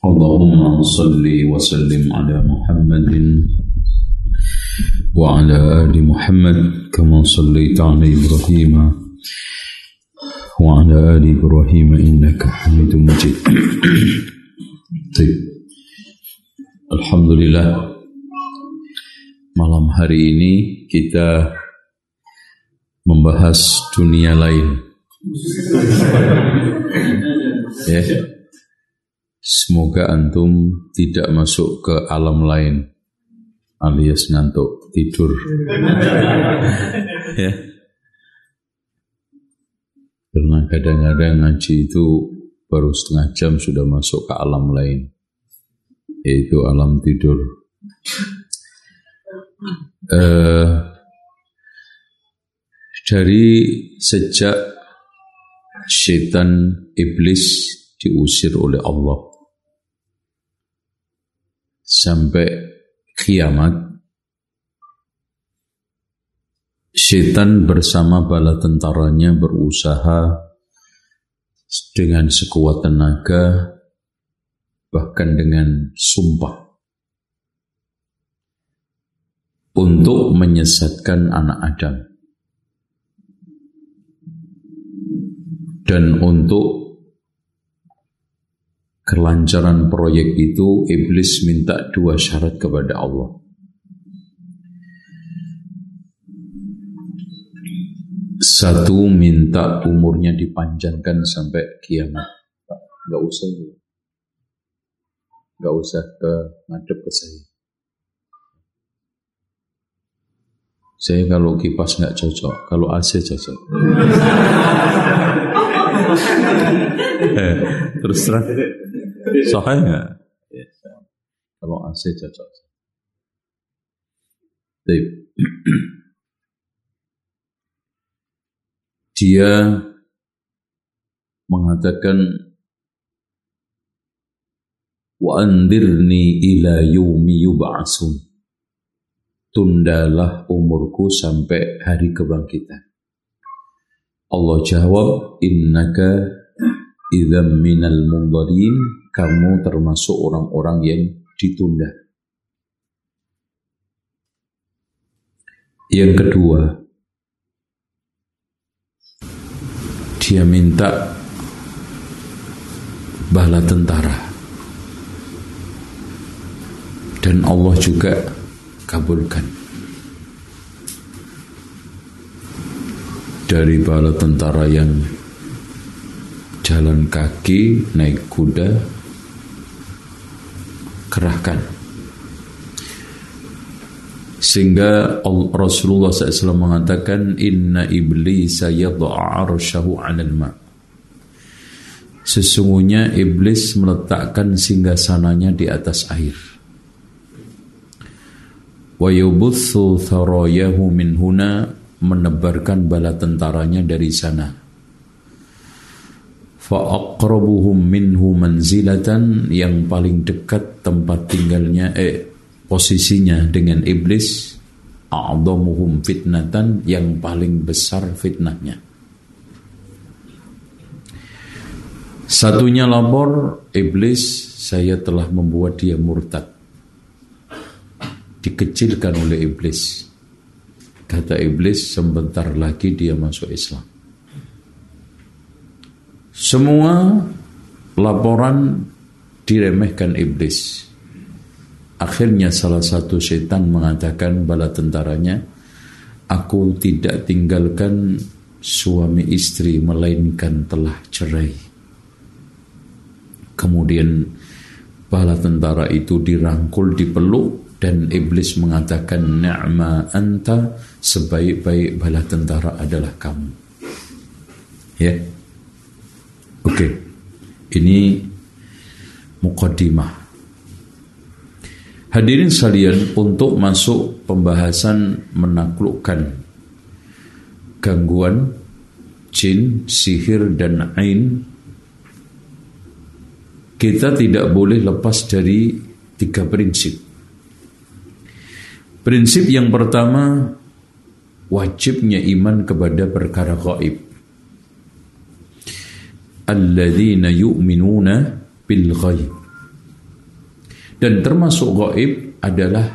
اللهم صل وسلم على محمد وعلى آل محمد كما صليت على إبراهيم وعلى آل إبراهيم إنك حميد مجيد طيب الحمد لله malam hari ini kita membahas dunia lain ya Semoga antum tidak masuk ke alam lain alias ngantuk tidur. ya. Karena kadang-kadang ngaji itu baru setengah jam sudah masuk ke alam lain, yaitu alam tidur. Uh, dari sejak setan iblis diusir oleh Allah sampai kiamat setan bersama bala tentaranya berusaha dengan sekuat tenaga bahkan dengan sumpah untuk menyesatkan anak Adam. Dan untuk kelancaran proyek itu iblis minta dua syarat kepada Allah. Satu minta umurnya dipanjangkan sampai kiamat. Gak usah Gak usah ke ngadep ke saya. Saya kalau kipas nggak cocok, kalau AC cocok. Eh, terus terang. Sahih nggak? Ya, kalau AC cocok. Baik. Dia mengatakan wa andirni ila yumi yub'asun tundalah umurku sampai hari kebangkitan Allah jawab innaka idzam minal mundarin kamu termasuk orang-orang yang ditunda. Yang kedua, dia minta bala tentara. Dan Allah juga kabulkan. Dari bala tentara yang jalan kaki, naik kuda, kerahkan. Sehingga Rasulullah SAW mengatakan Inna iblis yad'a arsyahu 'alal ma' Sesungguhnya iblis meletakkan singgasananya di atas air. Wa yubuthu tharayahu min huna menebarkan bala tentaranya dari sana fa'aqrabuhum minhu manzilatan yang paling dekat tempat tinggalnya eh posisinya dengan iblis a'dhamuhum fitnatan yang paling besar fitnahnya. Satunya lapor iblis saya telah membuat dia murtad. Dikecilkan oleh iblis. Kata iblis sebentar lagi dia masuk Islam semua laporan diremehkan iblis. Akhirnya salah satu setan mengatakan bala tentaranya, Aku tidak tinggalkan suami istri melainkan telah cerai. Kemudian bala tentara itu dirangkul, dipeluk dan iblis mengatakan ni'ma anta sebaik-baik bala tentara adalah kamu. Ya. Oke, ini mukaddimah. Hadirin sekalian, untuk masuk pembahasan menaklukkan gangguan jin, sihir, dan ain, kita tidak boleh lepas dari tiga prinsip. Prinsip yang pertama, wajibnya iman kepada perkara gaib alladzina yu'minuna bil ghaib Dan termasuk gaib adalah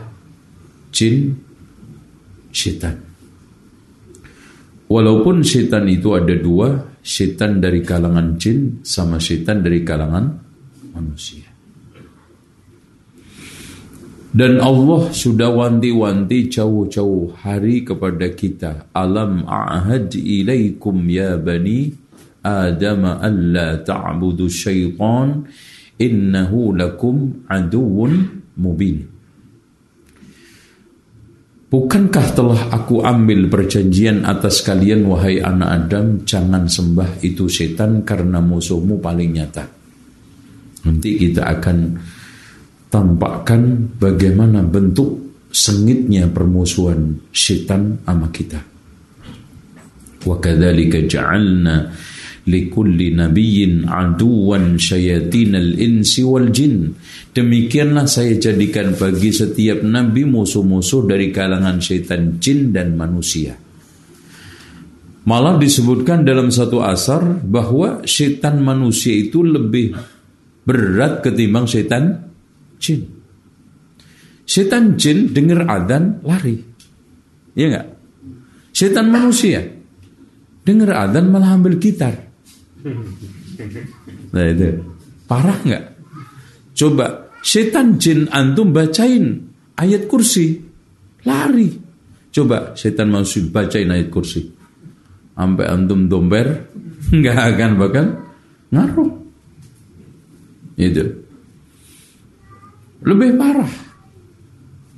jin setan. Walaupun setan itu ada dua, setan dari kalangan jin sama setan dari kalangan manusia. Dan Allah sudah wanti-wanti jauh-jauh hari kepada kita. Alam a'had ilaikum ya bani Adam alla ta'budu syaitan innahu lakum aduun mubin. Bukankah telah aku ambil perjanjian atas kalian wahai anak Adam jangan sembah itu setan karena musuhmu paling nyata. Nanti kita akan tampakkan bagaimana bentuk sengitnya permusuhan setan sama kita. Wa kadzalika ja'alna likulli nabiyyin aduwan syayatinal insi wal jin. Demikianlah saya jadikan bagi setiap nabi musuh-musuh dari kalangan syaitan jin dan manusia. Malah disebutkan dalam satu asar bahwa syaitan manusia itu lebih berat ketimbang syaitan jin. Syaitan jin dengar adan lari. Iya enggak? Syaitan manusia dengar adan malah ambil gitar. Nah itu parah nggak? Coba setan jin antum bacain ayat kursi lari. Coba setan manusia bacain ayat kursi. Sampai antum domber nggak akan bakal ngaruh. Itu lebih parah.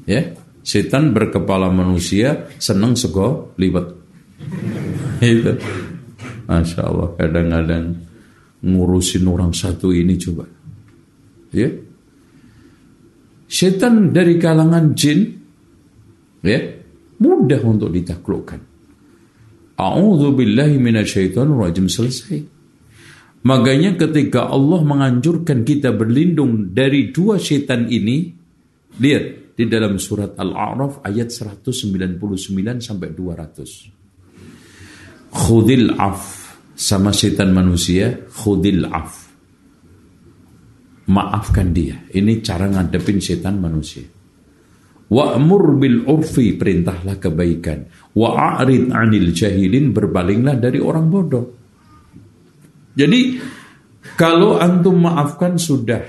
Ya, setan berkepala manusia senang sego liwat. Itu. Masya Allah kadang-kadang ngurusin orang satu ini coba. Ya. Setan dari kalangan jin ya mudah untuk ditaklukkan. A'udzu billahi minasyaitonir rajim selesai. Makanya ketika Allah menganjurkan kita berlindung dari dua setan ini, lihat di dalam surat Al-A'raf ayat 199 sampai 200 khudil af sama setan manusia khudil af. Maafkan dia. Ini cara ngadepin setan manusia. Wa'mur bil urfi perintahlah kebaikan. Wa'arid anil jahilin berbalinglah dari orang bodoh. Jadi kalau antum maafkan sudah.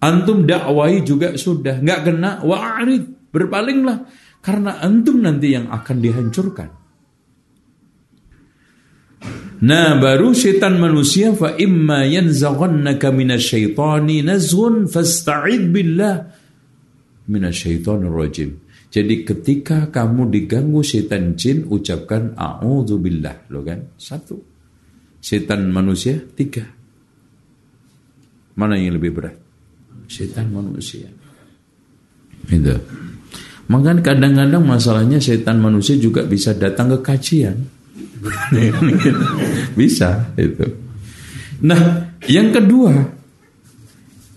Antum dakwai juga sudah. Nggak kena wa'arid berpalinglah karena antum nanti yang akan dihancurkan Nah baru setan manusia fa imma yanzaghannaka minasyaitani nazghun fasta'id billah minasyaitonir rajim. Jadi ketika kamu diganggu setan jin ucapkan a'udzubillah lo kan? Satu. Setan manusia tiga. Mana yang lebih berat? Setan manusia. Itu. Makanya kadang-kadang masalahnya setan manusia juga bisa datang ke kajian. Bisa itu. Nah, yang kedua,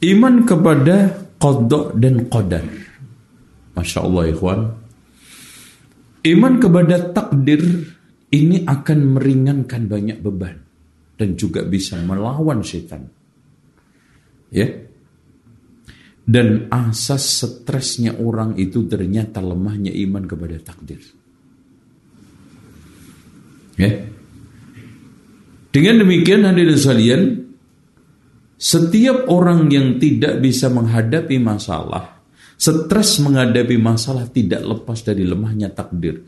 iman kepada kodok dan qadar. Masya Allah ikhwan. Iman kepada takdir ini akan meringankan banyak beban dan juga bisa melawan setan. Ya. Dan asas stresnya orang itu ternyata lemahnya iman kepada takdir. Ya. Dengan demikian hadirin sekalian, setiap orang yang tidak bisa menghadapi masalah, stres menghadapi masalah tidak lepas dari lemahnya takdir.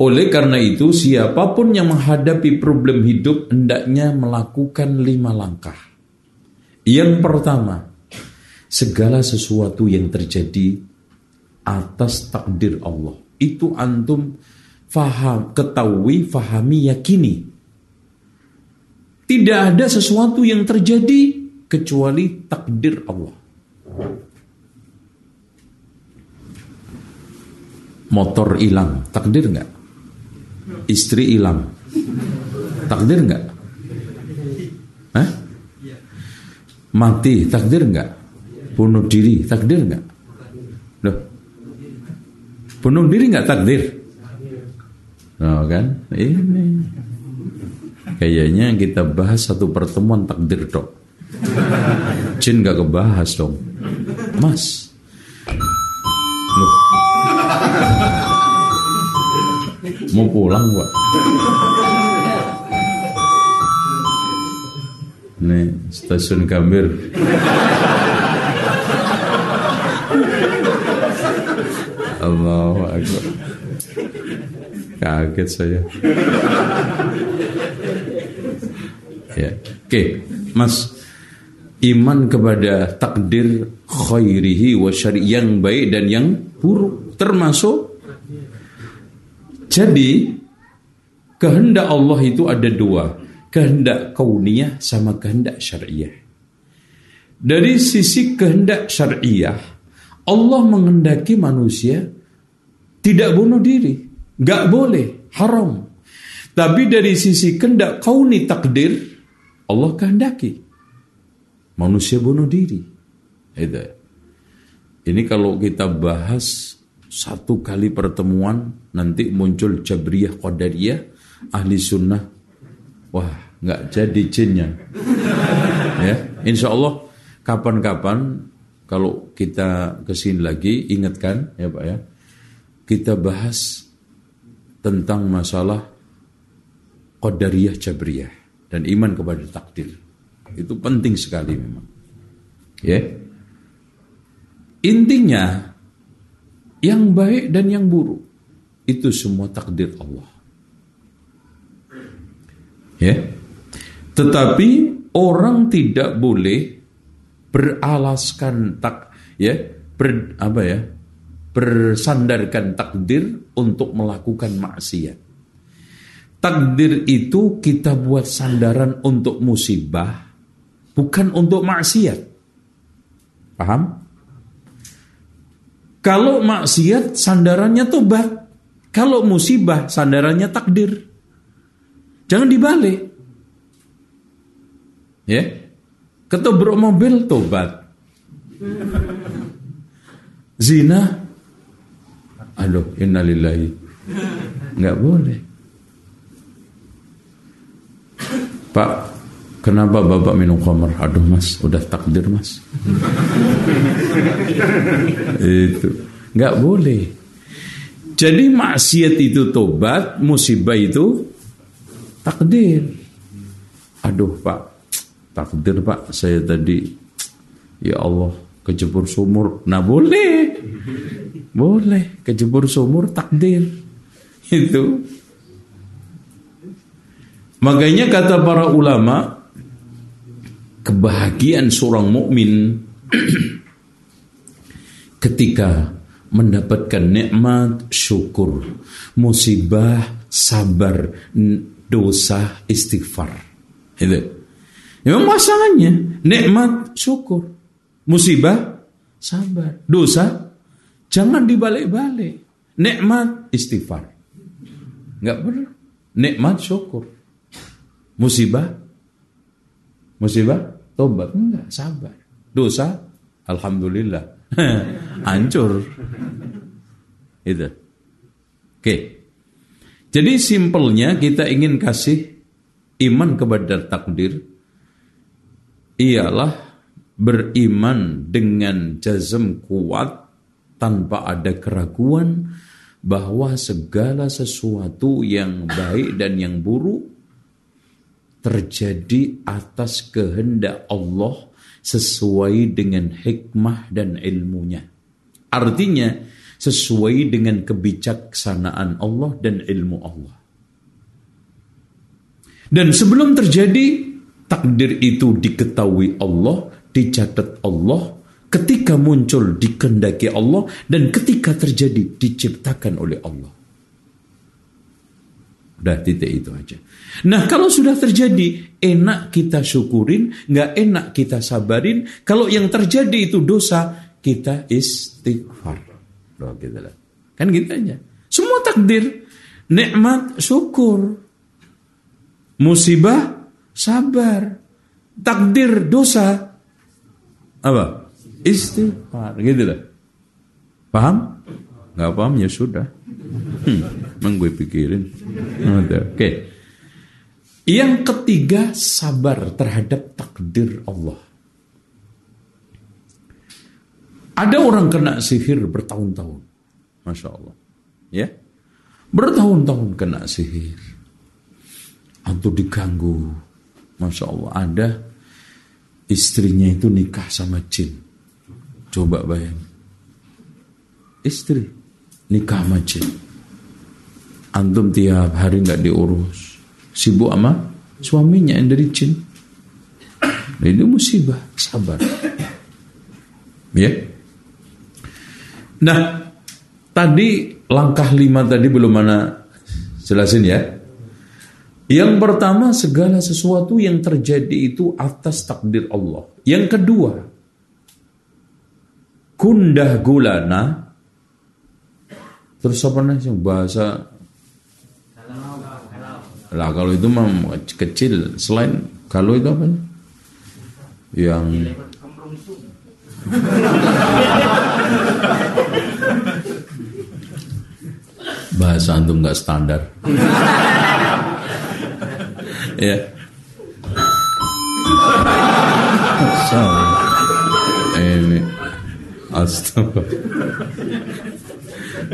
Oleh karena itu, siapa pun yang menghadapi problem hidup hendaknya melakukan lima langkah. Yang pertama, segala sesuatu yang terjadi atas takdir Allah. Itu antum faham, ketahui, fahami, yakini. Tidak ada sesuatu yang terjadi kecuali takdir Allah. Motor hilang, takdir nggak? Istri hilang, takdir nggak? Hah? Mati, takdir nggak? Bunuh diri, takdir nggak? Loh, bunuh diri nggak takdir? Oh, kan? Ini. Kayaknya kita bahas satu pertemuan takdir dok. Jin gak kebahas dong. Mas. Loh. Mau pulang, Pak. Nih, stasiun Gambir. Allahu Akbar. Kaget saya. ya. Oke, Mas. Iman kepada takdir khairihi wa syari yang baik dan yang buruk termasuk jadi kehendak Allah itu ada dua, kehendak kauniyah sama kehendak syariah. Dari sisi kehendak syariah, Allah mengendaki manusia tidak bunuh diri, nggak boleh, haram. Tapi dari sisi kehendak kauni takdir, Allah kehendaki manusia bunuh diri. Itu. Ini kalau kita bahas satu kali pertemuan nanti muncul Jabriyah Qadariyah ahli sunnah wah nggak jadi jinnya ya insya Allah kapan-kapan kalau kita ke sini lagi ingatkan ya Pak ya kita bahas tentang masalah Qadariyah Jabriyah dan iman kepada takdir itu penting sekali memang. Ya. Intinya yang baik dan yang buruk itu semua takdir Allah. Ya. Tetapi orang tidak boleh beralaskan tak ya ber, apa ya bersandarkan takdir untuk melakukan maksiat. Takdir itu kita buat sandaran untuk musibah, bukan untuk maksiat. Paham? Kalau maksiat sandarannya tobat, kalau musibah sandarannya takdir. Jangan dibalik. Ya. Ketobrak mobil tobat. Zina aduh innalillahi. Enggak boleh. Pak, Kenapa bapak minum khamar? Aduh mas, udah takdir mas. itu nggak boleh. Jadi maksiat itu tobat, musibah itu takdir. Aduh pak, takdir pak, saya tadi ya Allah kejebur sumur. Nah boleh, boleh kejebur sumur takdir itu. Makanya kata para ulama kebahagiaan seorang mukmin ketika mendapatkan nikmat syukur, musibah sabar, dosa istighfar. Itu. Memang pasangannya nikmat syukur, musibah sabar, dosa jangan dibalik-balik. Nikmat istighfar. Enggak benar. Nikmat syukur. Musibah Musibah, tobat. Enggak, sabar. Dosa, Alhamdulillah. Hancur. Itu. Oke. Jadi simpelnya kita ingin kasih iman kepada takdir ialah beriman dengan jazm kuat tanpa ada keraguan bahwa segala sesuatu yang baik dan yang buruk terjadi atas kehendak Allah sesuai dengan hikmah dan ilmunya. Artinya sesuai dengan kebijaksanaan Allah dan ilmu Allah. Dan sebelum terjadi takdir itu diketahui Allah, dicatat Allah, ketika muncul dikendaki Allah dan ketika terjadi diciptakan oleh Allah. Udah titik itu aja. Nah kalau sudah terjadi, enak kita syukurin, nggak enak kita sabarin. Kalau yang terjadi itu dosa, kita istighfar. Loh, gitu lah. Kan gitu aja. Semua takdir. Nikmat, syukur. Musibah, sabar. Takdir, dosa. Apa? Istighfar. Gitu lah. Paham? Nggak paham ya sudah. Hmm, emang gue pikirin. Oke. Okay. Yang ketiga sabar terhadap takdir Allah. Ada orang kena sihir bertahun-tahun. Masya Allah. Ya. Bertahun-tahun kena sihir. Atau diganggu. Masya Allah. Ada istrinya itu nikah sama jin. Coba bayang. Istri nikah jin. Antum tiap hari nggak diurus. Sibuk sama suaminya yang dari jin. Nah, ini musibah, sabar. Ya. Nah, tadi langkah lima tadi belum mana jelasin ya. Yang pertama segala sesuatu yang terjadi itu atas takdir Allah. Yang kedua, kundah gulana. Terus apa nih bahasa lah kalau itu mah kecil selain kalau itu apa? Yang bahasa antum nggak standar. ya. Ini astaga.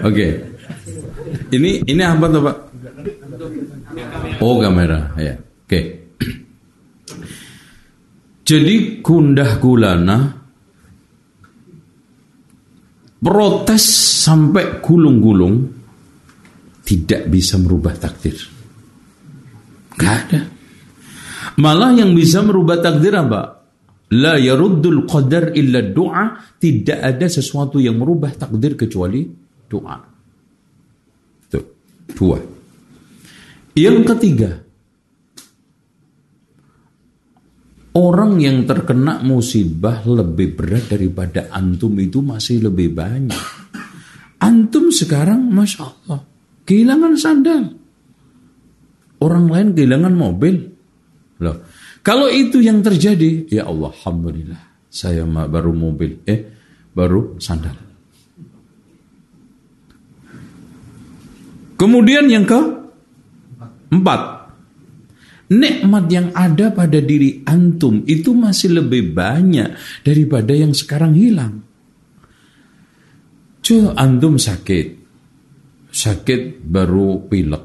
Oke. Ini ini apa tuh Pak? Oh kamera, ya. Oke. Jadi kundah gulana protes sampai gulung-gulung tidak bisa merubah takdir. Gak ada. Malah yang bisa merubah takdir apa? La yaruddul qadar illa doa. Tidak ada sesuatu yang merubah takdir kecuali doa. Tuh, dua. Yang ketiga, orang yang terkena musibah lebih berat daripada antum itu masih lebih banyak. Antum sekarang, masya Allah, kehilangan sandal. Orang lain kehilangan mobil. Loh, kalau itu yang terjadi, ya Allah, alhamdulillah, saya baru mobil, eh, baru sandal. Kemudian yang ke Empat, nikmat yang ada pada diri antum itu masih lebih banyak daripada yang sekarang hilang. Cuh, antum sakit. Sakit baru pilek,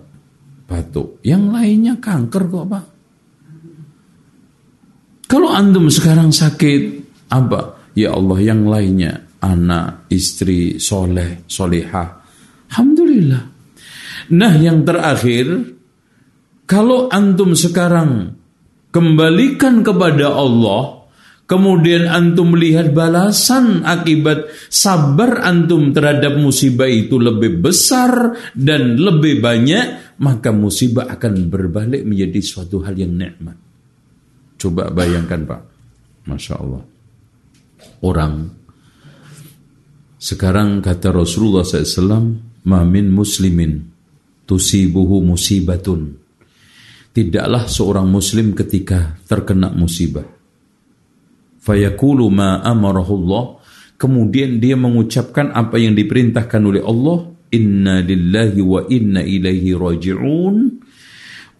batuk. Yang lainnya kanker kok, Pak. Kalau antum sekarang sakit, apa? Ya Allah, yang lainnya anak, istri, soleh, solehah. Alhamdulillah. Nah, yang terakhir, kalau antum sekarang kembalikan kepada Allah, kemudian antum melihat balasan akibat sabar antum terhadap musibah itu lebih besar dan lebih banyak, maka musibah akan berbalik menjadi suatu hal yang nikmat. Coba bayangkan Pak, Masya Allah. Orang sekarang kata Rasulullah SAW, Mamin muslimin tusibuhu musibatun. Tidaklah seorang muslim ketika terkena musibah. Fayaqulu ma amarahullah. Kemudian dia mengucapkan apa yang diperintahkan oleh Allah inna lillahi wa inna ilaihi raji'un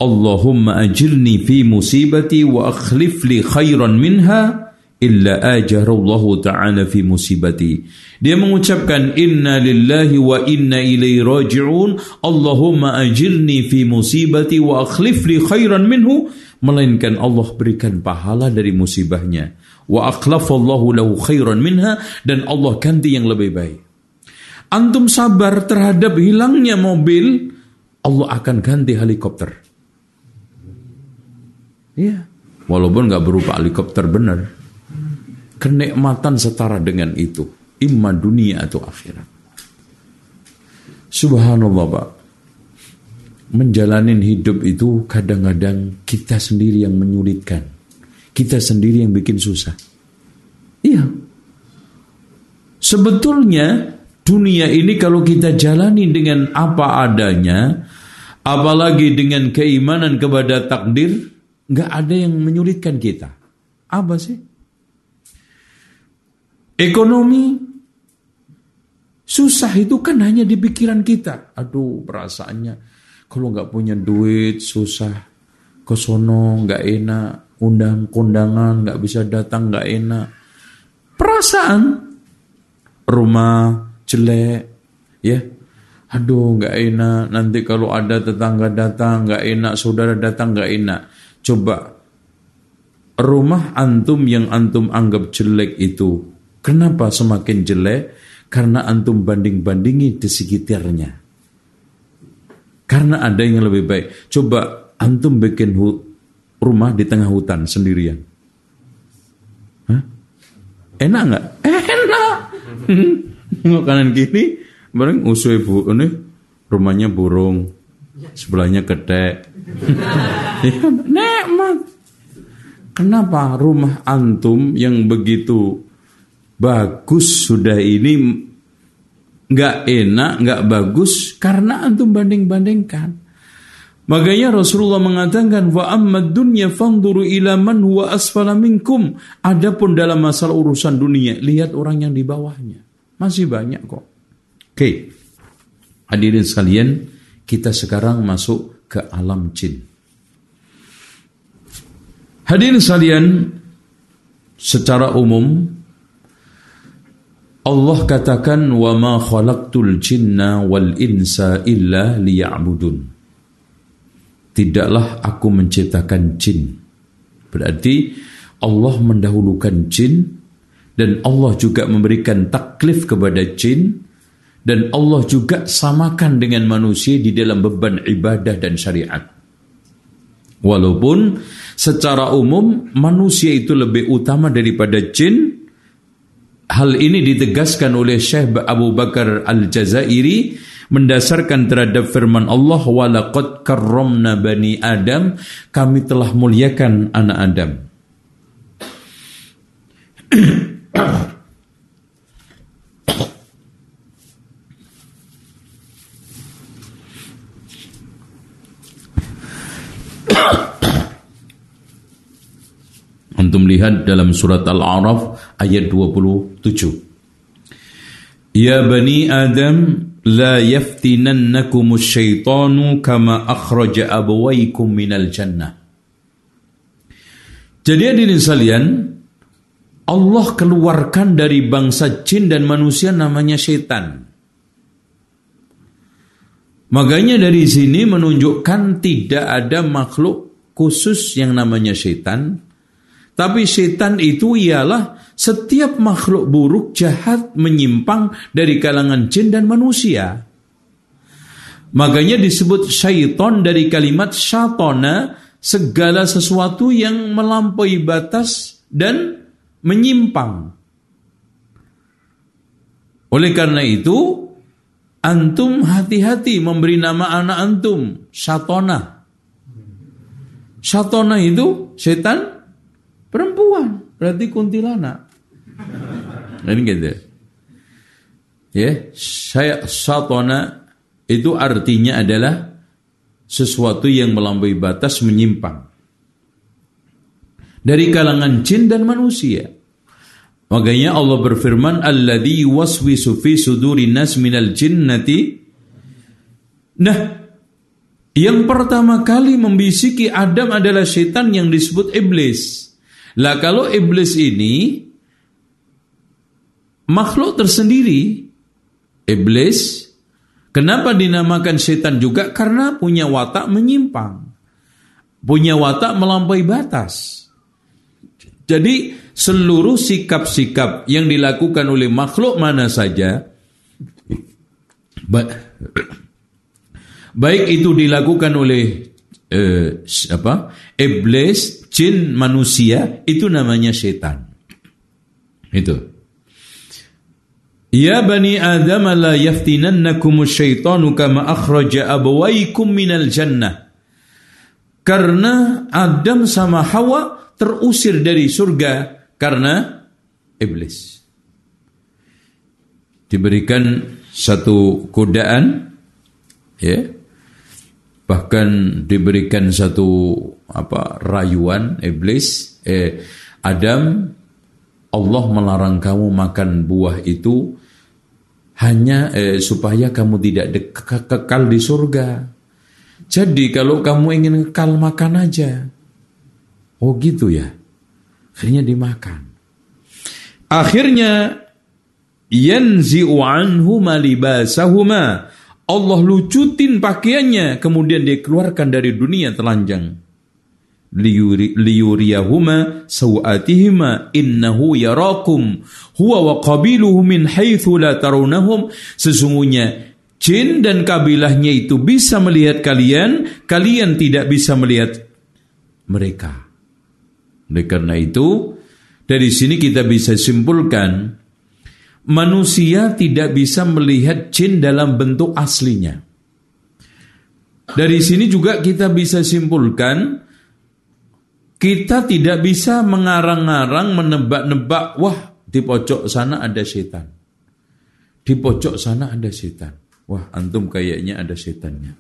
Allahumma ajirni fi musibati wa akhlif li khairan minha illa ajarallahu ta'ala fi musibati. Dia mengucapkan inna lillahi wa inna ilaihi raji'un. Allahumma ajirni fi musibati wa akhlif li khairan minhu. Melainkan Allah berikan pahala dari musibahnya. Wa akhlafallahu lahu khairan minha. Dan Allah ganti yang lebih baik. Antum sabar terhadap hilangnya mobil. Allah akan ganti helikopter. Iya. Walaupun nggak berupa helikopter benar kenikmatan setara dengan itu. Imma dunia atau akhirat. Subhanallah Pak. Menjalanin hidup itu kadang-kadang kita sendiri yang menyulitkan. Kita sendiri yang bikin susah. Iya. Sebetulnya dunia ini kalau kita jalani dengan apa adanya, apalagi dengan keimanan kepada takdir, nggak ada yang menyulitkan kita. Apa sih? Ekonomi susah itu kan hanya di pikiran kita. Aduh perasaannya kalau nggak punya duit susah, kesono nggak enak, undang kondangan nggak bisa datang nggak enak. Perasaan rumah jelek, ya. Aduh, nggak enak. Nanti kalau ada tetangga datang, nggak enak. Saudara datang, nggak enak. Coba rumah antum yang antum anggap jelek itu, kenapa semakin jelek? Karena antum banding-bandingi di sekitarnya. Karena ada yang lebih baik. Coba antum bikin rumah di tengah hutan sendirian. Hah? Enak nggak? Enak. Nggak kanan kiri, bareng usul ibu ini rumahnya burung, sebelahnya ketek. Ya, nikmat. Kenapa rumah antum yang begitu bagus sudah ini nggak enak, nggak bagus karena antum banding-bandingkan. Makanya Rasulullah mengatakan wa ammad dunya fanduru ila man huwa asfala minkum. Adapun dalam masalah urusan dunia, lihat orang yang di bawahnya. Masih banyak kok. Oke. Hadirin sekalian, kita sekarang masuk ke alam jin. Hadirin sekalian, secara umum Allah katakan wa ma khalaqtul jinna wal insa illa liya'budun. Tidaklah aku menciptakan jin. Berarti Allah mendahulukan jin dan Allah juga memberikan taklif kepada jin dan Allah juga samakan dengan manusia di dalam beban ibadah dan syariat. Walaupun secara umum manusia itu lebih utama daripada jin. Hal ini ditegaskan oleh Syekh Abu Bakar Al-Jazairi mendasarkan terhadap firman Allah walaqad karramna bani Adam kami telah muliakan anak Adam. Antum lihat dalam surat Al-A'raf ayat 27. Ya bani Adam la yaftinannakum syaitanu kama akhraja abawaykum minal jannah. Jadi hadirin sekalian, Allah keluarkan dari bangsa jin dan manusia namanya syaitan. Makanya dari sini menunjukkan tidak ada makhluk khusus yang namanya syaitan, tapi setan itu ialah setiap makhluk buruk jahat menyimpang dari kalangan jin dan manusia. Makanya disebut syaiton dari kalimat syatona segala sesuatu yang melampaui batas dan menyimpang. Oleh karena itu, antum hati-hati memberi nama anak antum syatona. Syatona itu setan Perempuan, berarti kuntilanak. Ini gitu. Ya, saya satona itu artinya adalah sesuatu yang melampaui batas menyimpang. Dari kalangan jin dan manusia. Makanya Allah berfirman, "Alladzi waswisu fi sudurin nas minal jinnati." Nah, yang pertama kali membisiki Adam adalah setan yang disebut iblis. Lah kalau iblis ini makhluk tersendiri, iblis kenapa dinamakan setan juga? Karena punya watak menyimpang. Punya watak melampaui batas. Jadi seluruh sikap-sikap yang dilakukan oleh makhluk mana saja baik itu dilakukan oleh eh, apa iblis jin manusia itu namanya setan itu. Ya bani Adam la yaftinannakum syaitanu kama akhraja abawaykum minal jannah. Karena Adam sama Hawa terusir dari surga karena iblis diberikan satu godaan ya bahkan diberikan satu apa rayuan iblis eh Adam Allah melarang kamu makan buah itu hanya eh, supaya kamu tidak ke kekal di surga. Jadi kalau kamu ingin kekal makan aja. Oh gitu ya. Akhirnya dimakan. Akhirnya yanzi'u anhuma libasahuma. Allah lucutin pakaiannya kemudian dia keluarkan dari dunia telanjang. Liyuri, liyuriyahuma sawatihima innahu yarakum. Huwa wa qabiluhu min haitsu la tarunnahum sesungguhnya jin dan kabilahnya itu bisa melihat kalian kalian tidak bisa melihat mereka oleh karena itu dari sini kita bisa simpulkan manusia tidak bisa melihat jin dalam bentuk aslinya. Dari sini juga kita bisa simpulkan kita tidak bisa mengarang-arang menebak-nebak wah di pojok sana ada setan. Di pojok sana ada setan. Wah, antum kayaknya ada setannya.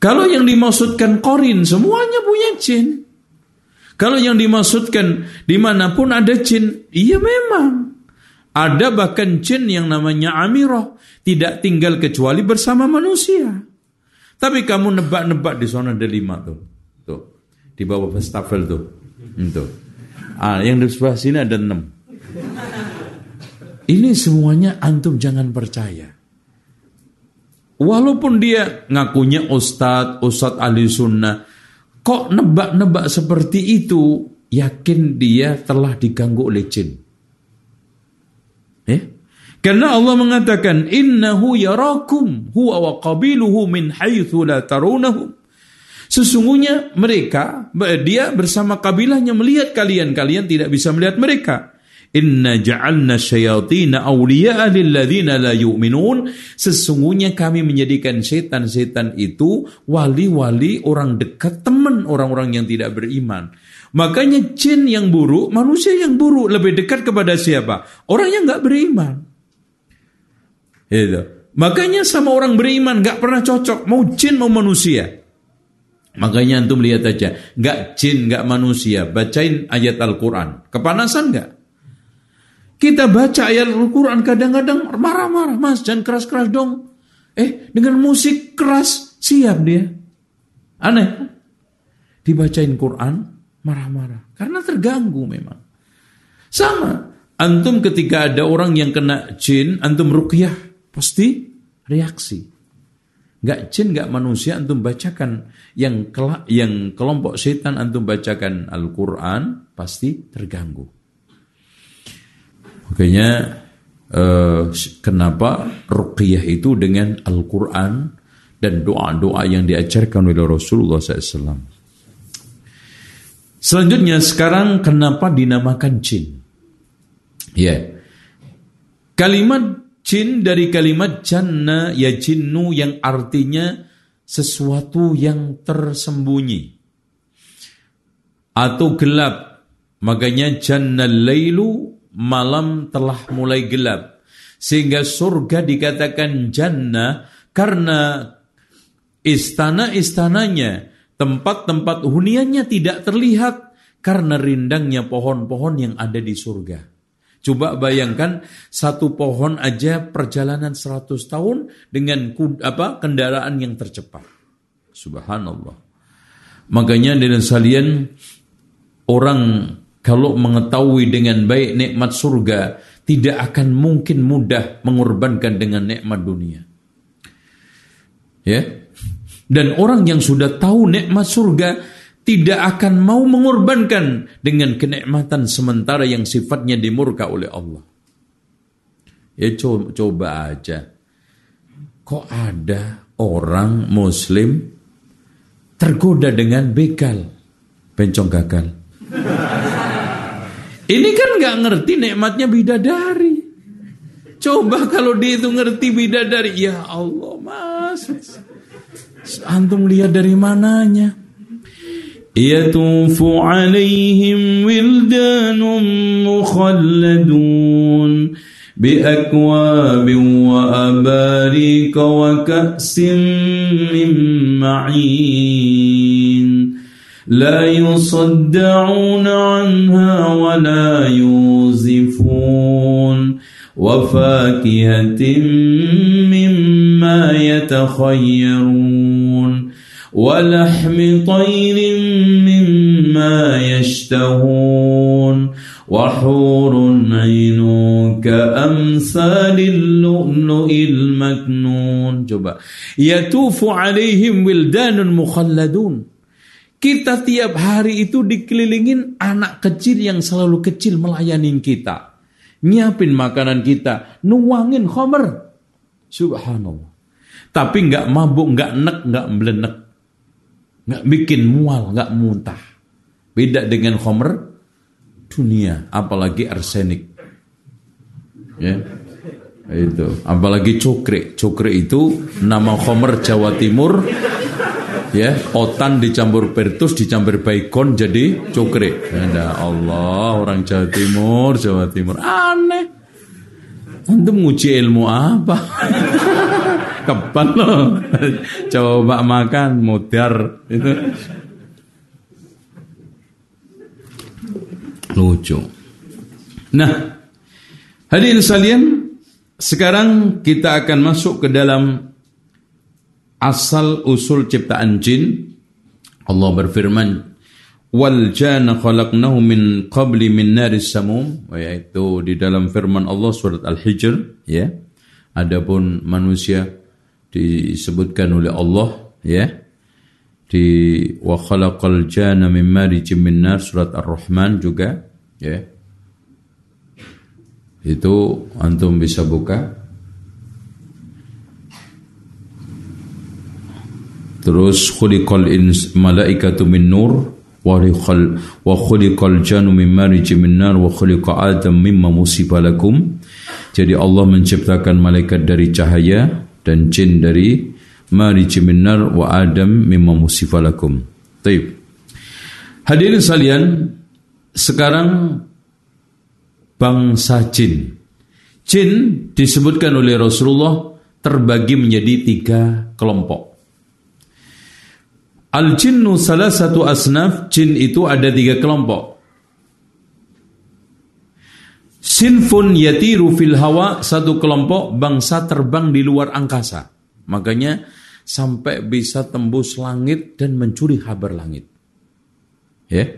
Kalau yang dimaksudkan korin semuanya punya jin. Kalau yang dimaksudkan di mana pun ada jin, iya memang. Ada bahkan jin yang namanya Amirah tidak tinggal kecuali bersama manusia. Tapi kamu nebak-nebak di sana ada lima tuh. Tuh. Di bawah festafel tuh. Itu. Ah, yang di sebelah sini ada enam. Ini semuanya antum jangan percaya. Walaupun dia ngakunya ustadz, ustadz ahli sunnah. Kok nebak-nebak seperti itu, yakin dia telah diganggu oleh jin. Eh? Karena Allah mengatakan innahu yarakum huwa wa qabiluhu min haitsu la tarunahu. Sesungguhnya mereka dia bersama kabilahnya melihat kalian kalian tidak bisa melihat mereka. Inna ja'alna syayatina awliya'a lilladzina la yu'minun. Sesungguhnya kami menjadikan setan-setan itu wali-wali orang dekat teman orang-orang yang tidak beriman. Makanya jin yang buruk, manusia yang buruk lebih dekat kepada siapa? Orang yang nggak beriman. Itu. Makanya sama orang beriman nggak pernah cocok, mau jin mau manusia. Makanya antum lihat aja, nggak jin nggak manusia, bacain ayat Al-Quran, kepanasan nggak? Kita baca ayat Al-Quran kadang-kadang marah-marah, mas jangan keras-keras dong. Eh dengan musik keras siap dia, aneh. Dibacain Quran, marah-marah karena terganggu memang. Sama, antum ketika ada orang yang kena jin, antum ruqyah pasti reaksi. Gak jin, gak manusia, antum bacakan yang yang kelompok setan antum bacakan Al-Quran pasti terganggu. Makanya eh, kenapa ruqyah itu dengan Al-Quran dan doa-doa yang diajarkan oleh Rasulullah SAW. Selanjutnya sekarang kenapa dinamakan jin? Ya. Kalimat jin dari kalimat janna ya jinnu yang artinya sesuatu yang tersembunyi atau gelap. Makanya jannal lailu malam telah mulai gelap. Sehingga surga dikatakan jannah karena istana-istananya Tempat-tempat huniannya tidak terlihat karena rindangnya pohon-pohon yang ada di surga. Coba bayangkan satu pohon aja perjalanan 100 tahun dengan apa kendaraan yang tercepat. Subhanallah. Makanya dengan salian orang kalau mengetahui dengan baik nikmat surga tidak akan mungkin mudah mengorbankan dengan nikmat dunia. Ya, dan orang yang sudah tahu nikmat surga tidak akan mau mengorbankan dengan kenikmatan sementara yang sifatnya dimurka oleh Allah. Ya coba, coba aja. Kok ada orang muslim tergoda dengan begal, bencong gagal. Ini kan nggak ngerti nikmatnya bidadari. Coba kalau dia itu ngerti bidadari, ya Allah mas. Antum lihat dari mananya? يطوف عليهم ولدان مخلدون بأكواب وأباريك وكأس من معين لا يصدعون عنها ولا يوزفون وفاكهة مما يتخيرون ولحم طير مما يشتهون وحور عين كأمثال اللؤلؤ المكنون. يطوف عليهم ولدان مخلدون. Kita tiap hari itu dikelilingin anak kecil yang selalu kecil melayani kita nyiapin makanan kita nuangin khomer subhanallah tapi nggak mabuk nggak nek nggak melenek nggak bikin mual nggak muntah beda dengan khomer dunia, apalagi arsenik. Ya. Itu, apalagi cokre. Cokre itu nama Homer Jawa Timur. Ya, otan dicampur pertus, dicampur baikon jadi cokre. Ya Allah, orang Jawa Timur, Jawa Timur. Aneh. Antum nguji ilmu apa? Kapan lo? Coba makan, mudar. Itu lucu. Nah, hadirin sekalian, sekarang kita akan masuk ke dalam asal usul ciptaan jin. Allah berfirman, "Wal jana khalaqnahu min qabli min naris samum." Yaitu di dalam firman Allah surat Al-Hijr, ya. Adapun manusia disebutkan oleh Allah, ya di wa khalaqal jana min marijim min nar surat Ar-Rahman juga ya. Itu antum bisa buka. Terus khuliqal ins malaikatu min nur wa khuliqal wa khuliqal janu min marijim min nar wa khuliqa adam mimma musibalakum. Jadi Allah menciptakan malaikat dari cahaya dan jin dari marij minar wa adam mimma musifalakum. Taib. Hadirin sekalian, sekarang bangsa jin. Jin disebutkan oleh Rasulullah terbagi menjadi tiga kelompok. Al-jinnu salah satu asnaf, jin itu ada tiga kelompok. Sinfun yatiru fil hawa, satu kelompok bangsa terbang di luar angkasa. Makanya sampai bisa tembus langit dan mencuri kabar langit. Ya.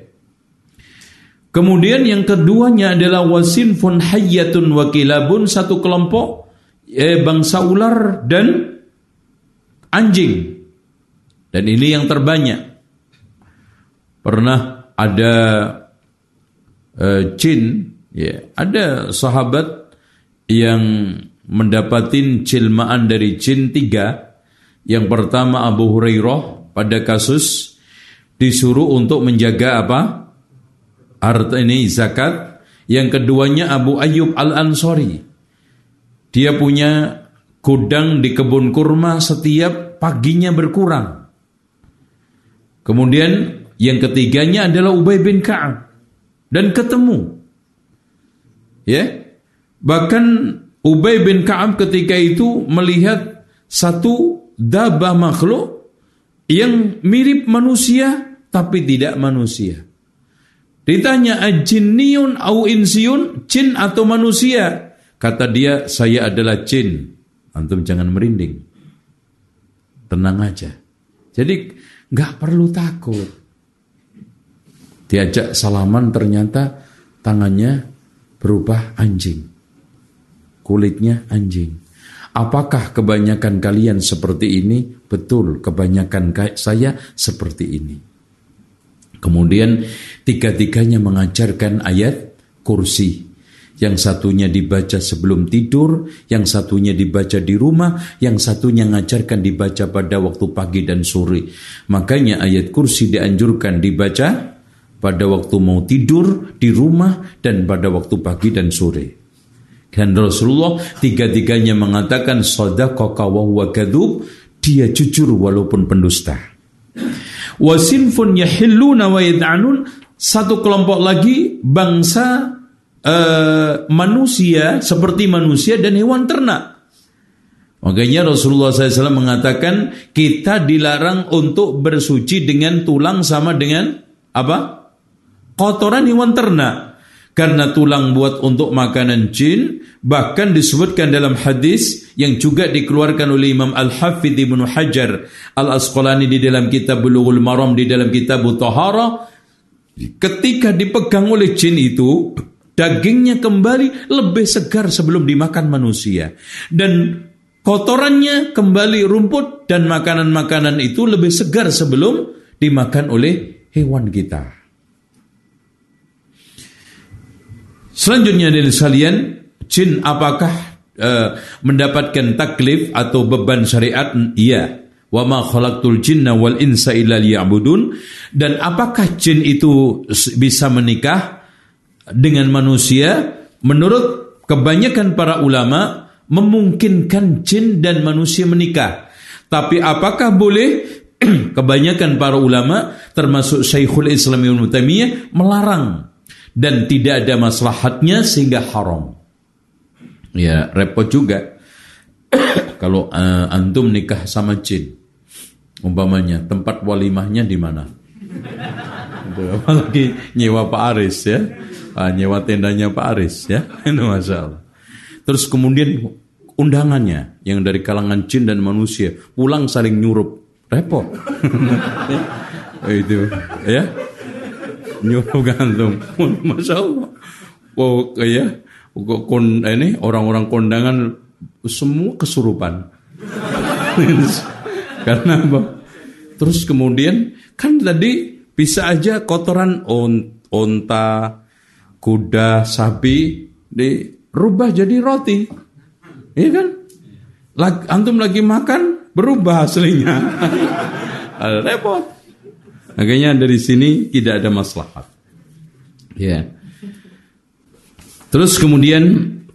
Kemudian yang keduanya adalah wasinfun hayyatun wakilabun satu kelompok eh, bangsa ular dan anjing. Dan ini yang terbanyak. Pernah ada eh, jin, ya, ada sahabat yang mendapatin cilmaan dari jin tiga yang pertama Abu Hurairah pada kasus disuruh untuk menjaga apa? Harta ini zakat. Yang keduanya Abu Ayyub Al-Ansori. Dia punya gudang di kebun kurma setiap paginya berkurang. Kemudian yang ketiganya adalah Ubay bin Ka'ab dan ketemu. Ya. Bahkan Ubay bin Ka'ab ketika itu melihat satu dabah makhluk yang mirip manusia tapi tidak manusia. Ditanya ajinniun au insiun, jin atau manusia? Kata dia, saya adalah jin. Antum jangan merinding. Tenang aja. Jadi nggak perlu takut. Diajak salaman ternyata tangannya berubah anjing. Kulitnya anjing. Apakah kebanyakan kalian seperti ini? Betul, kebanyakan saya seperti ini. Kemudian tiga-tiganya mengajarkan ayat kursi. Yang satunya dibaca sebelum tidur, yang satunya dibaca di rumah, yang satunya mengajarkan dibaca pada waktu pagi dan sore. Makanya ayat kursi dianjurkan dibaca pada waktu mau tidur, di rumah, dan pada waktu pagi dan sore. Dan Rasulullah tiga-tiganya mengatakan sadaqaka dia jujur walaupun pendusta. Wasinfun yahilluna wa yad'anun, satu kelompok lagi bangsa uh, manusia seperti manusia dan hewan ternak. Makanya Rasulullah SAW mengatakan kita dilarang untuk bersuci dengan tulang sama dengan apa? Kotoran hewan ternak. Karena tulang buat untuk makanan jin, bahkan disebutkan dalam hadis yang juga dikeluarkan oleh Imam Al-Hafidh Ibnu Hajar Al-Asqalani di dalam kitab Bulughul Maram di dalam kitab Tahara, ketika dipegang oleh jin itu, dagingnya kembali lebih segar sebelum dimakan manusia. Dan kotorannya kembali rumput dan makanan-makanan itu lebih segar sebelum dimakan oleh hewan kita. Selanjutnya dari sekalian, jin apakah uh, mendapatkan taklif atau beban syariat? Iya. Wa ma khalaqtul jinna wal insa illa liya'budun. Dan apakah jin itu bisa menikah dengan manusia? Menurut kebanyakan para ulama memungkinkan jin dan manusia menikah. Tapi apakah boleh? kebanyakan para ulama termasuk Syekhul Islam Ibnu Taimiyah melarang dan tidak ada maslahatnya sehingga haram. Ya, repot juga. Kalau uh, antum nikah sama jin, umpamanya tempat walimahnya di mana? Apalagi nyewa Pak Aris ya, ah, nyewa tendanya Pak Aris ya, itu masalah. Terus kemudian undangannya yang dari kalangan jin dan manusia pulang saling nyurup, repot. itu ya nyuruh gantung, masya Allah. Oh ya, kon ini orang-orang kondangan semua kesurupan. Karena apa? Terus kemudian kan tadi bisa aja kotoran on, onta, kuda, sapi dirubah jadi roti. Iya kan? Lag, antum lagi makan berubah aslinya. Repot. Makanya dari sini tidak ada maslahat. Ya. Terus kemudian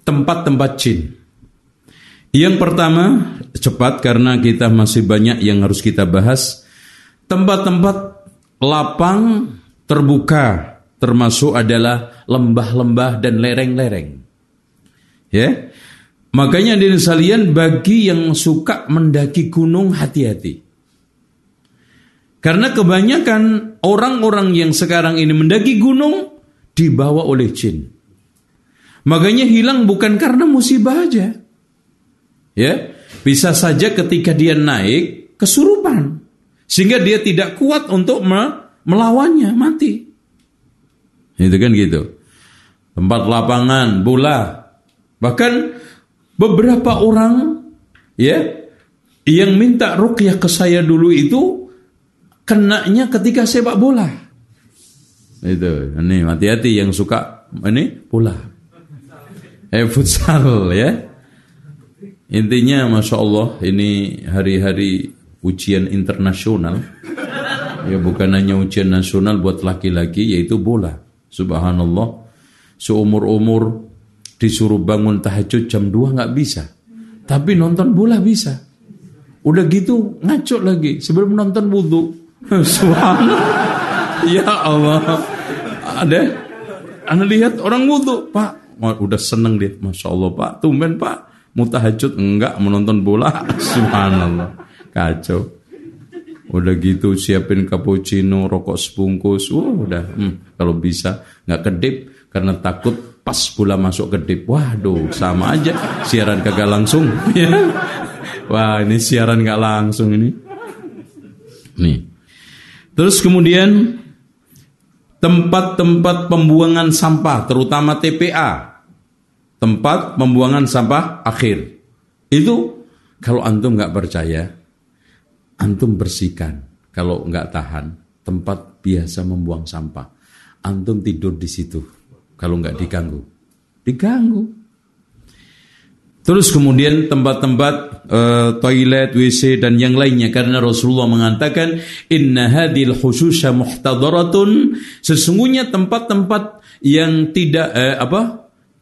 tempat-tempat jin. Yang pertama, cepat karena kita masih banyak yang harus kita bahas. Tempat-tempat lapang terbuka termasuk adalah lembah-lembah dan lereng-lereng. Ya. Makanya dari salian bagi yang suka mendaki gunung hati-hati. Karena kebanyakan orang-orang yang sekarang ini mendaki gunung dibawa oleh jin. Makanya hilang bukan karena musibah aja. Ya, bisa saja ketika dia naik kesurupan sehingga dia tidak kuat untuk melawannya, mati. Itu kan gitu. Tempat lapangan, bola. Bahkan beberapa orang ya yang minta rukyah ke saya dulu itu kenanya ketika sepak bola. Itu, ini hati-hati yang suka ini bola. Eh futsal ya. Intinya Masya Allah ini hari-hari ujian internasional. Ya bukan hanya ujian nasional buat laki-laki yaitu bola. Subhanallah. Seumur-umur disuruh bangun tahajud jam 2 nggak bisa. Tapi nonton bola bisa. Udah gitu ngaco lagi sebelum nonton wudhu ya Allah. Ada Anda lihat orang wudhu, Pak. Udah seneng dia, masya Allah Pak. Tumben Pak, mau tahajud enggak menonton bola. Subhanallah, kacau. Udah gitu siapin cappuccino, rokok sebungkus. Wah, udah. Hmm, kalau bisa nggak kedip karena takut pas bola masuk kedip. Waduh, sama aja. Siaran kagak langsung. Wah, ini siaran nggak langsung ini. Nih. Terus kemudian tempat-tempat pembuangan sampah, terutama TPA, tempat pembuangan sampah akhir. Itu kalau antum nggak percaya, antum bersihkan. Kalau nggak tahan, tempat biasa membuang sampah, antum tidur di situ. Kalau nggak diganggu, diganggu. Terus kemudian tempat-tempat uh, toilet, WC dan yang lainnya. Karena Rasulullah mengatakan inna hadil khususya muhtadaratun. Sesungguhnya tempat-tempat yang tidak uh, apa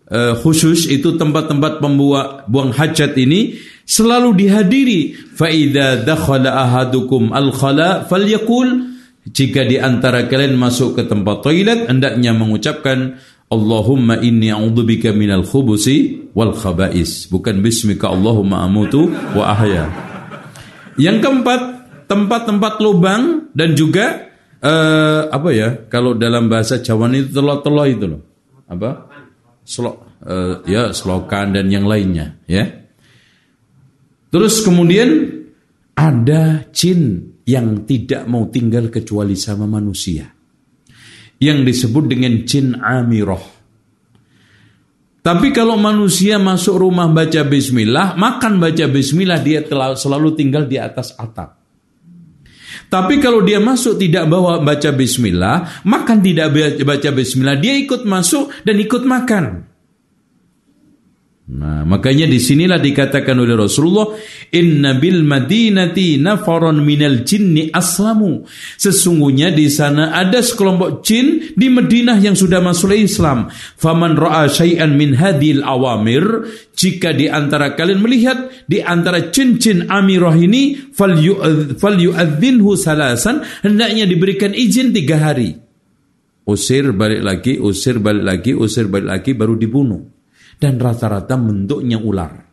uh, khusus itu tempat-tempat pembuang buang hajat ini selalu dihadiri. Fa idza dakhala ahadukum al khala falyakul. Jika di antara kalian masuk ke tempat toilet hendaknya mengucapkan Allahumma inni a'udzubika minal khubusi wal khaba'is. Bukan bismika Allahumma amutu wa ahya. Yang keempat, tempat-tempat lubang dan juga uh, apa ya? Kalau dalam bahasa Jawa itu telok-telok itu loh. Apa? Slok uh, ya selokan dan yang lainnya, ya. Terus kemudian ada jin yang tidak mau tinggal kecuali sama manusia yang disebut dengan jin amirah. Tapi kalau manusia masuk rumah baca bismillah, makan baca bismillah, dia selalu tinggal di atas atap. Tapi kalau dia masuk tidak bawa baca bismillah, makan tidak baca bismillah, dia ikut masuk dan ikut makan. Nah, makanya di sinilah dikatakan oleh Rasulullah, "Inna bil Madinati nafaron minal jinni aslamu." Sesungguhnya di sana ada sekelompok jin di Madinah yang sudah masuk Islam. Faman ra'a syai'an min hadhil awamir, jika di antara kalian melihat di antara jin-jin amirah ini, fal salasan, hendaknya diberikan izin tiga hari. Usir balik lagi, usir balik lagi, usir balik lagi, baru dibunuh dan rata-rata bentuknya ular.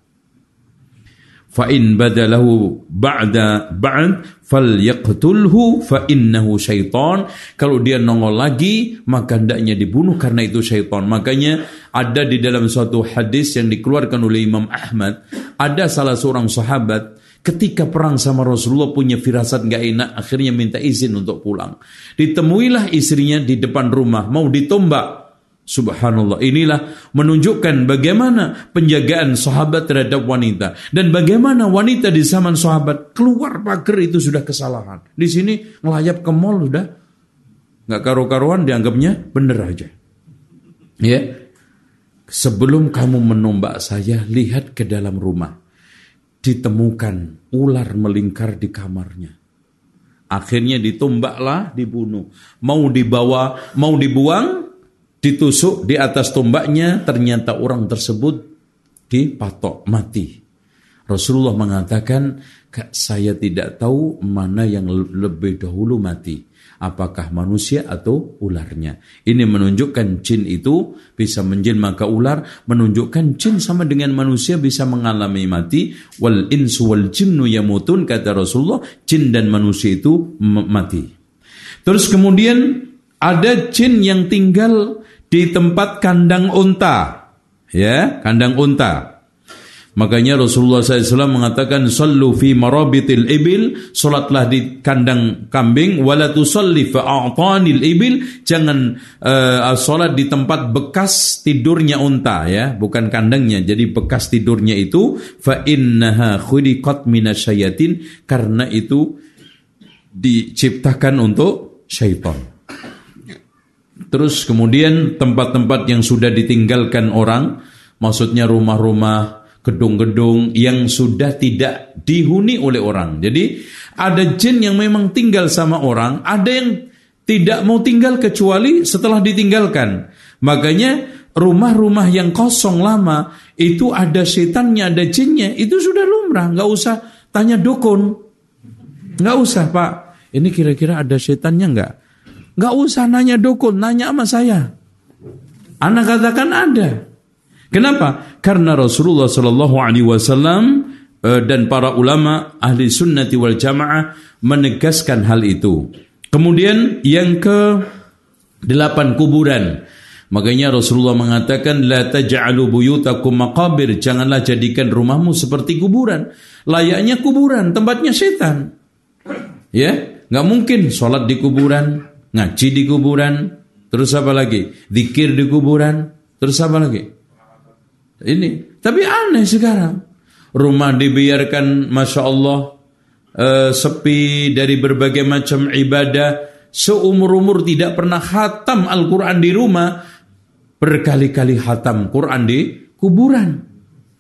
Fa in badalahu ba'da ba'd falyaqtulhu fa innahu syaitan. Kalau dia nongol lagi maka hendaknya dibunuh karena itu syaitan. Makanya ada di dalam suatu hadis yang dikeluarkan oleh Imam Ahmad, ada salah seorang sahabat ketika perang sama Rasulullah punya firasat gak enak, akhirnya minta izin untuk pulang. Ditemuilah istrinya di depan rumah, mau ditombak. Subhanallah, inilah menunjukkan bagaimana penjagaan sahabat terhadap wanita dan bagaimana wanita di zaman sahabat keluar pagar itu sudah kesalahan. Di sini ngelayap ke mall sudah nggak karu-karuan dianggapnya bener aja. Ya, sebelum kamu menombak saya, lihat ke dalam rumah. Ditemukan ular melingkar di kamarnya. Akhirnya ditombaklah, dibunuh. Mau dibawa, mau dibuang, ditusuk di atas tombaknya ternyata orang tersebut dipatok mati. Rasulullah mengatakan, saya tidak tahu mana yang lebih dahulu mati. Apakah manusia atau ularnya. Ini menunjukkan jin itu bisa menjelma ke ular. Menunjukkan jin sama dengan manusia bisa mengalami mati. Wal insu wal jinnu yamutun kata Rasulullah. Jin dan manusia itu mati. Terus kemudian ada jin yang tinggal di tempat kandang unta. Ya, kandang unta. Makanya Rasulullah SAW mengatakan sallu fi marabitil ibil. Salatlah di kandang kambing. Wala tusalli fa'atanil ibil. Jangan uh, salat di tempat bekas tidurnya unta ya. Bukan kandangnya. Jadi bekas tidurnya itu fa innaha khuliqat minasyayatin. Karena itu diciptakan untuk syaitan Terus kemudian tempat-tempat yang sudah ditinggalkan orang, maksudnya rumah-rumah, gedung-gedung yang sudah tidak dihuni oleh orang. Jadi ada jin yang memang tinggal sama orang, ada yang tidak mau tinggal kecuali setelah ditinggalkan. Makanya rumah-rumah yang kosong lama itu ada setannya, ada jinnya, itu sudah lumrah, nggak usah tanya dukun, nggak usah pak. Ini kira-kira ada setannya nggak? Gak usah nanya dukun, nanya sama saya. Anak katakan ada. Kenapa? Karena Rasulullah Shallallahu Alaihi Wasallam eh, dan para ulama ahli sunnati wal jamaah menegaskan hal itu. Kemudian yang ke delapan kuburan. Makanya Rasulullah mengatakan la taj'alu buyutakum maqabir, janganlah jadikan rumahmu seperti kuburan. Layaknya kuburan, tempatnya setan. Ya, nggak mungkin sholat di kuburan, ngaji di kuburan, terus apa lagi? Zikir di kuburan, terus apa lagi? Ini, tapi aneh sekarang. Rumah dibiarkan, masya Allah, uh, sepi dari berbagai macam ibadah. Seumur-umur tidak pernah hatam Al-Quran di rumah, berkali-kali hatam Quran di kuburan.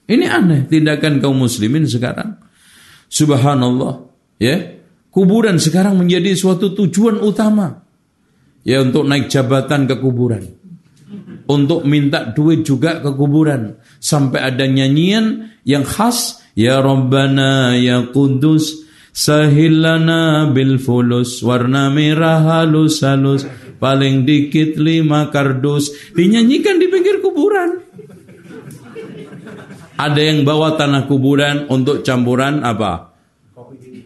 Ini aneh tindakan kaum muslimin sekarang. Subhanallah, ya. Kuburan sekarang menjadi suatu tujuan utama. Ya untuk naik jabatan ke kuburan. Untuk minta duit juga ke kuburan. Sampai ada nyanyian yang khas. Ya Rabbana ya Kudus. Sahilana bil fulus. Warna merah halus halus. Paling dikit lima kardus. Dinyanyikan di pinggir kuburan. Ada yang bawa tanah kuburan untuk campuran apa?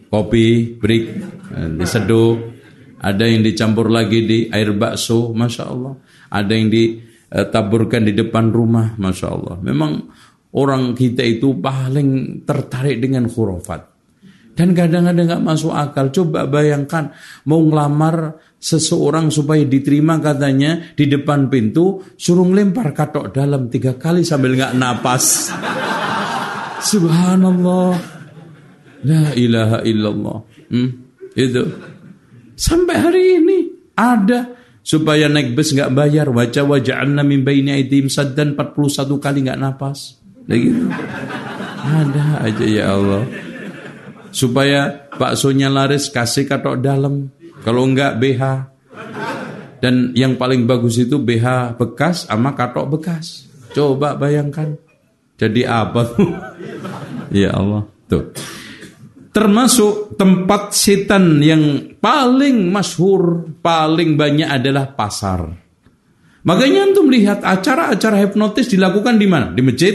Kopi, break, eh, diseduh, ada yang dicampur lagi di air bakso, masya Allah. Ada yang ditaburkan di depan rumah, masya Allah. Memang orang kita itu paling tertarik dengan khurafat. Dan kadang-kadang nggak masuk akal. Coba bayangkan mau ngelamar seseorang supaya diterima katanya di depan pintu suruh lempar katok dalam tiga kali sambil nggak napas. Subhanallah. La ilaha illallah. Hmm, itu. Sampai hari ini ada. Supaya naik bus nggak bayar. Wajah waja'alna min baini aidihim saddan. 41 kali nggak napas gitu. Ada aja ya Allah. Supaya baksonya laris kasih katok dalam. Kalau enggak BH dan yang paling bagus itu BH bekas sama katok bekas. Coba bayangkan. Jadi apa ya Allah. Tuh Termasuk tempat setan yang paling masyhur, paling banyak adalah pasar. Makanya antum lihat acara-acara hipnotis dilakukan di mana? Di masjid?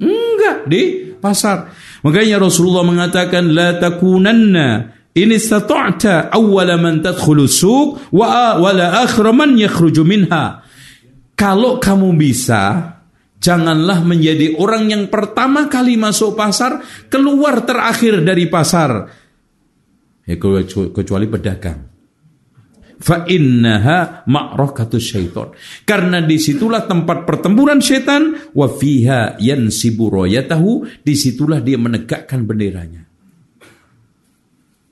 Enggak, di pasar. Makanya Rasulullah mengatakan la takunanna in istata'ta awwala man tadkhulu suq wa wala akhra man yakhruju minha. Kalau kamu bisa Janganlah menjadi orang yang pertama kali masuk pasar, keluar terakhir dari pasar. Ya, kecuali pedagang. Fa innaha syaitan. Karena di situlah tempat pertempuran setan. Wa fiha yansibu royatahu. Di situlah dia menegakkan benderanya.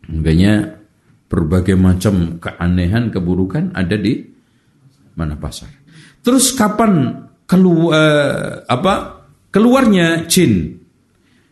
Makanya berbagai macam keanehan, keburukan ada di mana pasar. Terus kapan keluar uh, apa? Keluarnya jin.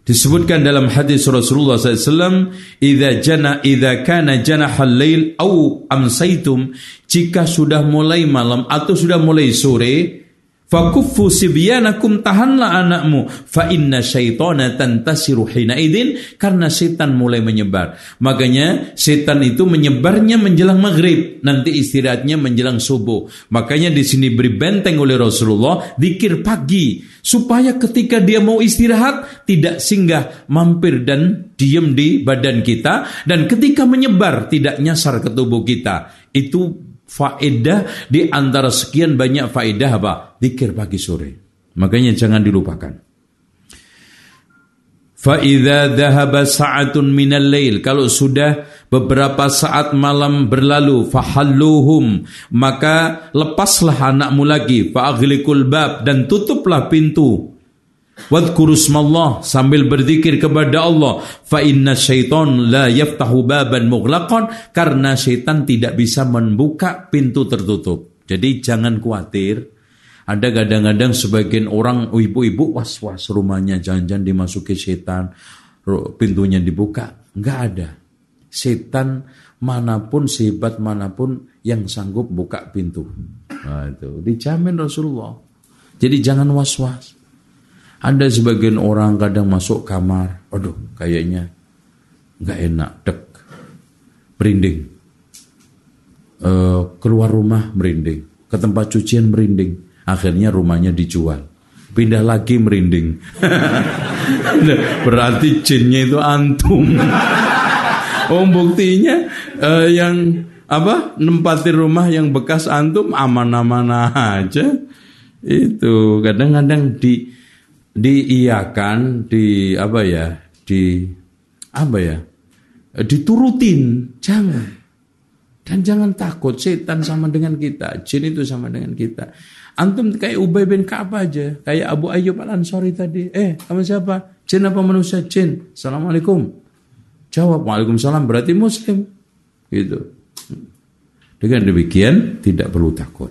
Disebutkan dalam hadis Rasulullah SAW idza jana idza kana janahal lail au amsaitum jika sudah mulai malam atau sudah mulai sore Fakuffu sibyanakum tahanlah anakmu fa inna syaitana tantasiru idin karena setan mulai menyebar. Makanya setan itu menyebarnya menjelang maghrib, nanti istirahatnya menjelang subuh. Makanya di sini beri benteng oleh Rasulullah dikir pagi supaya ketika dia mau istirahat tidak singgah mampir dan diam di badan kita dan ketika menyebar tidak nyasar ke tubuh kita. Itu faedah di antara sekian banyak faedah apa? Dikir pagi sore. Makanya jangan dilupakan. Fa'idha dhahaba sa'atun minal lail. Kalau sudah beberapa saat malam berlalu. Fahalluhum. Maka lepaslah anakmu lagi. Fa'aghlikul bab. Dan tutuplah pintu. Wadkurusmallah sambil berzikir kepada Allah. Fa inna syaitan la yaftahu baban mughlaqan karena syaitan tidak bisa membuka pintu tertutup. Jadi jangan khawatir. Ada kadang-kadang sebagian orang ibu-ibu was-was rumahnya jangan-jangan dimasuki setan, pintunya dibuka. Enggak ada. Setan mana pun sehebat mana pun yang sanggup buka pintu. Nah, itu dijamin Rasulullah. Jadi jangan was-was. Ada sebagian orang kadang masuk kamar, aduh kayaknya nggak enak, dek, merinding. E, keluar rumah merinding, ke tempat cucian merinding, akhirnya rumahnya dijual. Pindah lagi merinding. Berarti jinnya itu antum. oh buktinya e, yang apa nempati rumah yang bekas antum aman-aman aja. Itu kadang-kadang di diiyakan, di apa ya, di apa ya, diturutin, jangan. Dan jangan takut, setan sama dengan kita, jin itu sama dengan kita. Antum kayak Ubay bin Ka'ab aja, kayak Abu Ayyub al-Ansari tadi. Eh, kamu siapa? Jin apa manusia? Jin. Assalamualaikum. Jawab, Waalaikumsalam. Berarti Muslim. Gitu. Dengan demikian, tidak perlu takut.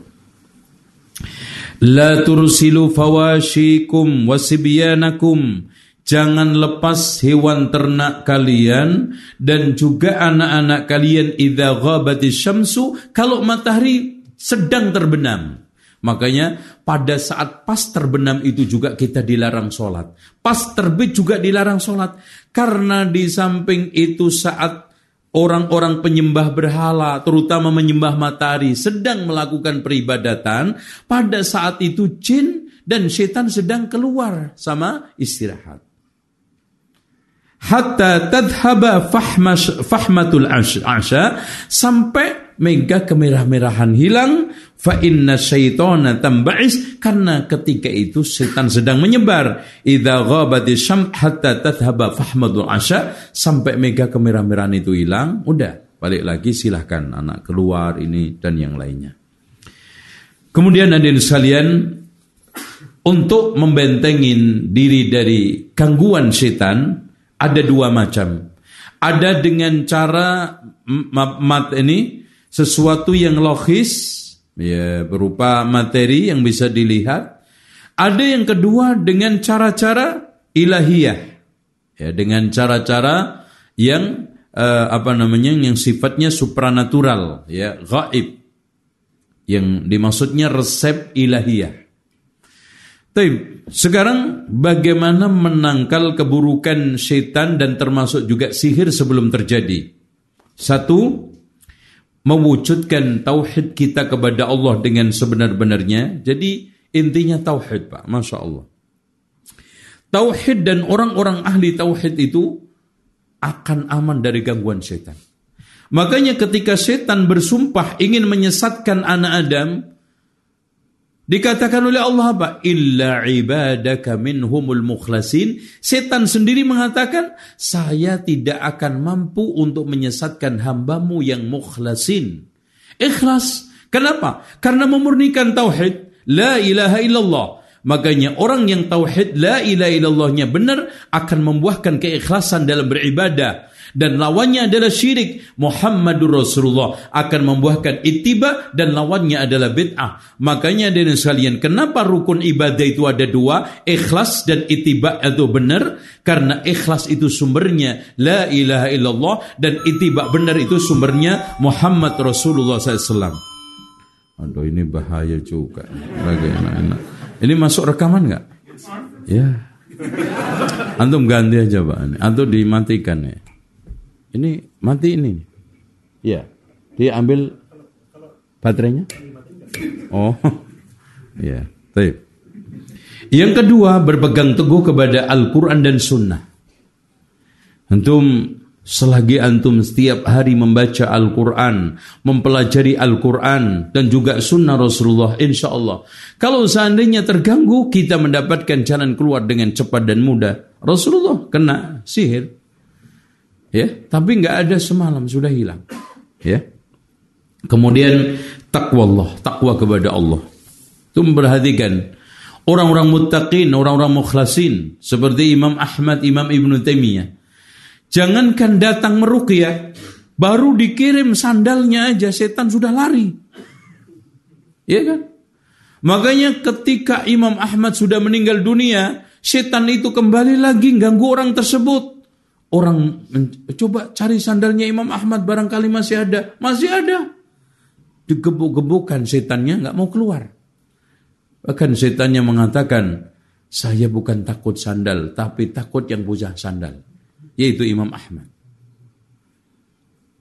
La tursilu fawashikum wasibyanakum. Jangan lepas hewan ternak kalian dan juga anak-anak kalian idza ghabati syamsu kalau matahari sedang terbenam. Makanya pada saat pas terbenam itu juga kita dilarang sholat. Pas terbit juga dilarang sholat. Karena di samping itu saat orang-orang penyembah berhala, terutama menyembah matahari, sedang melakukan peribadatan, pada saat itu jin dan setan sedang keluar sama istirahat. Hatta tadhaba fahmatul asya sampai mega kemerah-merahan hilang. Fa inna syaitana tamba'is. Karena ketika itu setan sedang menyebar. Idza ghabati syam hatta tadhhaba fahmadul asya. Sampai mega kemerah-merahan itu hilang. Udah balik lagi silahkan anak keluar ini dan yang lainnya. Kemudian ada sekalian untuk membentengin diri dari gangguan setan ada dua macam. Ada dengan cara mat ini sesuatu yang logis ya berupa materi yang bisa dilihat. Ada yang kedua dengan cara-cara ilahiyah. Ya dengan cara-cara yang uh, apa namanya yang sifatnya supranatural ya gaib. Yang dimaksudnya resep ilahiyah. Tapi sekarang bagaimana menangkal keburukan setan dan termasuk juga sihir sebelum terjadi? Satu, mewujudkan tauhid kita kepada Allah dengan sebenar-benarnya. Jadi intinya tauhid, Pak. Masya Allah. Tauhid dan orang-orang ahli tauhid itu akan aman dari gangguan setan. Makanya ketika setan bersumpah ingin menyesatkan anak Adam, Dikatakan oleh Allah apa? Illa ibadaka minhumul mukhlasin. Setan sendiri mengatakan, saya tidak akan mampu untuk menyesatkan hambamu yang mukhlasin. Ikhlas. Kenapa? Karena memurnikan tauhid. La ilaha illallah. Makanya orang yang tauhid la ilaha illallahnya benar akan membuahkan keikhlasan dalam beribadah dan lawannya adalah syirik. Muhammadur Rasulullah akan membuahkan itiba dan lawannya adalah bid'ah. Makanya dari sekalian, kenapa rukun ibadah itu ada dua? Ikhlas dan itiba itu benar. Karena ikhlas itu sumbernya la ilaha illallah dan itiba benar itu sumbernya Muhammad Rasulullah SAW. Aduh ini bahaya juga. Bagaimana? Ini masuk rekaman nggak? Ya. Antum ganti aja pak. Antum dimatikan ya. Ini mati ini. Ya. Dia ambil baterainya? Oh. ya. Baik. Yang kedua, berpegang teguh kepada Al-Quran dan Sunnah. Antum, selagi antum setiap hari membaca Al-Quran, mempelajari Al-Quran, dan juga Sunnah Rasulullah, insya Allah. Kalau seandainya terganggu, kita mendapatkan jalan keluar dengan cepat dan mudah. Rasulullah kena sihir ya? Tapi nggak ada semalam sudah hilang. Ya? Kemudian takwa Allah takwa kepada Allah. Itu memperhatikan orang-orang muttaqin orang-orang mukhlasin seperti Imam Ahmad Imam Ibnu Taimiyah. Jangankan datang meruqyah baru dikirim sandalnya aja setan sudah lari. Ya kan? Makanya ketika Imam Ahmad sudah meninggal dunia setan itu kembali lagi ganggu orang tersebut Orang coba cari sandalnya Imam Ahmad barangkali masih ada. Masih ada. Digebuk-gebukan setannya nggak mau keluar. Bahkan setannya mengatakan, saya bukan takut sandal, tapi takut yang punya sandal. Yaitu Imam Ahmad.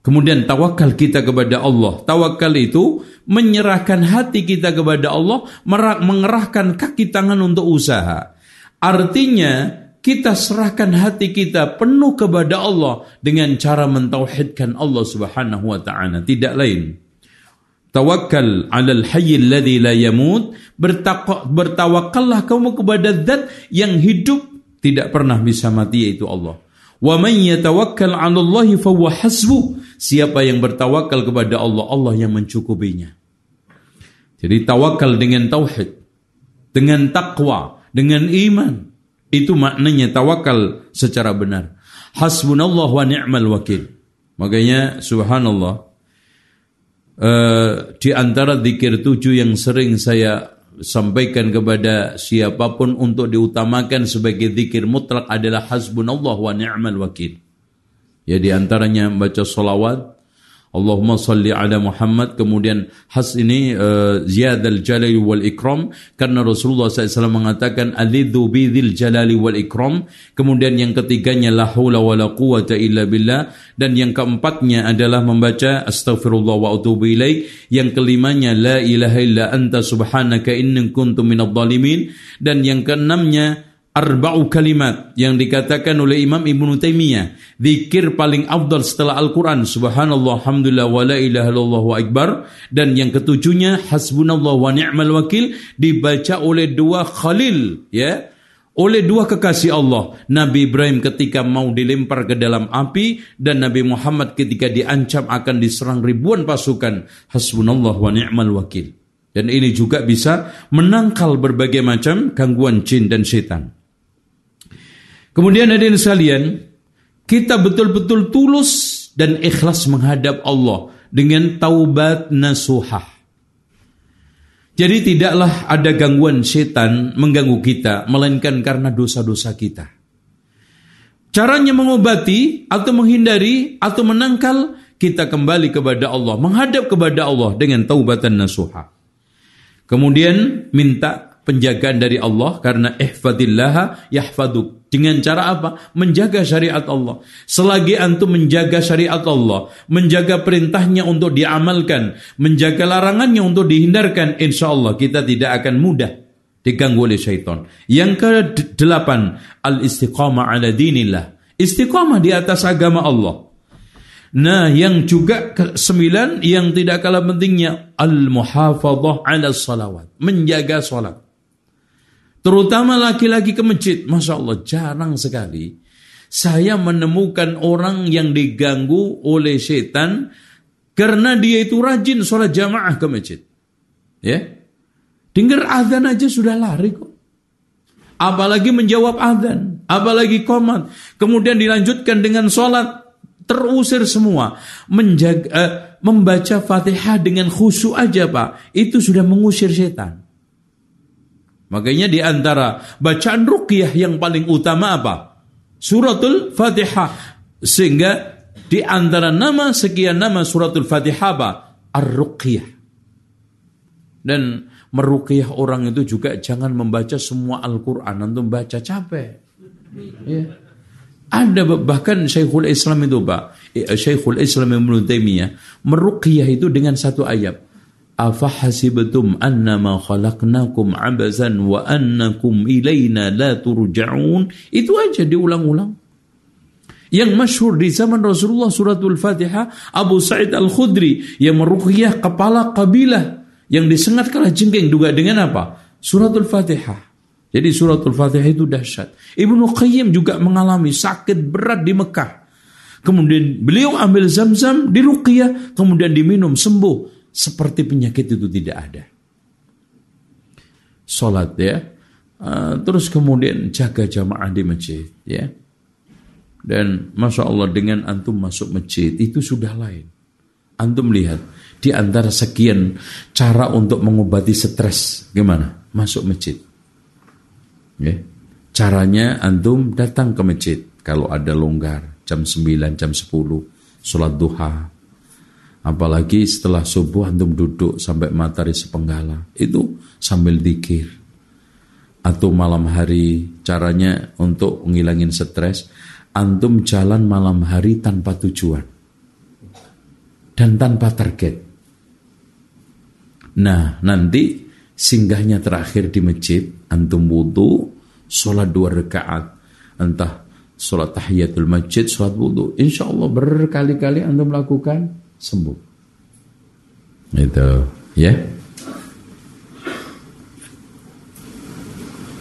Kemudian tawakal kita kepada Allah. Tawakal itu menyerahkan hati kita kepada Allah, mengerahkan kaki tangan untuk usaha. Artinya kita serahkan hati kita penuh kepada Allah dengan cara mentauhidkan Allah Subhanahu wa taala, tidak lain. Tawakkal 'alal hayyil ladzi la yamut, bertawakallah kamu kepada zat yang hidup tidak pernah bisa mati yaitu Allah. Wa man yatawakkal 'ala Allah fa hasbuh. Siapa yang bertawakal kepada Allah, Allah yang mencukupinya. Jadi tawakal dengan tauhid, dengan takwa, dengan iman, itu maknanya tawakal secara benar. Hasbunallah wa ni'mal wakil. Makanya subhanallah uh, di antara zikir tujuh yang sering saya sampaikan kepada siapa pun untuk diutamakan sebagai zikir mutlak adalah hasbunallah wa ni'mal wakil. Ya di antaranya baca solawat, Allahumma salli ala Muhammad. Kemudian has ini uh, ziyadal jalali wal ikram. Karena Rasulullah SAW mengatakan alidhu bidhil jalali wal ikram. Kemudian yang ketiganya la haula wala quwata illa billah. Dan yang keempatnya adalah membaca astaghfirullah wa atubu ilaik yang kelimanya la ilaha illa anta subhanaka inni kuntu minadh dhalimin dan yang keenamnya arba'u kalimat yang dikatakan oleh Imam Ibnu Taimiyah. Zikir paling afdal setelah Al-Quran. Subhanallah, Alhamdulillah, wa la ilaha illallah wa akbar. Dan yang ketujuhnya, hasbunallah wa ni'mal wakil. Dibaca oleh dua khalil. ya oleh dua kekasih Allah. Nabi Ibrahim ketika mau dilempar ke dalam api dan Nabi Muhammad ketika diancam akan diserang ribuan pasukan. Hasbunallah wa ni'mal wakil. Dan ini juga bisa menangkal berbagai macam gangguan jin dan setan. Kemudian hadirin sekalian, kita betul-betul tulus dan ikhlas menghadap Allah dengan taubat nasuhah. Jadi tidaklah ada gangguan setan mengganggu kita, melainkan karena dosa-dosa kita. Caranya mengobati atau menghindari atau menangkal, kita kembali kepada Allah, menghadap kepada Allah dengan taubatan nasuha. Kemudian minta penjagaan dari Allah karena ihfadillaha yahfaduk. Dengan cara apa? Menjaga syariat Allah. Selagi antum menjaga syariat Allah, menjaga perintahnya untuk diamalkan, menjaga larangannya untuk dihindarkan, insya Allah kita tidak akan mudah diganggu oleh syaitan. Yang ke delapan, al-istiqamah ala dinillah. Istiqamah di atas agama Allah. Nah, yang juga ke sembilan yang tidak kalah pentingnya al-muhafadhah ala salawat, menjaga salat. Terutama laki-laki ke masjid. Masya Allah, jarang sekali. Saya menemukan orang yang diganggu oleh setan karena dia itu rajin sholat jamaah ke masjid. Ya, Dengar azan aja sudah lari kok. Apalagi menjawab azan, apalagi komat. Kemudian dilanjutkan dengan sholat, terusir semua. Menjaga, eh, membaca fatihah dengan khusyuk aja pak, itu sudah mengusir setan. Makanya di antara bacaan ruqyah yang paling utama apa? Suratul Fatihah. Sehingga di antara nama sekian nama suratul Fatihah apa? Ar-Ruqyah. Dan meruqyah orang itu juga jangan membaca semua Al-Quran. Antum baca capek. Ya. Ada bahkan Syekhul Islam itu Pak, eh, Syekhul Islam Ibnu Taimiyah meruqyah itu dengan satu ayat. Afahasibtum annama khalaqnakum abazan wa annakum ilaina la turja'un. Itu aja diulang-ulang. Yang masyhur di zaman Rasulullah suratul Fatihah Abu Sa'id Al-Khudri yang meruqyah kepala kabilah yang disengat kalah jengking juga dengan apa? Suratul Fatihah. Jadi suratul Fatihah itu dahsyat. Ibnu Qayyim juga mengalami sakit berat di Mekah. Kemudian beliau ambil zam-zam di ruqyah, kemudian diminum sembuh seperti penyakit itu tidak ada. Sholat ya, uh, terus kemudian jaga jamaah di masjid ya. Dan masya Allah dengan antum masuk masjid itu sudah lain. Antum lihat di antara sekian cara untuk mengobati stres gimana? Masuk masjid. Ya. Caranya antum datang ke masjid kalau ada longgar jam 9, jam 10, sholat duha, Apalagi setelah subuh antum duduk sampai matahari sepenggala. Itu sambil dikir. Atau malam hari caranya untuk ngilangin stres. Antum jalan malam hari tanpa tujuan. Dan tanpa target. Nah nanti singgahnya terakhir di masjid. Antum wudhu, sholat dua rakaat. Entah sholat tahiyatul masjid, sholat wudhu. Insya Allah berkali-kali antum lakukan sembuh. Itu, ya.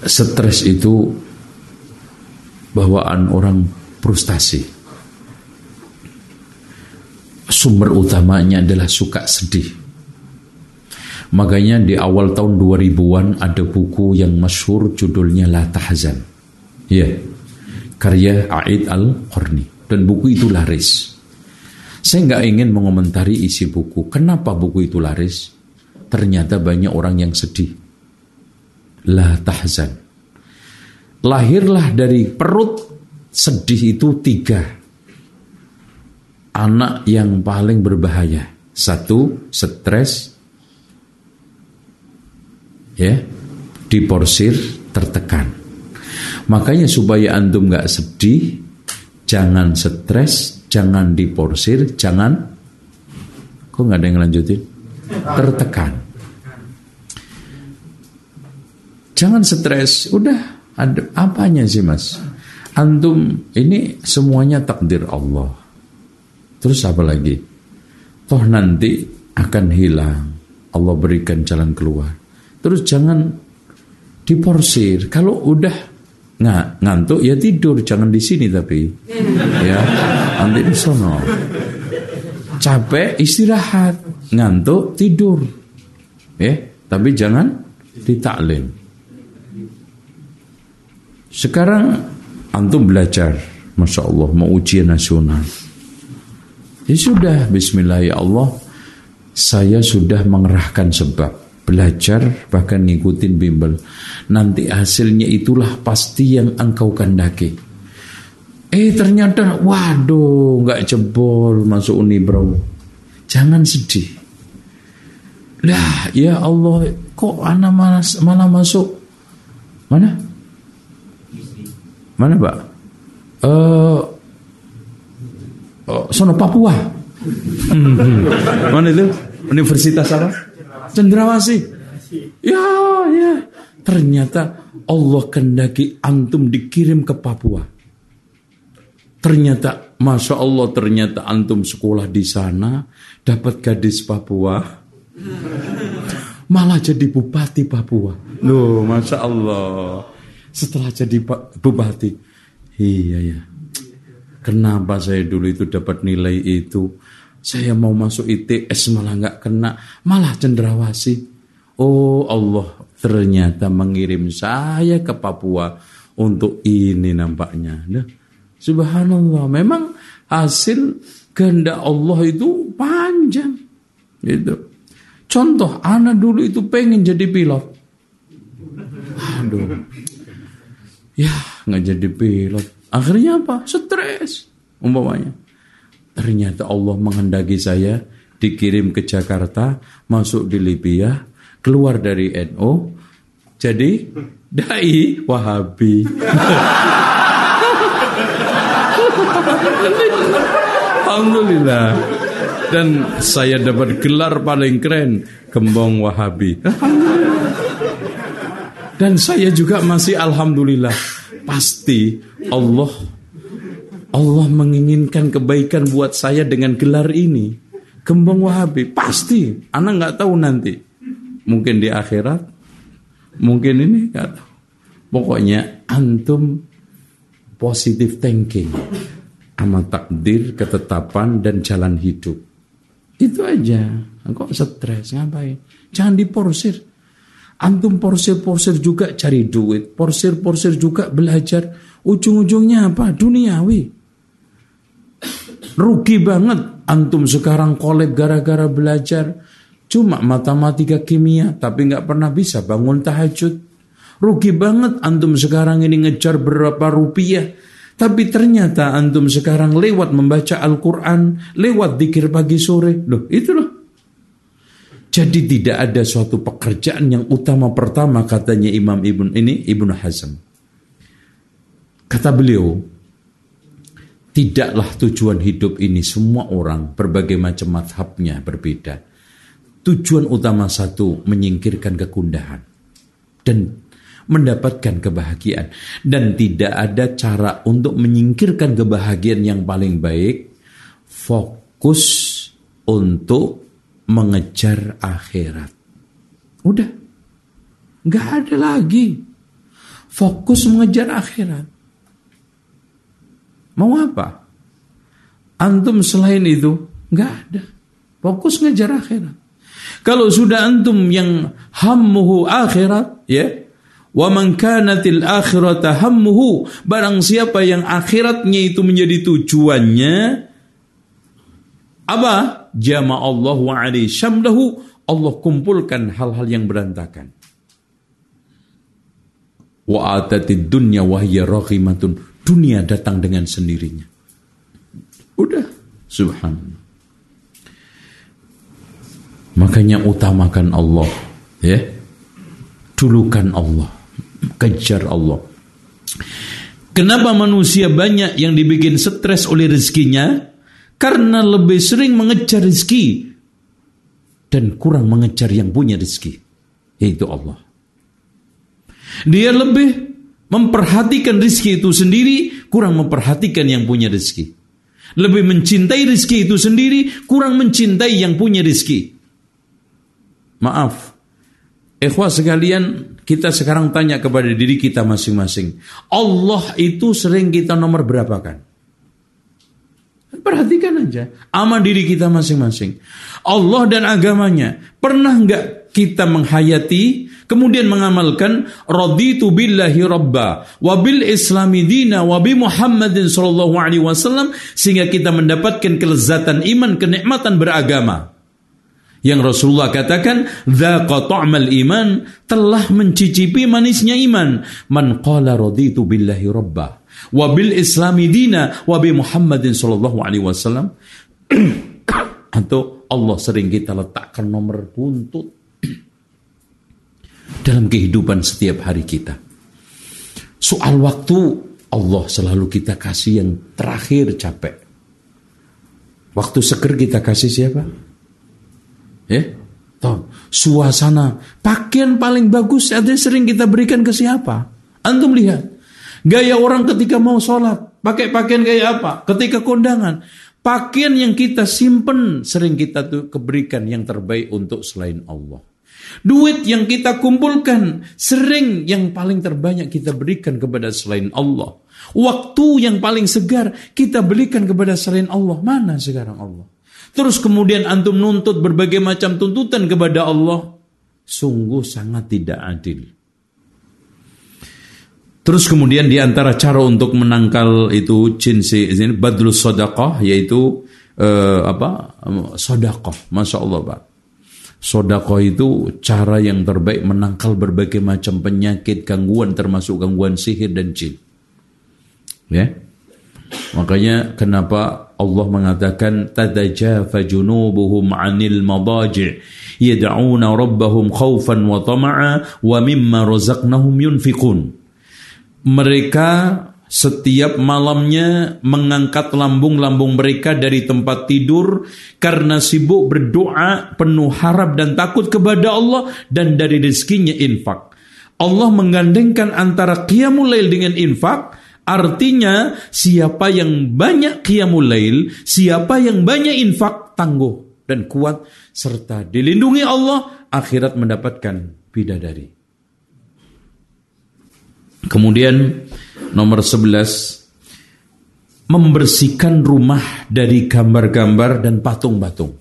Stres itu bawaan orang frustasi. Sumber utamanya adalah suka sedih. Makanya di awal tahun 2000-an ada buku yang masyhur judulnya La Tahzan. Ya. Karya Aid Al-Qarni dan buku itu laris. Saya nggak ingin mengomentari isi buku. Kenapa buku itu laris? Ternyata banyak orang yang sedih. La tahzan. Lahirlah dari perut sedih itu tiga. Anak yang paling berbahaya. Satu, stres. Ya, diporsir, tertekan. Makanya supaya antum nggak sedih, jangan stres, jangan diporsir, jangan kok nggak ada yang lanjutin tertekan. Jangan stres, udah ada apanya sih mas? Antum ini semuanya takdir Allah. Terus apa lagi? Toh nanti akan hilang. Allah berikan jalan keluar. Terus jangan diporsir. Kalau udah Nggak, ngantuk ya tidur, jangan di sini tapi. Ya, nanti di sono. Capek istirahat, ngantuk tidur. Ya, tapi jangan ditaklim. Sekarang antum belajar, masya Allah mau ujian nasional. Ya sudah, Bismillah ya Allah, saya sudah mengerahkan sebab belajar bahkan ngikutin bimbel. Nanti hasilnya itulah pasti yang engkau kandaki. Eh ternyata waduh nggak jebol masuk uni bro. Jangan sedih. Lah ya Allah kok anak malah, malah masuk? Mana? Mana pak? Uh, oh, sono Papua. Hmm, hmm. mana itu? Universitas apa Cendrawasih. Ya, ya. Ternyata Allah kendaki antum dikirim ke Papua. Ternyata, masya Allah, ternyata antum sekolah di sana, dapat gadis Papua, malah jadi bupati Papua. Loh, masya Allah. Setelah jadi bupati, iya ya. Kenapa saya dulu itu dapat nilai itu? Saya mau masuk ITS malah nggak kena, malah cenderawasi. Oh Allah ternyata mengirim saya ke Papua untuk ini nampaknya. Nah, subhanallah, memang hasil kehendak Allah itu panjang. Gitu. Contoh, anak dulu itu pengen jadi pilot. Aduh. Ya, nggak jadi pilot. Akhirnya apa? Stres umpamanya. Ternyata Allah menghendaki saya dikirim ke Jakarta, masuk di Libya, keluar dari NO, jadi dai Wahabi. Alhamdulillah. Dan saya dapat gelar paling keren, Gembong Wahabi. Dan saya juga masih alhamdulillah. Pasti Allah Allah menginginkan kebaikan buat saya dengan gelar ini. Gembong Wahabi. Pasti. Anak nggak tahu nanti. Mungkin di akhirat. Mungkin ini nggak tahu. Pokoknya antum positive thinking. Sama takdir, ketetapan, dan jalan hidup. Itu aja. Kok stres? Ngapain? Jangan diporsir. Antum porsir-porsir juga cari duit. Porsir-porsir juga belajar. Ujung-ujungnya apa? Duniawi. Rugi banget antum sekarang kolek gara-gara belajar cuma matematika kimia tapi nggak pernah bisa bangun tahajud. Rugi banget antum sekarang ini ngejar berapa rupiah tapi ternyata antum sekarang lewat membaca Al-Quran, lewat dikir pagi sore. Loh, itu loh. Jadi tidak ada suatu pekerjaan yang utama pertama katanya Imam Ibn ini Ibnu Hazm. Kata beliau, Tidaklah tujuan hidup ini semua orang berbagai macam madhabnya berbeda. Tujuan utama satu menyingkirkan kekundahan dan mendapatkan kebahagiaan. Dan tidak ada cara untuk menyingkirkan kebahagiaan yang paling baik. Fokus untuk mengejar akhirat. Udah. Nggak ada lagi. Fokus mengejar akhirat. Mau apa? Antum selain itu nggak ada. Fokus ngejar akhirat. Kalau sudah antum yang hammuhu akhirat, ya, wa man kanatil akhirata hammuhu, barang siapa yang akhiratnya itu menjadi tujuannya, apa? Jama Allah wa alaihi syamlahu, Allah kumpulkan hal-hal yang berantakan. Wa atatid dunya wa hiya raghimatun dunia datang dengan sendirinya. Udah, subhanallah. Makanya utamakan Allah, ya. Dulukan Allah, kejar Allah. Kenapa manusia banyak yang dibikin stres oleh rezekinya? Karena lebih sering mengejar rezeki dan kurang mengejar yang punya rezeki, yaitu Allah. Dia lebih memperhatikan rizki itu sendiri, kurang memperhatikan yang punya rizki. Lebih mencintai rizki itu sendiri, kurang mencintai yang punya rizki. Maaf, ikhwah sekalian, kita sekarang tanya kepada diri kita masing-masing. Allah itu sering kita nomor berapa kan? Perhatikan aja amal diri kita masing-masing. Allah dan agamanya pernah nggak kita menghayati kemudian mengamalkan raditu billahi rabba wa bil islami dina wa bi Muhammadin sallallahu alaihi wasallam sehingga kita mendapatkan kelezatan iman kenikmatan beragama. Yang Rasulullah katakan dzaqa ta'mal iman telah mencicipi manisnya iman. Man qala raditu billahi rabba wa bil islami dina wa bi Muhammadin sallallahu alaihi wasallam atau Allah sering kita letakkan nomor buntut dalam kehidupan setiap hari kita soal waktu Allah selalu kita kasih yang terakhir capek waktu seger kita kasih siapa Ya, tahu. Suasana, pakaian paling bagus ada sering kita berikan ke siapa? Antum lihat. Gaya orang ketika mau sholat, pakai pakaian gaya apa? Ketika kondangan, pakaian yang kita simpen sering kita tuh keberikan yang terbaik untuk selain Allah. Duit yang kita kumpulkan sering yang paling terbanyak kita berikan kepada selain Allah. Waktu yang paling segar kita berikan kepada selain Allah. Mana sekarang Allah? Terus kemudian antum nuntut berbagai macam tuntutan kepada Allah. Sungguh sangat tidak adil. Terus kemudian di antara cara untuk menangkal itu jinsi ini badlu sodakoh yaitu uh, apa sodakoh, masya Allah pak. Sodakoh itu cara yang terbaik menangkal berbagai macam penyakit, gangguan termasuk gangguan sihir dan jin. Ya, makanya kenapa Allah mengatakan tatajafa junubuhum 'anil madaji' yad'una rabbahum khaufan wa tama'a wa mimma razaqnahum yunfiqun. Mereka setiap malamnya mengangkat lambung-lambung mereka dari tempat tidur karena sibuk berdoa penuh harap dan takut kepada Allah dan dari rezekinya infak. Allah menggandengkan antara qiyamul lail dengan infak Artinya siapa yang banyak qiyamul lail, siapa yang banyak infak tangguh dan kuat serta dilindungi Allah akhirat mendapatkan bidadari. Kemudian nomor 11 membersihkan rumah dari gambar-gambar dan patung-patung.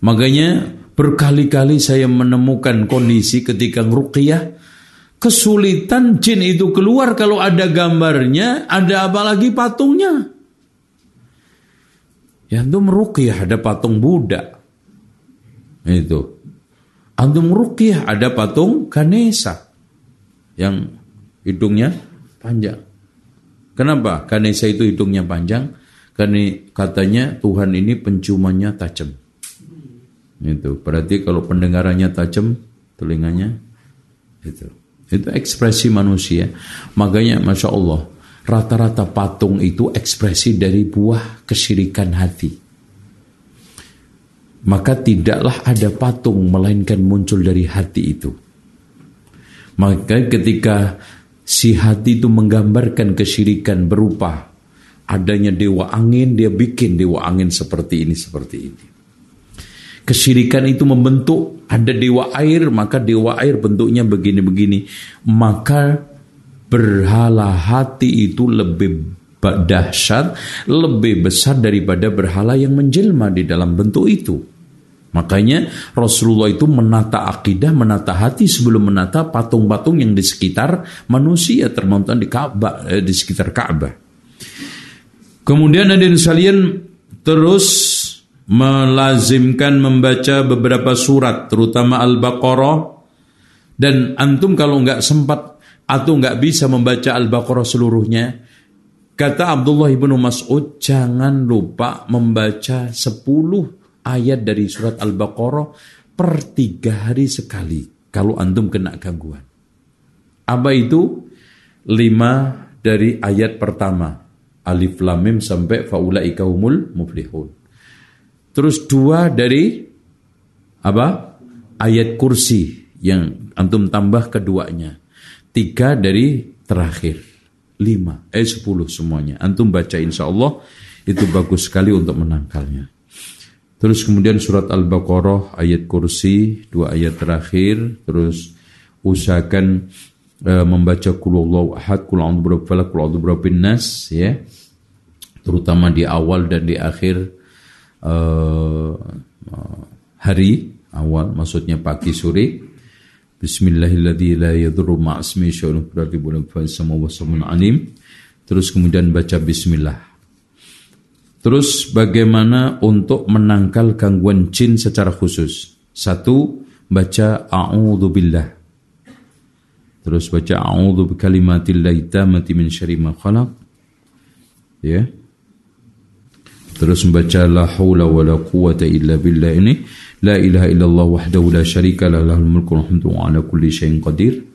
Makanya berkali-kali saya menemukan kondisi ketika ruqyah Kesulitan jin itu keluar kalau ada gambarnya, ada apalagi patungnya. Ya antum ruqyah ada patung Buddha. Itu. Antum ruqyah ada patung Ganesha yang hidungnya panjang. Kenapa Ganesha itu hidungnya panjang? Karena katanya Tuhan ini penciumannya tajam. Itu. Berarti kalau pendengarannya tajam, telinganya itu. Itu ekspresi manusia. Makanya Masya Allah, rata-rata patung itu ekspresi dari buah kesyirikan hati. Maka tidaklah ada patung melainkan muncul dari hati itu. Maka ketika si hati itu menggambarkan kesyirikan berupa adanya dewa angin, dia bikin dewa angin seperti ini, seperti ini. Kesyirikan itu membentuk ada dewa air, maka dewa air bentuknya begini-begini. Maka berhala hati itu lebih dahsyat, lebih besar daripada berhala yang menjelma di dalam bentuk itu. Makanya Rasulullah itu menata akidah, menata hati sebelum menata patung-patung yang di sekitar manusia termontan di Ka'bah, eh, di sekitar Ka'bah. Kemudian ada yang sekalian terus melazimkan membaca beberapa surat terutama Al-Baqarah dan antum kalau nggak sempat atau nggak bisa membaca Al-Baqarah seluruhnya kata Abdullah ibnu Mas'ud jangan lupa membaca 10 ayat dari surat Al-Baqarah per tiga hari sekali kalau antum kena gangguan apa itu lima dari ayat pertama alif lam mim sampai faulaika humul muflihun Terus dua dari apa? Ayat kursi yang antum tambah keduanya. Tiga dari terakhir. Lima, eh sepuluh semuanya. Antum baca insya Allah itu bagus sekali untuk menangkalnya. Terus kemudian surat Al-Baqarah ayat kursi, dua ayat terakhir. Terus usahakan uh, membaca kulullahu ahad, kul a'udzu birabbil kul a'udzu nas ya. Terutama di awal dan di akhir uh, hari awal maksudnya pagi sore. Bismillahirrahmanirrahim. Terus kemudian baca bismillah. Terus bagaimana untuk menangkal gangguan jin secara khusus? Satu, baca a'udzubillah. Terus baca a'udzu bikalimatillahi tammati min syarri ma khalaq. Ya. Terus membaca la haula wala quwata illa billah ini la ilaha illallah wahdahu la syarika lah lahul mulku wa ala kulli syai'in qadir.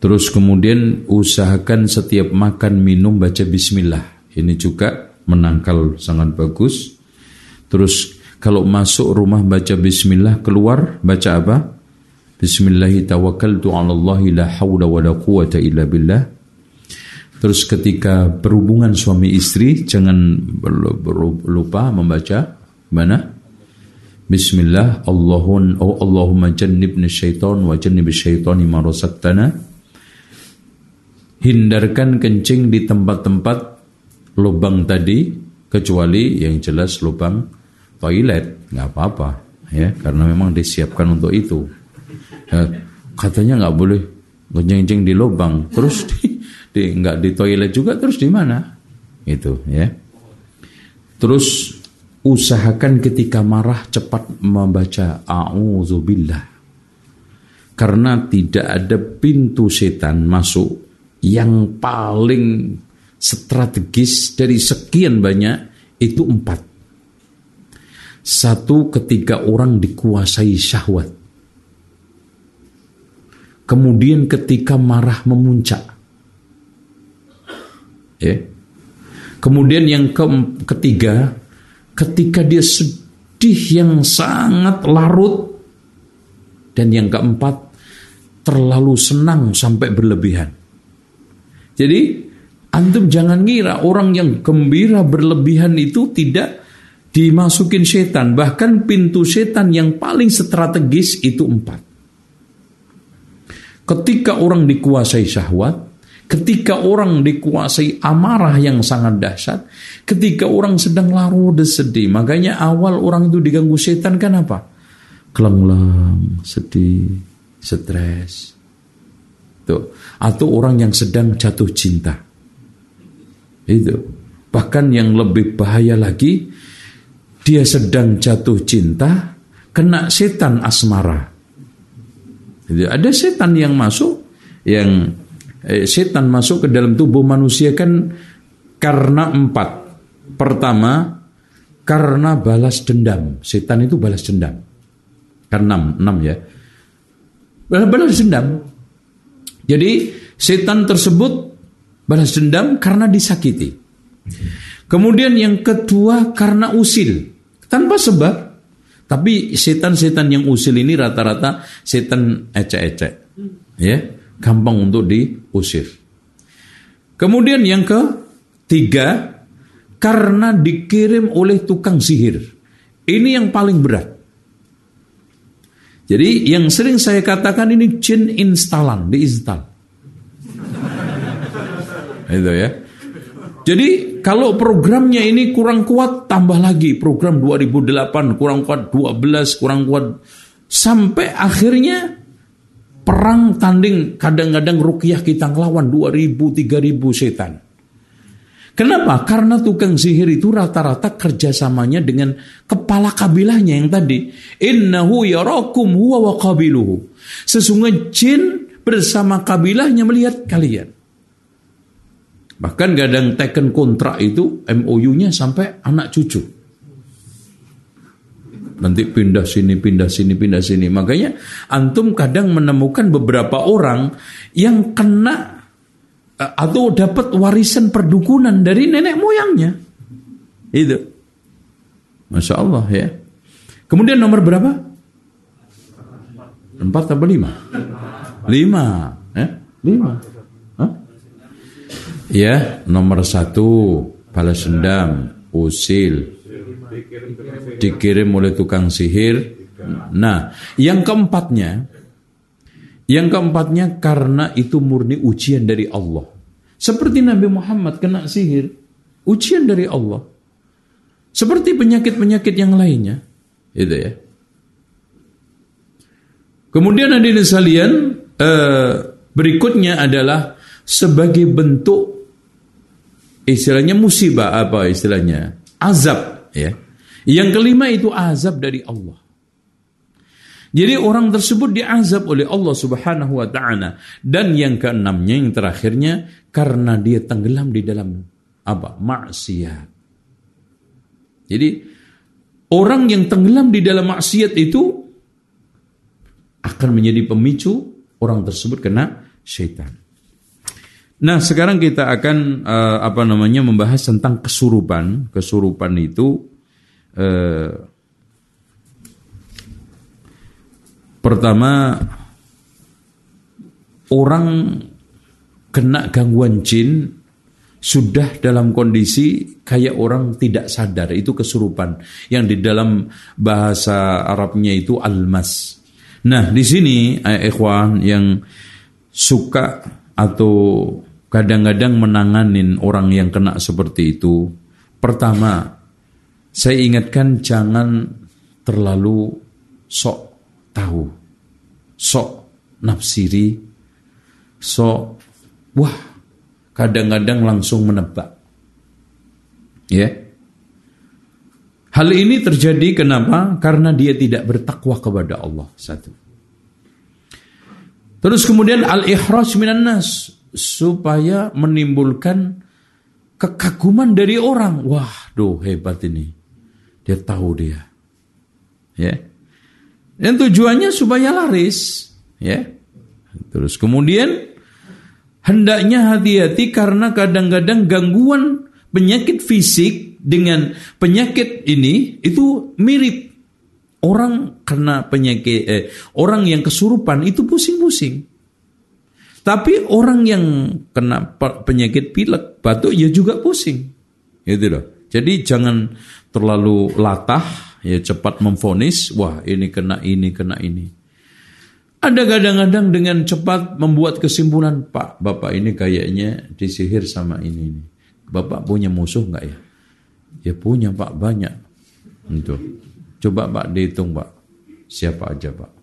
Terus kemudian usahakan setiap makan minum baca bismillah. Ini juga menangkal sangat bagus. Terus kalau masuk rumah baca bismillah, keluar baca apa? Bismillahi tawakkaltu 'ala Allah la haula. Terus ketika berhubungan suami istri jangan lupa membaca mana? Bismillah Allahun oh Allahumma jannibni syaitan wa jannibni syaitani ma razaqtana hindarkan kencing di tempat-tempat lubang tadi kecuali yang jelas lubang toilet. Nggak apa-apa ya karena memang disiapkan untuk itu. Ya, katanya nggak boleh kencing di lubang. Terus di, di nggak di toilet juga terus di mana? Itu ya. Terus usahakan ketika marah cepat membaca auzubillah karena tidak ada pintu setan masuk yang paling strategis dari sekian banyak itu empat. Satu ketika orang dikuasai syahwat. Kemudian ketika marah memuncak. Ya. Kemudian yang ke ketiga, ketika dia sedih yang sangat larut. Dan yang keempat, terlalu senang sampai berlebihan. Jadi antum jangan ngira orang yang gembira berlebihan itu tidak dimasukin setan. Bahkan pintu setan yang paling strategis itu empat. Ketika orang dikuasai syahwat, ketika orang dikuasai amarah yang sangat dahsyat, ketika orang sedang larut sedih, makanya awal orang itu diganggu setan kan apa? Kelenglang, sedih, stres, Tuh. Atau orang yang sedang jatuh cinta. Itu. Bahkan yang lebih bahaya lagi, dia sedang jatuh cinta, kena setan asmara. Jadi ada setan yang masuk, yang eh, setan masuk ke dalam tubuh manusia kan karena empat. Pertama, karena balas dendam. Setan itu balas dendam. Kan enam, enam ya. Balas dendam. Jadi setan tersebut balas dendam karena disakiti. Kemudian yang kedua karena usil tanpa sebab. Tapi setan-setan yang usil ini rata-rata setan ecek-ecek. Ya, gampang untuk diusir. Kemudian yang ketiga karena dikirim oleh tukang sihir. Ini yang paling berat. Jadi yang sering saya katakan ini jin instalan, diinstal. Itu ya. Jadi kalau programnya ini kurang kuat, tambah lagi program 2008, kurang kuat 12, kurang kuat sampai akhirnya perang tanding kadang-kadang rukyah kita ngelawan 2000, 3000 setan. Kenapa? Karena tukang sihir itu rata-rata kerjasamanya dengan kepala kabilahnya yang tadi. Innahu yarakum huwa wa qabiluhu. Sesungguhnya jin bersama kabilahnya melihat kalian. Bahkan kadang teken kontrak itu MOU-nya sampai anak cucu. Nanti pindah sini, pindah sini, pindah sini. Makanya antum kadang menemukan beberapa orang yang kena Eh, atau dapat warisan perdukunan dari nenek moyangnya. Itu. Masya Allah ya. Kemudian nomor berapa? Empat atau lima? Lima. Ya? Lima. Ya, nomor satu balas dendam, usil, dikirim oleh tukang sihir. Nah, yang keempatnya Yang keempatnya karena itu murni ujian dari Allah. Seperti Nabi Muhammad kena sihir, ujian dari Allah. Seperti penyakit-penyakit yang lainnya. Itu ya. Kemudian hadirin sekalian, eh, berikutnya adalah sebagai bentuk istilahnya musibah apa istilahnya? Azab ya. Yang kelima itu azab dari Allah. Jadi orang tersebut diazab oleh Allah Subhanahu wa taala dan yang keenamnya yang terakhirnya karena dia tenggelam di dalam apa? maksiat. Jadi orang yang tenggelam di dalam maksiat itu akan menjadi pemicu orang tersebut kena syaitan. Nah, sekarang kita akan uh, apa namanya membahas tentang kesurupan. Kesurupan itu uh, Pertama, orang kena gangguan jin sudah dalam kondisi kayak orang tidak sadar itu kesurupan yang di dalam bahasa Arabnya itu almas. Nah di sini eh, ikhwan yang suka atau kadang-kadang menanganin orang yang kena seperti itu. Pertama, saya ingatkan jangan terlalu sok tahu, sok nafsiri, sok wah kadang-kadang langsung menebak. Ya. Hal ini terjadi kenapa? Karena dia tidak bertakwa kepada Allah. Satu. Terus kemudian al-ikhraj minan nas supaya menimbulkan kekaguman dari orang. Wah, doh hebat ini. Dia tahu dia. Ya. Dan tujuannya supaya laris, ya. Terus kemudian hendaknya hati-hati karena kadang-kadang gangguan penyakit fisik dengan penyakit ini itu mirip. Orang kena penyakit eh, orang yang kesurupan itu pusing-pusing. Tapi orang yang kena penyakit pilek, batuk ya juga pusing. Gitu loh. Jadi jangan terlalu latah ya cepat memfonis, wah ini kena ini, kena ini. Ada kadang-kadang dengan cepat membuat kesimpulan, Pak, Bapak ini kayaknya disihir sama ini. ini. Bapak punya musuh nggak ya? Ya punya Pak, banyak. Itu. Coba Pak dihitung Pak, siapa aja Pak.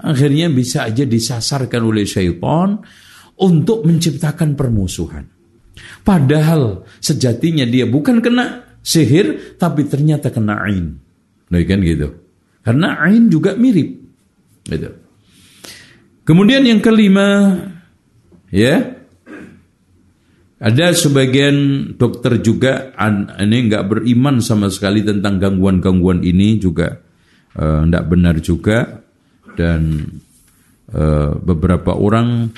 Akhirnya bisa aja disasarkan oleh syaitan untuk menciptakan permusuhan. Padahal sejatinya dia bukan kena sihir tapi ternyata kena ain. Nah, kan gitu. Karena ain juga mirip. Gitu. Kemudian yang kelima ya ada sebagian dokter juga ini nggak beriman sama sekali tentang gangguan-gangguan ini juga tidak uh, benar juga dan uh, beberapa orang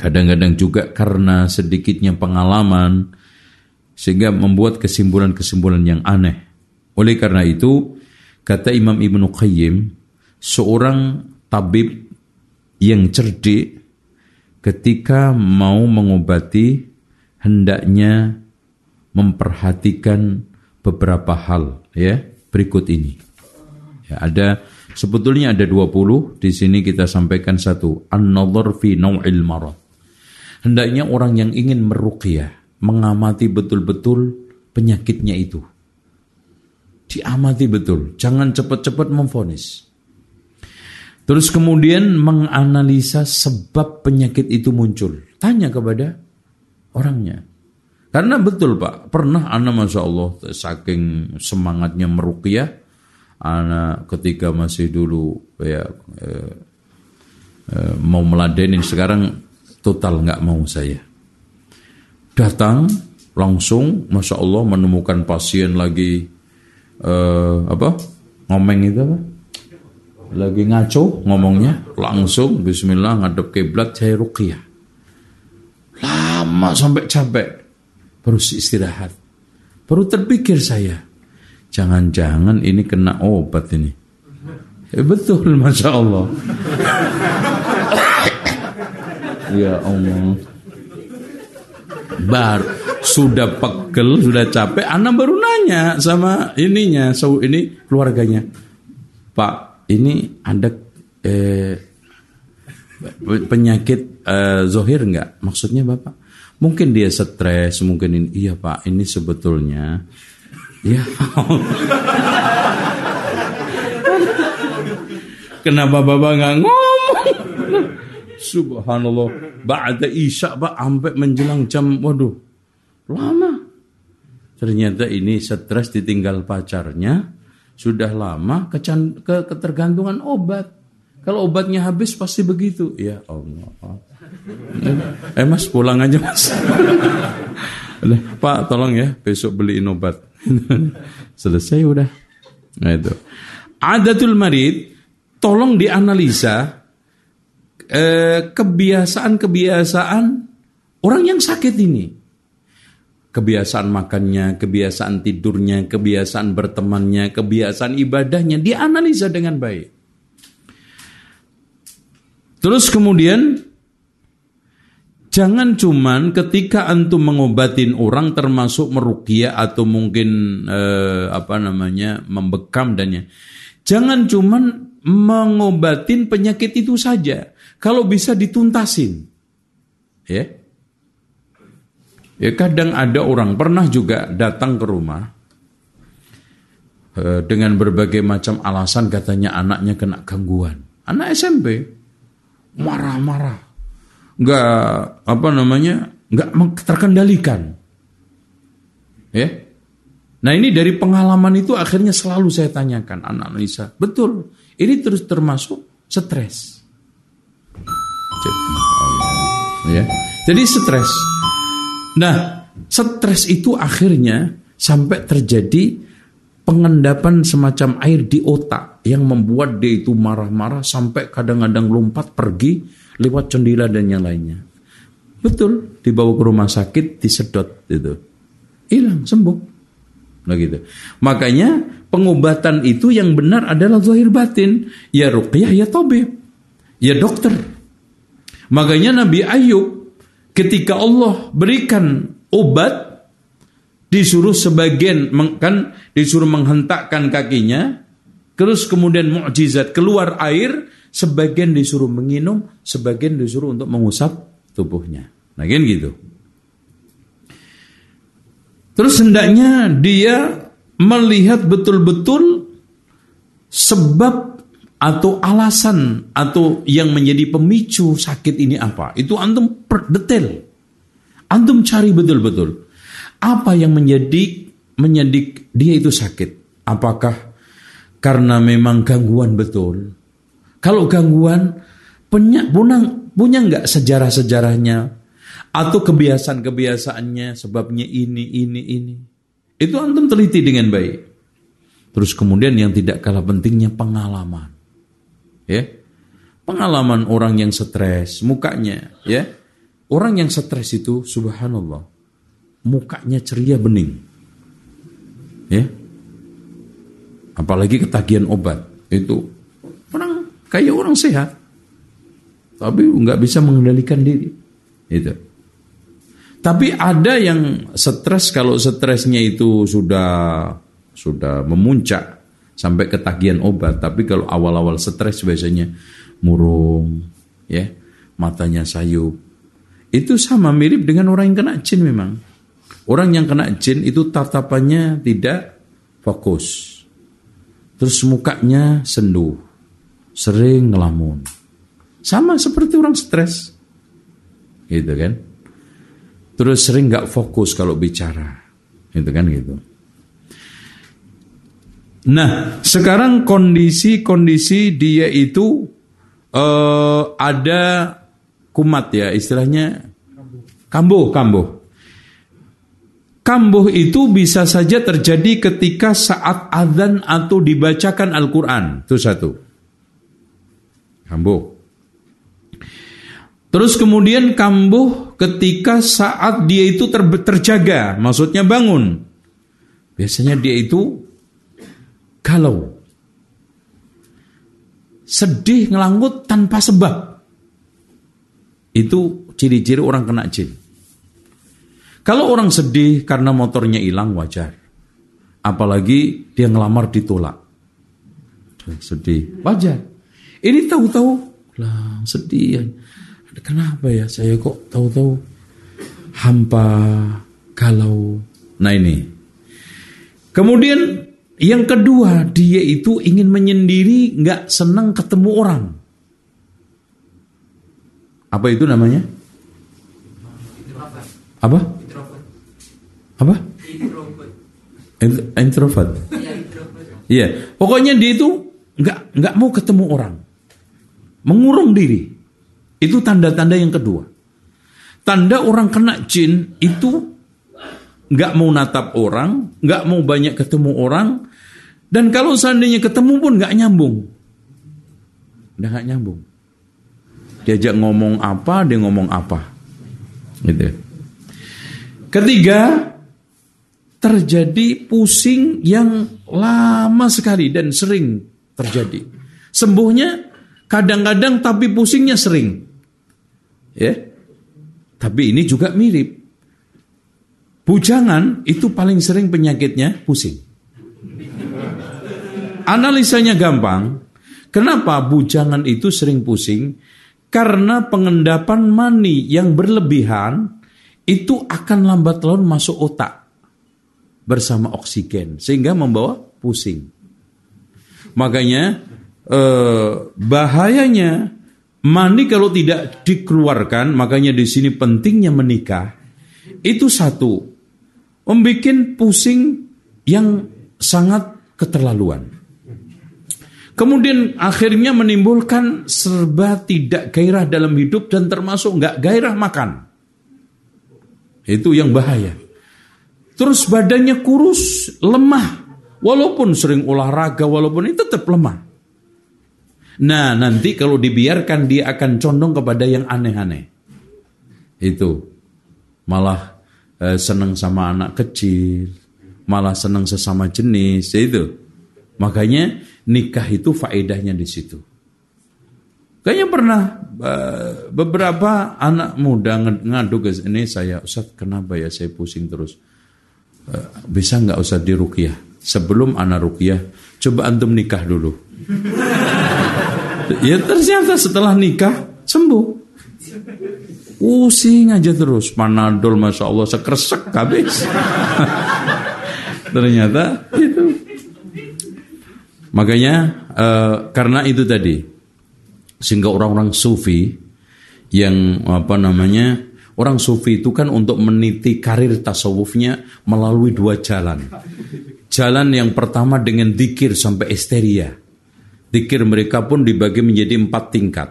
kadang-kadang juga karena sedikitnya pengalaman sehingga membuat kesimpulan-kesimpulan yang aneh. Oleh karena itu, kata Imam Ibnu Qayyim, seorang tabib yang cerdik ketika mau mengobati hendaknya memperhatikan beberapa hal ya berikut ini. Ya, ada sebetulnya ada 20 di sini kita sampaikan satu an-nadhar fi naw'il marad. Hendaknya orang yang ingin meruqyah mengamati betul-betul penyakitnya itu. Diamati betul, jangan cepat-cepat memfonis. Terus kemudian menganalisa sebab penyakit itu muncul. Tanya kepada orangnya. Karena betul Pak, pernah anak Masya Allah saking semangatnya meruqyah, anak ketika masih dulu ya eh, eh, mau meladenin. Sekarang total nggak mau saya. Datang langsung masya Allah menemukan pasien lagi uh, apa ngomeng itu apa? Lagi ngaco ngomongnya. Langsung Bismillah ngadep kiblat saya ruqyah. Lama sampai capek baru istirahat. Baru terpikir saya jangan-jangan ini kena obat ini eh, betul masya Allah ya Allah bar sudah pegel sudah capek anak baru nanya sama ininya so ini keluarganya pak ini ada eh, penyakit uh, zohir nggak? Maksudnya bapak? Mungkin dia stres, mungkin ini. Iya pak, ini sebetulnya. Ya. Kenapa bapak nggak ngomong? Subhanallah. Ba'da isya pak sampai menjelang jam, waduh, lama. Ternyata ini stres ditinggal pacarnya, sudah lama kecan ke ketergantungan obat. Kalau obatnya habis pasti begitu. Ya Allah. Eh mas pulang aja mas. Pak tolong ya besok beliin obat. Selesai udah. Nah itu. Adatul marid tolong dianalisa eh, kebiasaan-kebiasaan orang yang sakit ini kebiasaan makannya, kebiasaan tidurnya, kebiasaan bertemannya, kebiasaan ibadahnya dianalisa dengan baik. Terus kemudian jangan cuman ketika antum mengobatin orang termasuk merukia atau mungkin eh, apa namanya membekam dannya. Jangan cuman mengobatin penyakit itu saja. Kalau bisa dituntasin. Ya. Ya kadang ada orang pernah juga datang ke rumah eh, dengan berbagai macam alasan katanya anaknya kena gangguan. Anak SMP marah-marah, nggak apa namanya, nggak terkendalikan. Ya, Nah ini dari pengalaman itu akhirnya selalu saya tanyakan anak Nisa, betul, ini terus termasuk stres. Ya. Jadi stres. Nah, stres itu akhirnya sampai terjadi pengendapan semacam air di otak yang membuat dia itu marah-marah sampai kadang-kadang lompat pergi lewat jendela dan yang lainnya. Betul, dibawa ke rumah sakit, disedot itu. Hilang, sembuh. Nah gitu. Makanya pengobatan itu yang benar adalah zahir batin. Ya ruqyah, ya tabib. Ya dokter. Makanya Nabi Ayub ketika Allah berikan obat disuruh sebagian kan disuruh menghentakkan kakinya terus kemudian mukjizat keluar air sebagian disuruh menginum sebagian disuruh untuk mengusap tubuhnya nah kan gitu terus hendaknya dia melihat betul-betul sebab atau alasan atau yang menjadi pemicu sakit ini apa? Itu antum per detail. Antum cari betul-betul. Apa yang menjadi menyedik dia itu sakit? Apakah karena memang gangguan betul? Kalau gangguan punya punya, nggak sejarah-sejarahnya atau kebiasaan-kebiasaannya sebabnya ini ini ini. Itu antum teliti dengan baik. Terus kemudian yang tidak kalah pentingnya pengalaman ya pengalaman orang yang stres mukanya ya orang yang stres itu subhanallah mukanya ceria bening ya apalagi ketagihan obat itu orang kayak orang sehat tapi nggak bisa mengendalikan diri itu tapi ada yang stres kalau stresnya itu sudah sudah memuncak sampai ketagihan obat. Tapi kalau awal-awal stres biasanya murung, ya, matanya sayup. Itu sama mirip dengan orang yang kena jin memang. Orang yang kena jin itu tatapannya tidak fokus. Terus mukanya senduh, sering ngelamun. Sama seperti orang stres. Gitu kan. Terus sering nggak fokus kalau bicara. Gitu kan gitu. Nah, sekarang kondisi-kondisi dia itu uh, ada kumat ya, istilahnya kambuh, kambuh. Kambuh itu bisa saja terjadi ketika saat azan atau dibacakan Al-Quran. Itu satu. Kambuh. Terus kemudian kambuh ketika saat dia itu ter terjaga, maksudnya bangun. Biasanya dia itu galau. Sedih ngelangut tanpa sebab. Itu ciri-ciri orang kena jin. Kalau orang sedih karena motornya hilang wajar. Apalagi dia ngelamar ditolak. Sedih, wajar. Ini tahu-tahu pulang sedih. Kenapa ya saya kok tahu-tahu hampa galau. Nah ini. Kemudian yang kedua dia itu ingin menyendiri, nggak senang ketemu orang. Apa itu namanya? Apa? Apa? Introvert. Iya, pokoknya dia itu nggak nggak mau ketemu orang, mengurung diri. Itu tanda-tanda yang kedua. Tanda orang kena jin itu nggak mau natap orang, nggak mau banyak ketemu orang, dan kalau seandainya ketemu pun nggak nyambung, udah nggak nyambung. Diajak ngomong apa, dia ngomong apa, gitu. Ketiga, terjadi pusing yang lama sekali dan sering terjadi. Sembuhnya kadang-kadang tapi pusingnya sering. Ya. Tapi ini juga mirip. Bujangan itu paling sering penyakitnya pusing. Analisanya gampang. Kenapa bujangan itu sering pusing? Karena pengendapan mani yang berlebihan itu akan lambat laun masuk otak bersama oksigen sehingga membawa pusing. Makanya eh, bahayanya mani kalau tidak dikeluarkan, makanya di sini pentingnya menikah. Itu satu, membuat pusing yang sangat keterlaluan. Kemudian akhirnya menimbulkan serba tidak gairah dalam hidup dan termasuk nggak gairah makan. Itu yang bahaya. Terus badannya kurus, lemah. Walaupun sering olahraga, walaupun itu tetap lemah. Nah, nanti kalau dibiarkan dia akan condong kepada yang aneh-aneh. Itu. Malah eh, senang sama anak kecil, malah senang sesama jenis, itu. Makanya nikah itu faedahnya di situ. Kayaknya pernah eh, beberapa anak muda ngadu ke ini saya, Ustaz kenapa ya saya pusing terus? Eh, bisa nggak usah dirukyah sebelum anak rukyah coba antum nikah dulu. Ya ternyata setelah nikah sembuh. Pusing aja terus. Panadol masya Allah sekresek habis. Ternyata itu. Makanya uh, karena itu tadi sehingga orang-orang sufi yang apa namanya Orang sufi itu kan untuk meniti karir tasawufnya melalui dua jalan. Jalan yang pertama dengan dikir sampai esteria. Dikir mereka pun dibagi menjadi empat tingkat.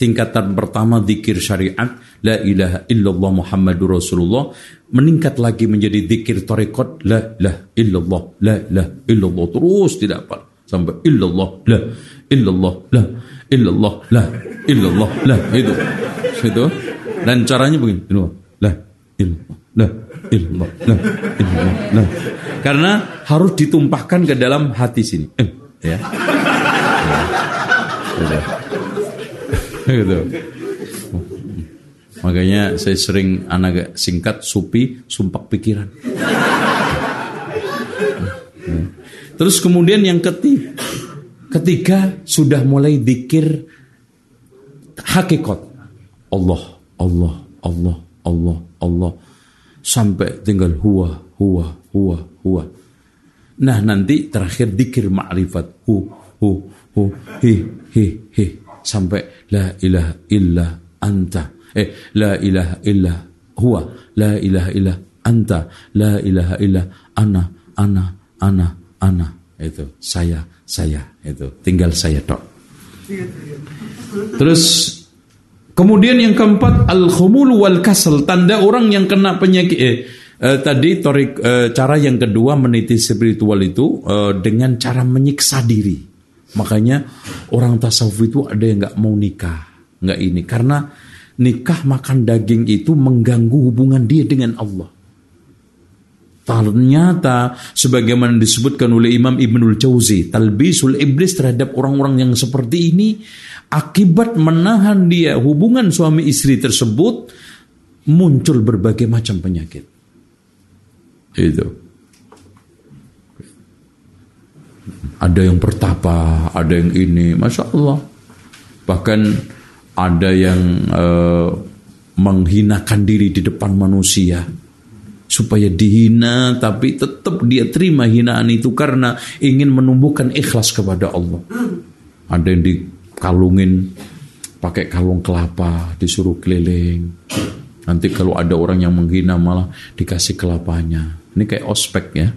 Tingkatan pertama dikir syariat, la ilaha illallah Muhammadur Rasulullah. Meningkat lagi menjadi dikir torekot, la ilaha illallah, la ilaha illallah. Terus tidak apa sampai illallah, la illallah, la illallah, la illallah, la itu. Itu dan caranya begini, la illallah, la illallah, la illallah, la. Karena harus ditumpahkan ke dalam hati sini. Eh, ya. ya. Gitu. Makanya saya sering anak singkat supi sumpak pikiran. Terus kemudian yang ketiga, ketiga sudah mulai dikir hakikat Allah. Allah, Allah, Allah, Allah sampai tinggal huwa, huwa, huwa, huwa. Nah nanti terakhir dikir ma'rifat hu, hu, hu, hi, hi, hi sampai la ilaha illa anta. Eh la ilaha illa huwa, la ilaha illa anta, la ilaha illa ana, ana, ana, ana. Itu saya, saya itu tinggal saya tok. Terus Kemudian yang keempat al-khumul wal kasal, tanda orang yang kena penyakit eh, eh tadi torik eh, cara yang kedua meniti spiritual itu eh, dengan cara menyiksa diri. Makanya orang tasawuf itu ada yang nggak mau nikah, nggak ini karena nikah makan daging itu mengganggu hubungan dia dengan Allah. Ternyata sebagaimana disebutkan oleh Imam Ibnul Jauzi, talbisul iblis terhadap orang-orang yang seperti ini akibat menahan dia hubungan suami istri tersebut muncul berbagai macam penyakit. Itu. Ada yang pertapa, ada yang ini, masya Allah. Bahkan ada yang uh, menghinakan diri di depan manusia supaya dihina tapi tetap dia terima hinaan itu karena ingin menumbuhkan ikhlas kepada Allah. Ada yang dikalungin pakai kalung kelapa disuruh keliling. Nanti kalau ada orang yang menghina malah dikasih kelapanya. Ini kayak ospek ya.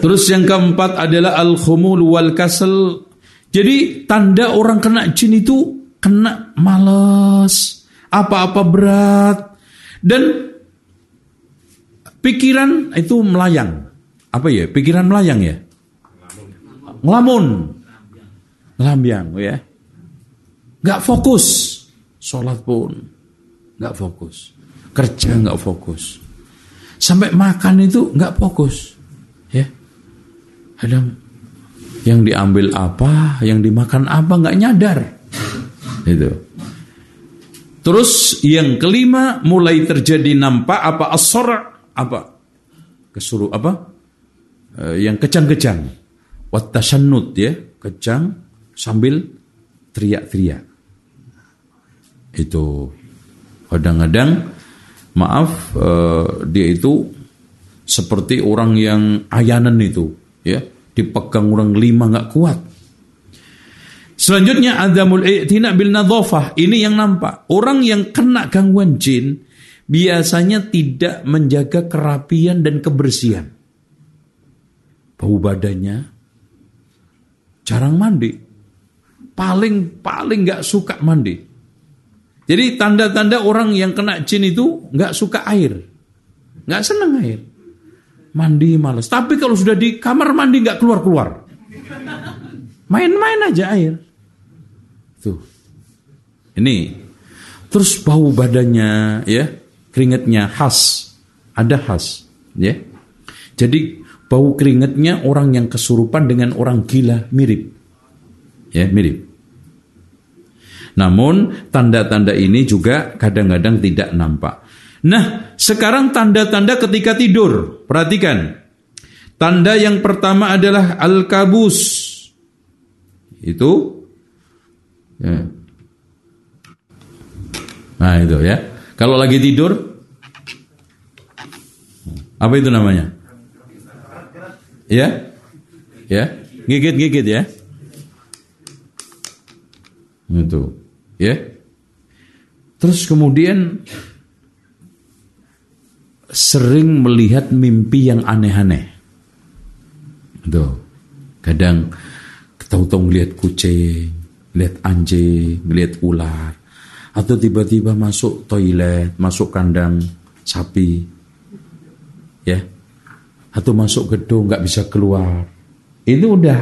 Terus yang keempat adalah al-khumul wal kasal. Jadi tanda orang kena jin itu kena malas, apa-apa berat, dan pikiran itu melayang. Apa ya? Pikiran melayang ya? Ngelamun. Ngelambiang ya. Gak fokus. Sholat pun gak fokus. Kerja gak fokus. Sampai makan itu gak fokus. Ya. Kadang yang diambil apa, yang dimakan apa gak nyadar. Itu. Terus yang kelima mulai terjadi nampak apa asor apa kesuruh apa e, yang kejang-kejang watasannut ya kejang sambil teriak-teriak itu kadang-kadang maaf e, dia itu seperti orang yang ayanan itu ya dipegang orang lima nggak kuat Selanjutnya adamul i'tina bil nadhafah. Ini yang nampak. Orang yang kena gangguan jin biasanya tidak menjaga kerapian dan kebersihan. Bau badannya jarang mandi. Paling paling nggak suka mandi. Jadi tanda-tanda orang yang kena jin itu nggak suka air, nggak senang air, mandi males. Tapi kalau sudah di kamar mandi nggak keluar keluar, main-main aja air. Tuh. Ini. Terus bau badannya ya, keringatnya khas. Ada khas, ya. Jadi bau keringatnya orang yang kesurupan dengan orang gila mirip. Ya, mirip. Namun tanda-tanda ini juga kadang-kadang tidak nampak. Nah, sekarang tanda-tanda ketika tidur. Perhatikan. Tanda yang pertama adalah al-kabus. Itu Ya. Nah itu ya. Kalau lagi tidur, apa itu namanya? Ya, ya, gigit-gigit ya. Itu, ya. Terus kemudian sering melihat mimpi yang aneh-aneh. Tuh, kadang tahu-tahu melihat kucing, lihat anjing, lihat ular, atau tiba-tiba masuk toilet, masuk kandang sapi, ya, atau masuk gedung nggak bisa keluar, ini udah.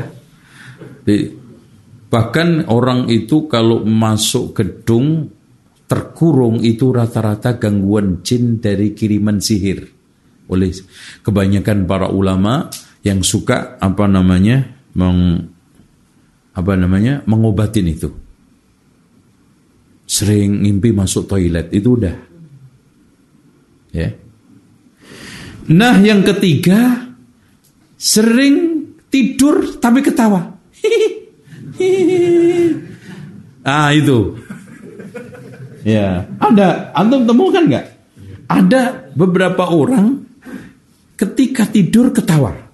Bahkan orang itu kalau masuk gedung terkurung itu rata-rata gangguan jin dari kiriman sihir oleh kebanyakan para ulama yang suka apa namanya meng apa namanya mengobatin itu. Sering mimpi masuk toilet itu udah. Ya. Nah, yang ketiga sering tidur tapi ketawa. ah itu. Ya, ada antum temukan nggak? Ada beberapa orang ketika tidur ketawa.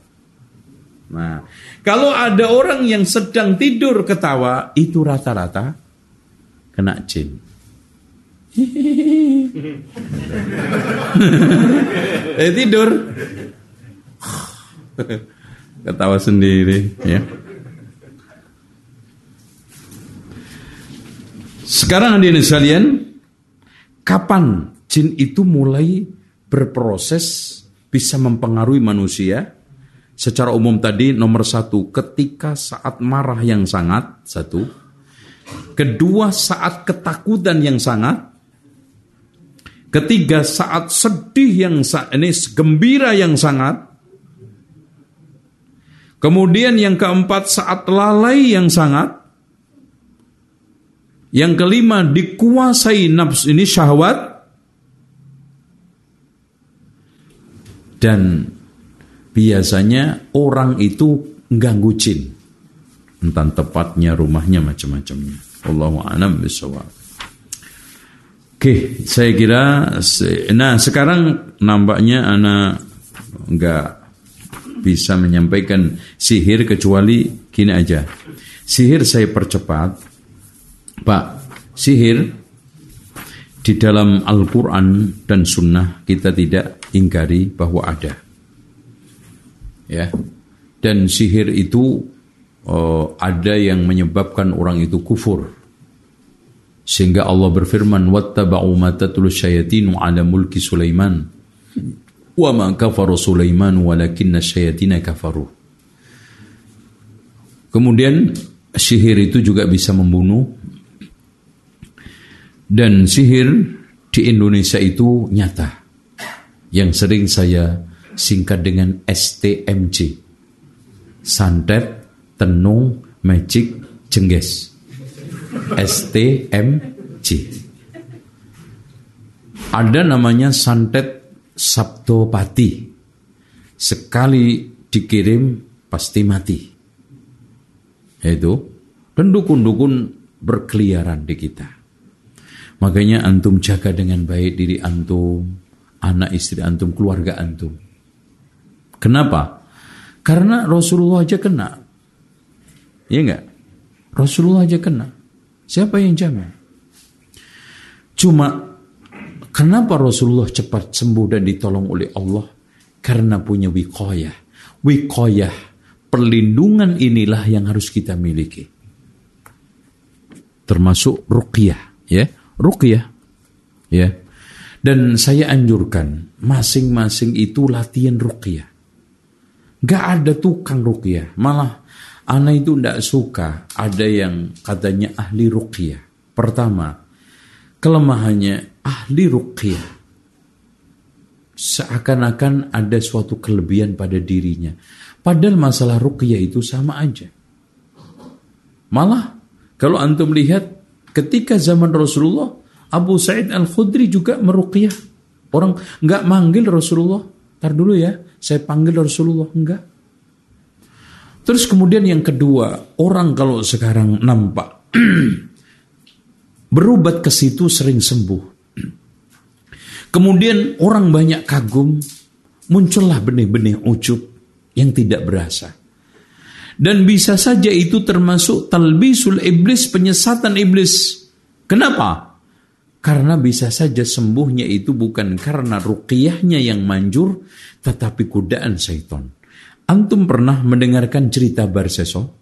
Nah, kalau ada orang yang sedang tidur ketawa, itu rata-rata kena jin. eh tidur. Ketawa sendiri, ya. Sekarang hadirin sekalian, kapan jin itu mulai berproses bisa mempengaruhi manusia? Secara umum tadi nomor satu, ketika saat marah yang sangat, satu. Kedua, saat ketakutan yang sangat. Ketiga, saat sedih yang ini gembira yang sangat. Kemudian yang keempat, saat lalai yang sangat. Yang kelima, dikuasai nafsu ini syahwat. Dan biasanya orang itu ganggu jin. entah tepatnya rumahnya macam-macamnya. Allahu a'lam bishawab. Oke, saya kira nah sekarang nampaknya anak nggak bisa menyampaikan sihir kecuali gini aja. Sihir saya percepat. Pak, sihir di dalam Al-Quran dan Sunnah kita tidak ingkari bahwa ada. Ya, dan sihir itu uh, ada yang menyebabkan orang itu kufur. Sehingga Allah berfirman, "Wattaba'u ma tatlu syayatinu 'ala mulki Sulaiman." Wa ma kafaru Sulaiman walakinna syayatina kafaru. Kemudian sihir itu juga bisa membunuh dan sihir di Indonesia itu nyata. Yang sering saya singkat dengan STMJ. Santet, Tenung, Magic, Jengges. STMJ. Ada namanya santet Sabtopati. Sekali dikirim pasti mati. Itu dan dukun-dukun berkeliaran di kita. Makanya antum jaga dengan baik diri antum, anak istri antum, keluarga antum. Kenapa? Karena Rasulullah aja kena. Iya enggak? Rasulullah aja kena. Siapa yang jamin? Cuma Kenapa Rasulullah cepat sembuh dan ditolong oleh Allah? Karena punya wikoyah. Wikoyah, perlindungan inilah yang harus kita miliki. Termasuk ruqyah, ya. Ruqyah. Ya. Dan saya anjurkan masing-masing itu latihan ruqyah. Gak ada tukang ruqyah, malah anak itu tidak suka ada yang katanya ahli ruqyah. Pertama, kelemahannya ahli ruqyah seakan-akan ada suatu kelebihan pada dirinya. Padahal masalah ruqyah itu sama aja. Malah kalau antum lihat ketika zaman Rasulullah Abu Sa'id Al-Khudri juga meruqyah. Orang nggak manggil Rasulullah. Tar dulu ya, saya panggil Rasulullah. Enggak. Terus kemudian yang kedua, orang kalau sekarang nampak Berubat ke situ sering sembuh. Kemudian orang banyak kagum, muncullah benih-benih ujub yang tidak berasa. Dan bisa saja itu termasuk talbisul iblis, penyesatan iblis. Kenapa? Karena bisa saja sembuhnya itu bukan karena ruqyahnya yang manjur, tetapi godaan syaitan. Antum pernah mendengarkan cerita Barseso?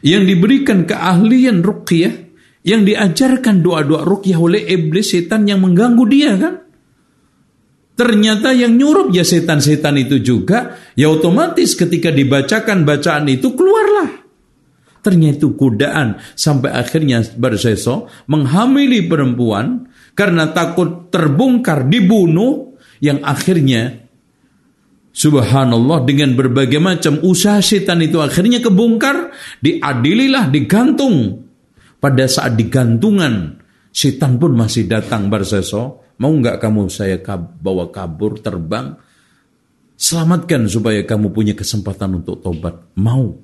Yang diberikan keahlian ruqyah yang diajarkan doa-doa rukyah oleh iblis setan yang mengganggu dia kan. Ternyata yang nyuruh ya setan-setan itu juga, ya otomatis ketika dibacakan bacaan itu keluarlah. Ternyata itu godaan sampai akhirnya berseso menghamili perempuan karena takut terbongkar dibunuh yang akhirnya Subhanallah dengan berbagai macam usaha setan itu akhirnya kebongkar, diadililah, digantung pada saat digantungan, setan pun masih datang berseso. Mau nggak kamu saya bawa kabur, terbang? Selamatkan supaya kamu punya kesempatan untuk tobat. Mau.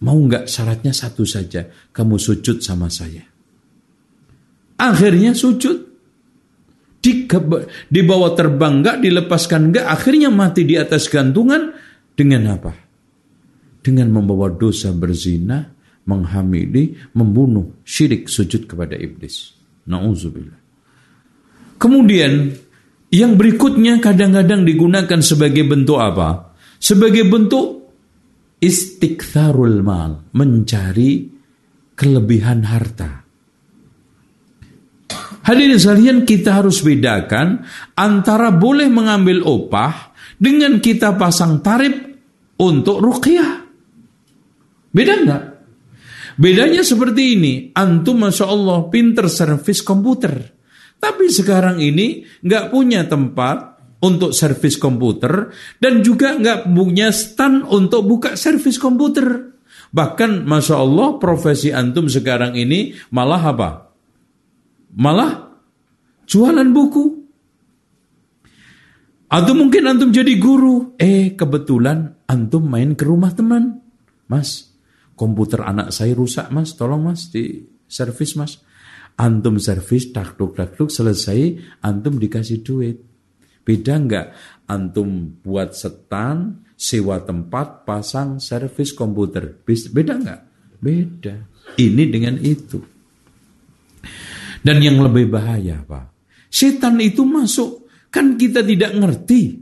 Mau nggak syaratnya satu saja. Kamu sujud sama saya. Akhirnya sujud. Di, dibawa terbang nggak, dilepaskan nggak, akhirnya mati di atas gantungan dengan apa? Dengan membawa dosa berzina, menghamili, membunuh, syirik, sujud kepada iblis. Nauzubillah. Kemudian yang berikutnya kadang-kadang digunakan sebagai bentuk apa? Sebagai bentuk istiktharul mal, mencari kelebihan harta. Hadirin sekalian kita harus bedakan antara boleh mengambil opah dengan kita pasang tarif untuk ruqyah. Beda enggak? Bedanya seperti ini, antum masya Allah pinter servis komputer. Tapi sekarang ini nggak punya tempat untuk servis komputer dan juga nggak punya stand untuk buka servis komputer. Bahkan masya Allah profesi antum sekarang ini malah apa? Malah jualan buku. Atau mungkin antum jadi guru. Eh kebetulan antum main ke rumah teman. Mas, komputer anak saya rusak mas, tolong mas di servis mas. Antum servis, dakduk dakduk selesai, antum dikasih duit. Beda nggak? Antum buat setan, sewa tempat, pasang servis komputer. Beda nggak? Beda. Ini dengan itu. Dan yang lebih bahaya Pak. Setan itu masuk. Kan kita tidak ngerti.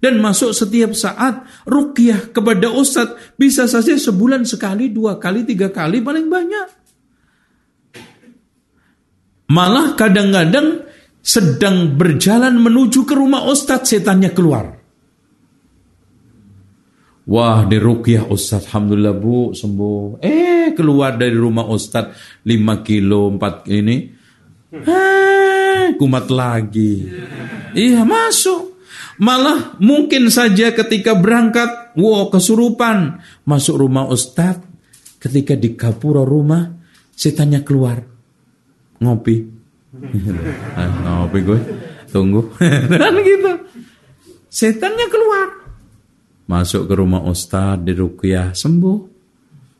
Dan masuk setiap saat. Rukyah kepada Ustadz. Bisa saja sebulan sekali, dua kali, tiga kali paling banyak. Malah kadang-kadang sedang berjalan menuju ke rumah Ustadz setannya keluar. Wah di Rukyah Ustadz Alhamdulillah bu sembuh Eh keluar dari rumah Ustadz 5 kilo 4 ini Eh kumat lagi. Iya masuk. Malah mungkin saja ketika berangkat Wow kesurupan. Masuk rumah Ustadz Ketika di kapura rumah Setannya keluar Ngopi? Ah, Ngopi gue. Tunggu. Dan gitu. Setannya keluar. Masuk ke rumah ustadz di rukyah sembuh.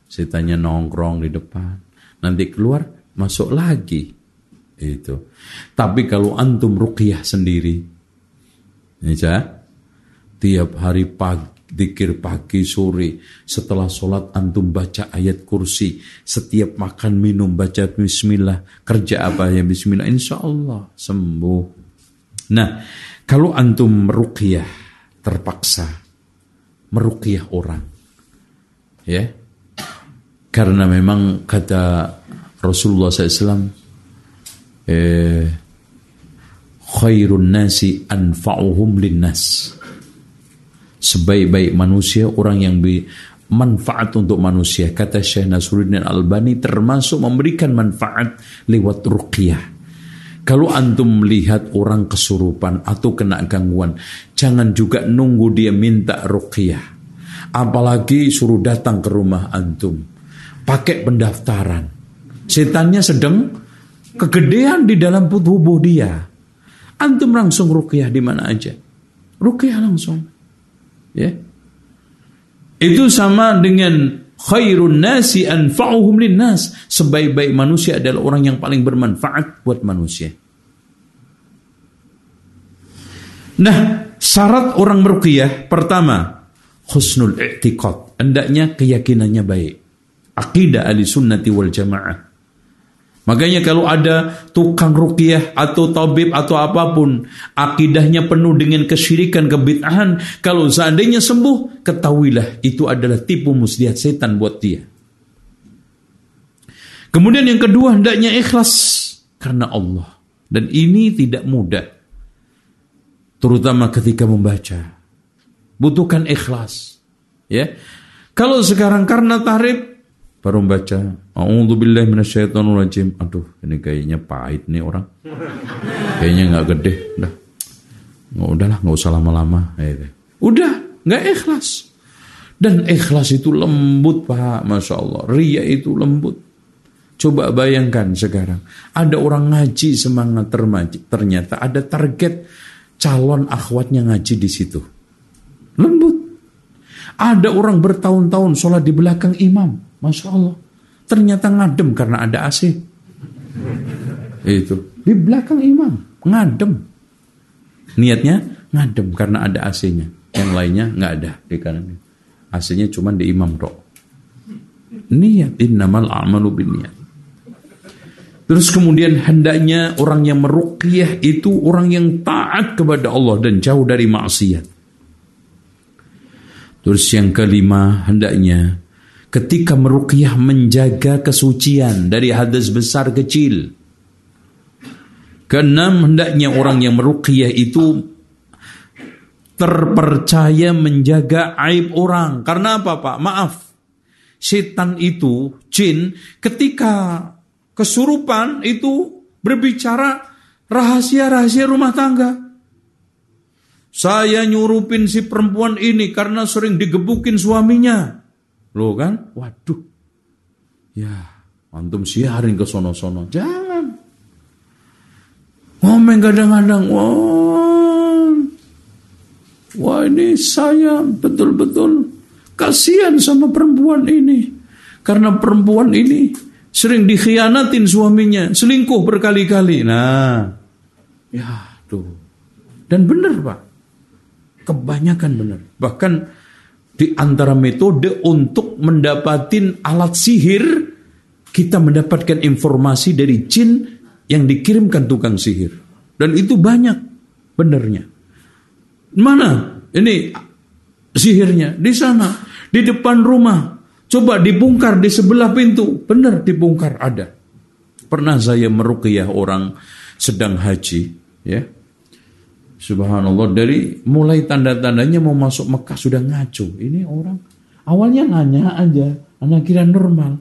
Setannya nongkrong di depan. Nanti keluar masuk lagi. Itu. Tapi kalau antum rukyah sendiri. Ya, tiap hari pagi dikir pagi sore setelah sholat antum baca ayat kursi setiap makan minum baca bismillah kerja apa ya bismillah insya Allah sembuh nah kalau antum meruqyah terpaksa meruqyah orang. Ya. Karena memang kata Rasulullah SAW eh, khairun nasi anfa'uhum linnas. Sebaik-baik manusia orang yang bi manfaat untuk manusia. Kata Syekh Nasruddin Albani termasuk memberikan manfaat lewat ruqyah. Kalau antum melihat orang kesurupan atau kena gangguan, jangan juga nunggu dia minta ruqyah. Apalagi suruh datang ke rumah antum. Pakai pendaftaran. Setannya sedang kegedean di dalam tubuh dia. Antum langsung ruqyah di mana aja. Ruqyah langsung. Ya. Itu sama dengan khairun nasi anfa'uhum linnas. Sebaik-baik manusia adalah orang yang paling bermanfaat buat manusia. Nah, syarat orang meruqyah pertama husnul i'tiqad. Hendaknya keyakinannya baik. Akidah ahli sunnati wal jamaah. Makanya kalau ada tukang ruqyah atau tabib atau apa pun, akidahnya penuh dengan kesyirikan, kebid'ahan, kalau seandainya sembuh, ketahuilah itu adalah tipu muslihat setan buat dia. Kemudian yang kedua, hendaknya ikhlas karena Allah. Dan ini tidak mudah terutama ketika membaca. Butuhkan ikhlas. Ya. Kalau sekarang karena tarif baru membaca A'udzubillahi minasyaitonirrajim. Aduh, ini kayaknya pahit nih orang. Kayaknya nggak gede. Udah. Nggak udahlah, nggak usah lama-lama. Udah, nggak ikhlas. Dan ikhlas itu lembut Pak, Masya Allah. Ria itu lembut. Coba bayangkan sekarang. Ada orang ngaji semangat ternyata ada target calon akhwatnya ngaji di situ. Lembut. Ada orang bertahun-tahun sholat di belakang imam. Masya Allah. Ternyata ngadem karena ada AC. Itu. Di belakang imam. Ngadem. Niatnya ngadem karena ada AC-nya. Yang lainnya nggak ada di kanan. AC-nya cuma di imam dok. Niat innamal a'malu bin niat. Terus kemudian hendaknya orang yang meruqyah itu orang yang taat kepada Allah dan jauh dari maksiat. Terus yang kelima hendaknya ketika meruqyah menjaga kesucian dari hadas besar kecil. Keenam hendaknya orang yang meruqyah itu terpercaya menjaga aib orang. Karena apa Pak? Maaf. Setan itu, jin, ketika kesurupan itu berbicara rahasia-rahasia rumah tangga. Saya nyurupin si perempuan ini karena sering digebukin suaminya. Loh kan? Waduh. Ya, antum siarin ke sono-sono. Jangan. Ngomong kadang-kadang. Wah, wah ini saya betul-betul kasihan sama perempuan ini. Karena perempuan ini sering dikhianatin suaminya, selingkuh berkali-kali. Nah, ya tuh. Dan benar Pak. Kebanyakan benar. Bahkan di antara metode untuk mendapatkan alat sihir, kita mendapatkan informasi dari jin yang dikirimkan tukang sihir. Dan itu banyak benernya. Mana? Ini sihirnya di sana, di depan rumah. Coba dibongkar di sebelah pintu. Benar dibongkar ada. Pernah saya meruqyah orang sedang haji, ya. Subhanallah dari mulai tanda-tandanya mau masuk Mekah sudah ngaco. Ini orang awalnya nanya aja, anak kira normal.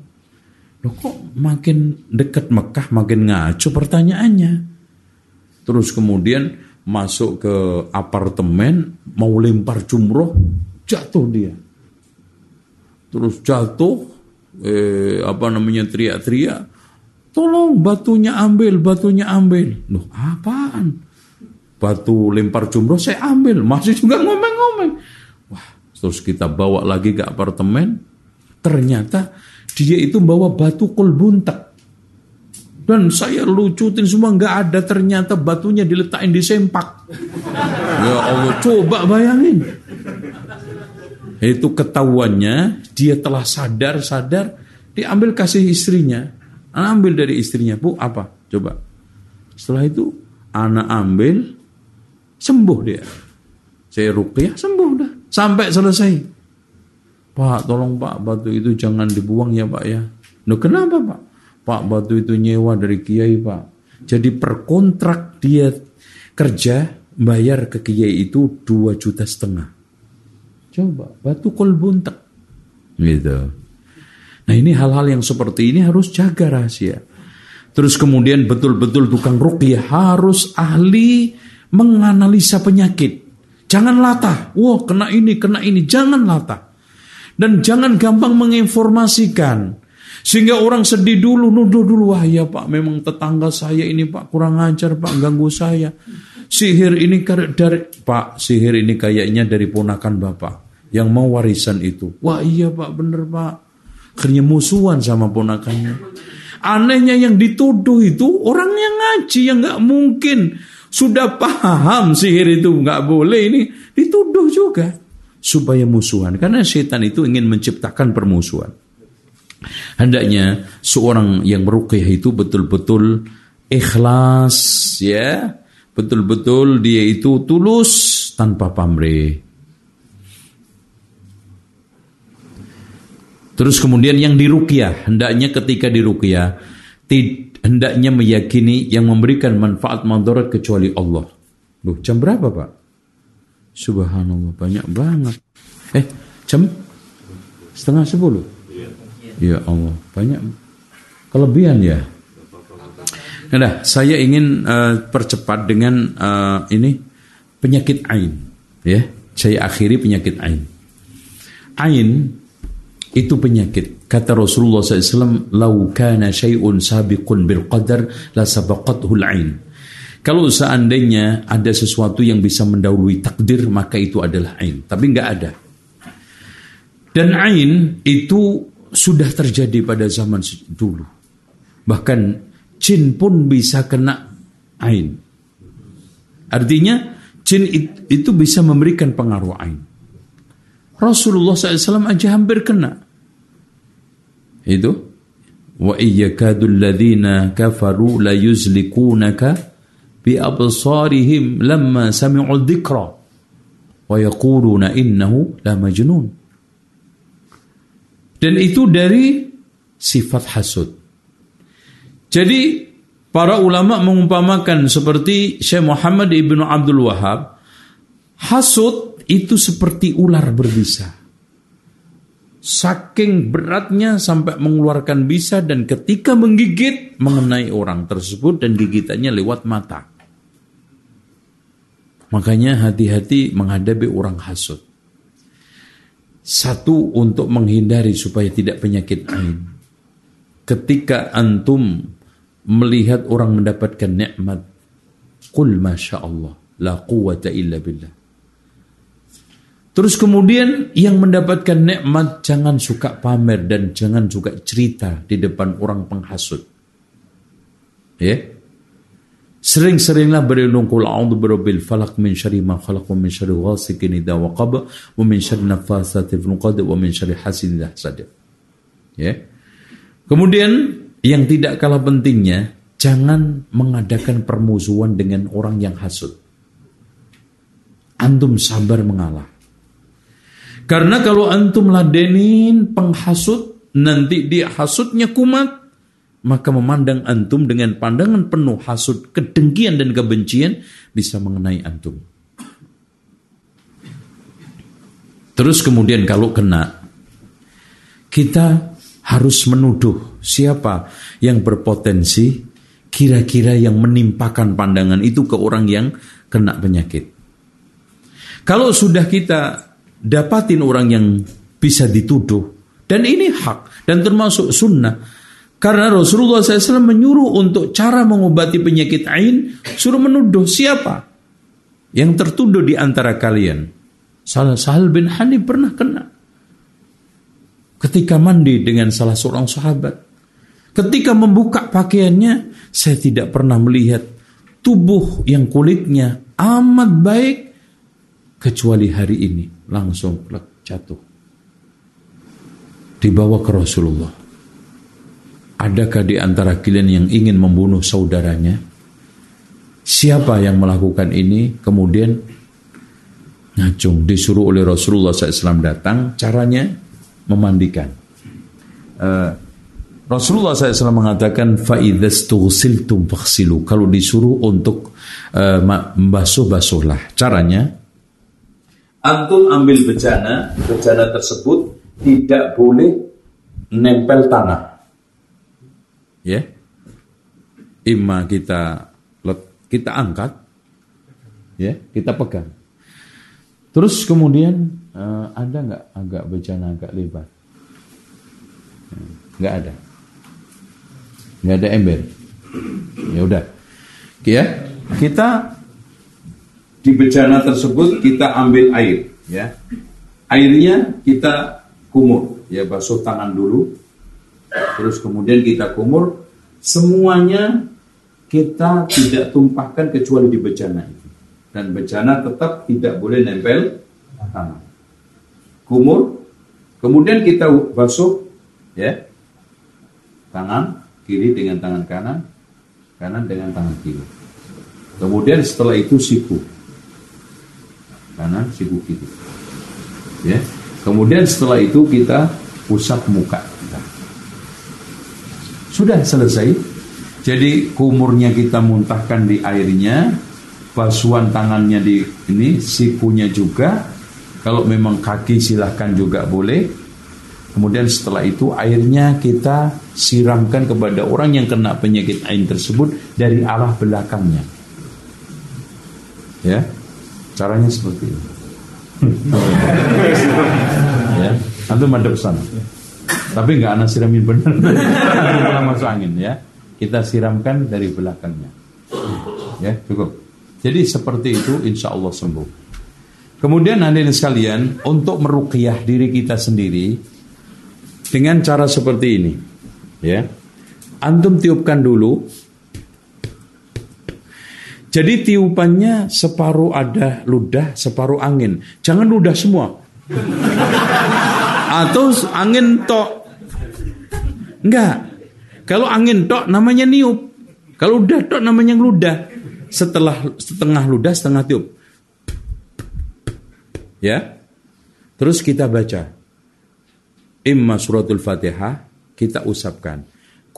Loh kok makin dekat Mekah makin ngaco pertanyaannya. Terus kemudian masuk ke apartemen mau lempar jumroh jatuh dia. Terus jatuh eh, apa namanya teriak-teriak, tolong batunya ambil, batunya ambil. Loh apaan? Batu lempar jumroh saya ambil. Masih juga ngomeng-ngomeng. Wah terus kita bawa lagi ke apartemen. Ternyata dia itu bawa batu kolbuntak dan saya lucutin semua nggak ada ternyata batunya diletakin di sempak. Ya Allah coba bayangin. Itu ketahuannya dia telah sadar sadar diambil kasih istrinya. Ambil dari istrinya bu apa? Coba. Setelah itu anak ambil Sembuh dia. Saya rupiah sembuh dah. Sampai selesai. Pak, tolong Pak, batu itu jangan dibuang ya Pak ya. Loh kenapa Pak? Pak, batu itu nyewa dari kiai Pak. Jadi per kontrak dia kerja bayar ke kiai itu dua juta setengah. Coba, batu kolbuntek. Gitu. Nah ini hal-hal yang seperti ini harus jaga rahasia. Terus kemudian betul-betul tukang rukyah harus ahli menganalisa penyakit. Jangan latah. Wah, kena ini, kena ini. Jangan latah. Dan jangan gampang menginformasikan. Sehingga orang sedih dulu, nuduh dulu. Wah ya pak, memang tetangga saya ini pak kurang ajar pak, ganggu saya. Sihir ini dari, pak, sihir ini kayaknya dari ponakan bapak. Yang mau warisan itu. Wah iya pak, bener pak. Akhirnya musuhan sama ponakannya. Anehnya yang dituduh itu orang yang ngaji, yang gak mungkin sudah paham sihir itu nggak boleh ini. Dituduh juga. Supaya musuhan. Karena setan itu ingin menciptakan permusuhan. Hendaknya seorang yang meruqyah itu betul-betul ikhlas ya, betul-betul dia itu tulus tanpa pamrih. Terus kemudian yang diruqyah, hendaknya ketika diruqyah hendaknya meyakini yang memberikan manfaat madarat kecuali Allah. Loh, jam berapa Pak? Subhanallah, banyak banget. Eh, jam setengah sepuluh? Ya Allah, banyak. Kelebihan ya. Nah, saya ingin uh, percepat dengan uh, ini penyakit ain. Ya, saya akhiri penyakit ain. Ain itu penyakit. Kata Rasulullah SAW, "Lau kana syai'un sabiqun bil qadar la sabaqathu al-ain." Kalau seandainya ada sesuatu yang bisa mendahului takdir, maka itu adalah ain. Tapi nggak ada. Dan ain itu sudah terjadi pada zaman dulu. Bahkan jin pun bisa kena ain. Artinya jin itu bisa memberikan pengaruh ain. Rasulullah SAW aja hampir kena. Itu wa iyyakadul ladzina kafaru la yuzlikunaka bi absarihim lamma sami'u dzikra wa yaquluna innahu la majnun. Dan itu dari sifat hasud. Jadi para ulama mengumpamakan seperti Syekh Muhammad ibnu Abdul Wahab, hasud itu seperti ular berbisa. Saking beratnya sampai mengeluarkan bisa dan ketika menggigit mengenai orang tersebut dan gigitannya lewat mata. Makanya hati-hati menghadapi orang hasut. Satu untuk menghindari supaya tidak penyakit ain. Ketika antum melihat orang mendapatkan nikmat, qul masya Allah, la quwata illa billah Terus kemudian yang mendapatkan nikmat jangan suka pamer dan jangan juga cerita di depan orang penghasut. Ya. Sering-seringlah berlindung kul a'udzu birabbil falaq min syarri ma khalaq wa min syarri ghasiqin idza waqab wa min syarri nafasati fil 'uqad wa min syarri hasidin idza hasad. Ya. Kemudian yang tidak kalah pentingnya jangan mengadakan permusuhan dengan orang yang hasut. Antum sabar mengalah. Karena kalau antum ladenin penghasut, nanti dia hasutnya kumat, maka memandang antum dengan pandangan penuh hasut, kedengkian dan kebencian bisa mengenai antum. Terus kemudian kalau kena, kita harus menuduh siapa yang berpotensi kira-kira yang menimpakan pandangan itu ke orang yang kena penyakit. Kalau sudah kita dapatin orang yang bisa dituduh. Dan ini hak dan termasuk sunnah. Karena Rasulullah SAW menyuruh untuk cara mengobati penyakit ain, suruh menuduh siapa yang tertuduh di antara kalian. Salah Sahal bin Hanif pernah kena. Ketika mandi dengan salah seorang sahabat. Ketika membuka pakaiannya, saya tidak pernah melihat tubuh yang kulitnya amat baik kecuali hari ini langsung jatuh. Dibawa ke Rasulullah. Adakah di antara kalian yang ingin membunuh saudaranya? Siapa yang melakukan ini? Kemudian ngacung disuruh oleh Rasulullah SAW datang. Caranya memandikan. Uh, Rasulullah SAW mengatakan. Kalau disuruh untuk uh, membasuh-basuhlah. Caranya antum ambil bejana, bejana tersebut tidak boleh nempel tanah. Ya. Ima kita kita angkat ya, kita pegang. Terus kemudian uh, ada nggak agak bejana agak lebar? Nggak ada. Nggak ada ember. Ya udah. Ya, kita di bejana tersebut kita ambil air ya. Airnya kita kumur ya basuh tangan dulu. Terus kemudian kita kumur. Semuanya kita tidak tumpahkan kecuali di bejana itu. Dan bejana tetap tidak boleh nempel tangan. Kumur kemudian kita basuh ya tangan kiri dengan tangan kanan kanan dengan tangan kiri. Kemudian setelah itu siku kanan, siku kiri. Ya. Kemudian setelah itu kita usap muka kita. Sudah selesai. Jadi kumurnya kita muntahkan di airnya, basuhan tangannya di ini, sikunya juga. Kalau memang kaki silahkan juga boleh. Kemudian setelah itu airnya kita siramkan kepada orang yang kena penyakit ain tersebut dari arah belakangnya. Ya, Caranya seperti ini. ya, nanti madep sana. Tapi nggak anak siramin benar. Nanti masuk angin ya. Kita siramkan dari belakangnya. Ya, cukup. Jadi seperti itu insya Allah sembuh. Kemudian hadirin sekalian, untuk meruqyah diri kita sendiri dengan cara seperti ini. Ya. Antum tiupkan dulu jadi tiupannya separuh ada ludah, separuh angin. Jangan ludah semua. Atau angin tok. Enggak. Kalau angin tok namanya niup. Kalau udah tok namanya ludah. Setelah setengah ludah, setengah tiup. Ya. Terus kita baca. Imma suratul Fatihah kita usapkan.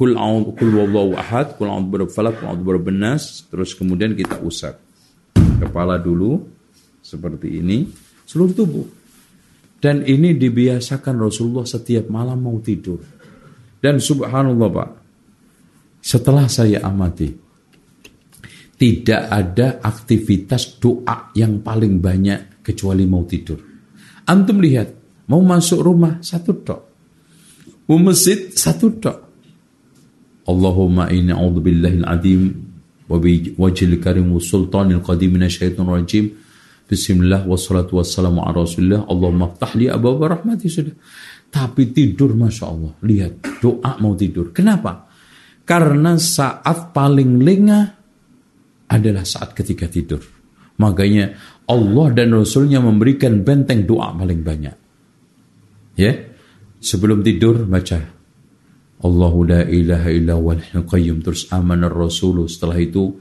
Kul a'udzu kul wallahu ahad, kul a'udzu birabbil falaq, kul a'udzu birabbin nas, terus kemudian kita usap. Kepala dulu seperti ini, seluruh tubuh. Dan ini dibiasakan Rasulullah setiap malam mau tidur. Dan subhanallah Pak, setelah saya amati, tidak ada aktivitas doa yang paling banyak kecuali mau tidur. Antum lihat, mau masuk rumah satu tok. Mau masjid satu tok Allahumma inni a'udzu billahil azim wa bi wajhil karim wa sultanil qadim minasyaitonir rajim. Bismillah wassalatu wassalamu ala rasulillah. Allahumma ftahli abu rahmati sudah. Tapi tidur Masya Allah. Lihat doa mau tidur. Kenapa? Karena saat paling lengah adalah saat ketika tidur. Makanya Allah dan Rasulnya memberikan benteng doa paling banyak. Ya? Sebelum tidur baca Allahu la ilaha illa wal qayyum. Terus amanar rasulu setelah itu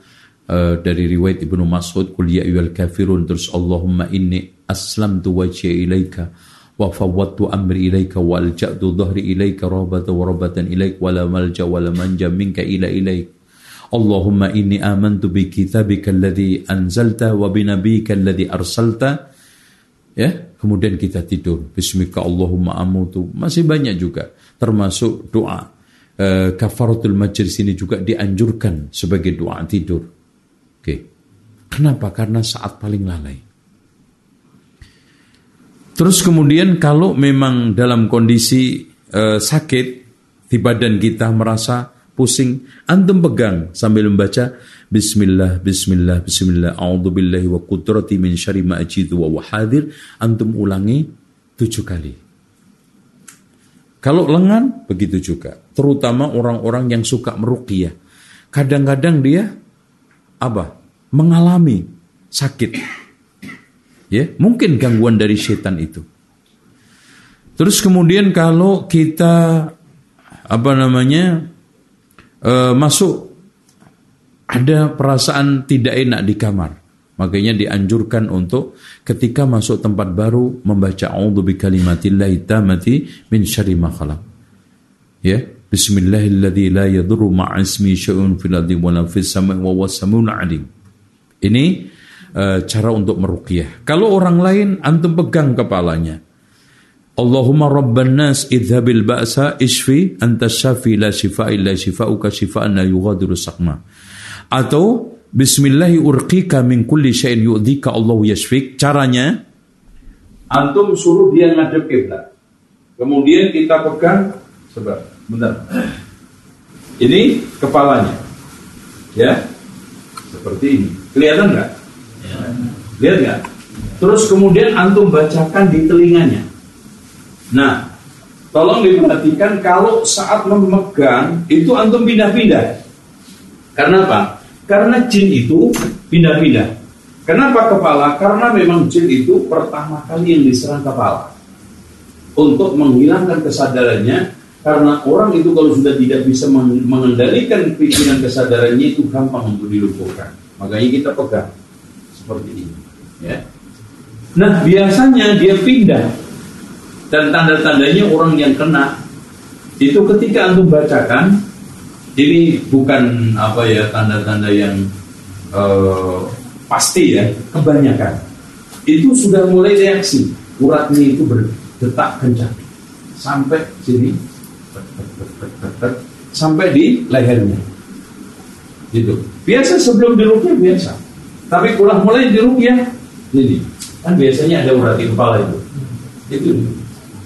uh, dari riwayat Ibnu Mas'ud qul ya ayyuhal kafirun. Terus Allahumma inni aslamtu wajhi ilaika wa fawwadtu amri ilaika wa alja'tu dhahri ilaika rahbatan wa rabatan ilaik wa la malja wa la manja minka ila ilaik. Allahumma inni amantu bi kitabika alladhi anzalta wa bi nabiyyika alladhi arsalta. Ya kemudian kita tidur. Bismika Allahumma amutu. Masih banyak juga termasuk doa e, kafaratul majlis ini juga dianjurkan sebagai doa tidur Oke. Kenapa? Karena saat paling lalai. Terus kemudian kalau memang dalam kondisi uh, sakit di badan kita merasa pusing, antum pegang sambil membaca Bismillah, Bismillah, Bismillah, A'udzubillahi wa qudrati min syari ajidu wa wahadir, antum ulangi tujuh kali. Kalau lengan, begitu juga. Terutama orang-orang yang suka meruqyah. Kadang-kadang dia apa? Mengalami sakit. Ya, mungkin gangguan dari setan itu. Terus kemudian kalau kita apa namanya e, masuk ada perasaan tidak enak di kamar, makanya dianjurkan untuk ketika masuk tempat baru membaca a'udzu bikalimatillahi tamati min syarri ma khalaq. Ya, Bismillahilladzi la yadurru ma'asmi syai'un fil ardi wa la fis sama'i wa huwas alim. Ini uh, cara untuk meruqyah. Kalau orang lain antum pegang kepalanya. Allahumma rabban nas idhabil ba'sa isfi anta syafi la shifa illa shifa'uka shifa'an la yughadiru saqma. Atau Bismillahi urqika min kulli syai'in yu'dhika Allahu yashfik. Caranya antum suruh dia ngadep kiblat. Kemudian kita pegang sebab Bentar. Ini kepalanya. Ya. Seperti ini. Kelihatan nggak? Lihat nggak? Terus kemudian antum bacakan di telinganya. Nah, tolong diperhatikan kalau saat memegang itu antum pindah-pindah. Karena apa? Karena jin itu pindah-pindah. Kenapa kepala? Karena memang jin itu pertama kali yang diserang kepala. Untuk menghilangkan kesadarannya, karena orang itu kalau sudah tidak bisa mengendalikan pikiran kesadarannya itu gampang untuk dilumpuhkan. Makanya kita pegang seperti ini. Ya. Nah biasanya dia pindah dan tanda-tandanya orang yang kena itu ketika antum bacakan ini bukan apa ya tanda-tanda yang uh, pasti ya kebanyakan itu sudah mulai reaksi uratnya itu berdetak kencang sampai sini sampai di lehernya. Gitu. Biasa sebelum dirukyah biasa. Tapi kurang mulai dirukyah ini kan biasanya ada urat di kepala itu. Itu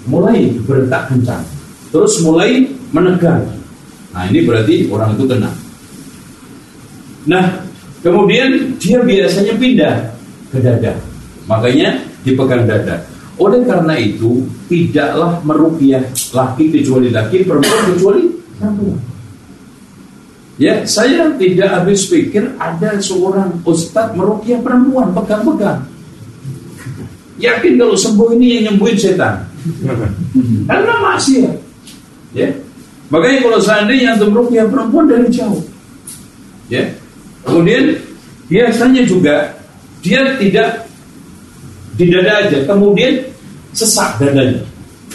mulai berentak kencang. Terus mulai menegang. Nah, ini berarti orang itu kena. Nah, kemudian dia biasanya pindah ke dada. Makanya dipegang dada. Oleh karena itu, tidaklah merupiah laki kecuali laki, perempuan kecuali perempuan. Ya, saya tidak habis pikir ada seorang ustadz merupiah perempuan pegang-pegang. Yakin kalau sembuh ini yang nyembuhin setan. Karena masih ya. ya. Makanya kalau seandainya untuk merupiah perempuan dari jauh. Ya. Kemudian biasanya juga dia tidak di dada aja kemudian sesak dadanya.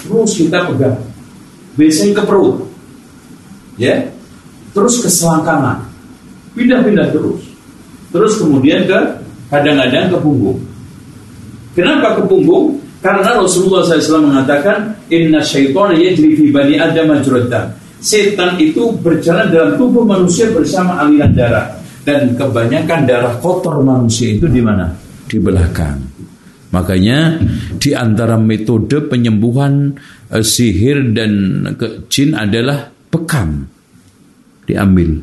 Terus kita pegang. Biasanya ke perut ya. Terus ke selangkangan. Pindah-pindah terus. Terus kemudian ke kadang-kadang ke punggung. Kenapa ke punggung karena Rasulullah SAW mengatakan Inna syaitan yajri fi bani adam majruddam Setan itu berjalan dalam tubuh manusia bersama aliran darah Dan kebanyakan darah kotor manusia itu di mana? Di belakang Makanya di antara metode penyembuhan uh, sihir dan ke, jin adalah bekam diambil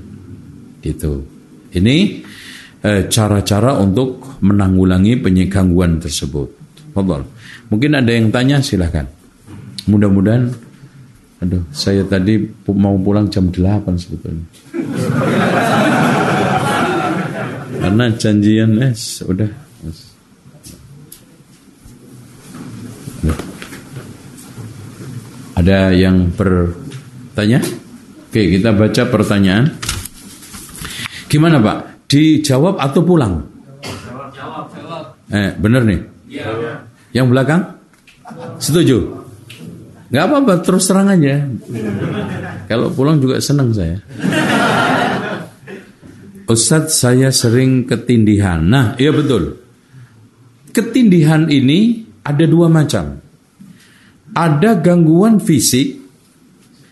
gitu. Ini eh, cara-cara untuk menanggulangi penyegangguan tersebut. Fadol. Mungkin ada yang tanya silahkan. Mudah-mudahan Aduh, saya tadi mau pulang jam 8 sebetulnya. Karena janjian es eh, udah. Ada yang bertanya? Oke, kita baca pertanyaan. Gimana Pak? Dijawab atau pulang? Jawab, jawab. Eh, bener nih? Iya. Yang belakang? Setuju? Gak apa-apa, terus terang aja. Kalau pulang juga senang saya. Ustadz saya sering ketindihan. Nah, iya betul. Ketindihan ini ada dua macam. Ada gangguan fisik.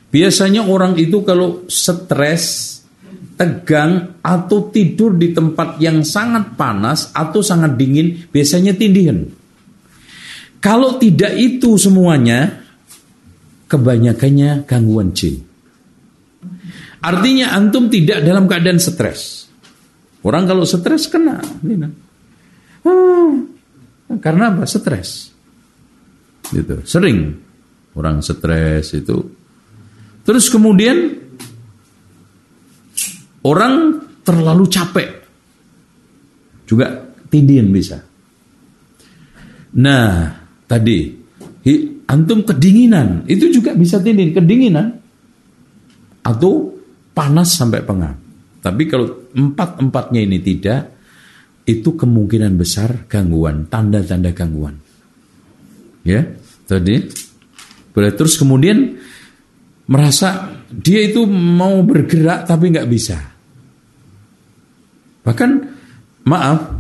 Biasanya orang itu kalau stres, tegang, atau tidur di tempat yang sangat panas atau sangat dingin, biasanya tindihan. Kalau tidak itu semuanya, kebanyakannya gangguan jin. Artinya antum tidak dalam keadaan stres. Orang kalau stres kena. Ah, karena apa? Stres. Gitu. Sering orang stres itu. Terus kemudian orang terlalu capek. Juga tindian bisa. Nah, tadi antum kedinginan, itu juga bisa tindin kedinginan atau panas sampai pengap. Tapi kalau empat-empatnya ini tidak, itu kemungkinan besar gangguan, tanda-tanda gangguan. Ya, tadi. Boleh terus kemudian merasa dia itu mau bergerak tapi nggak bisa. Bahkan maaf,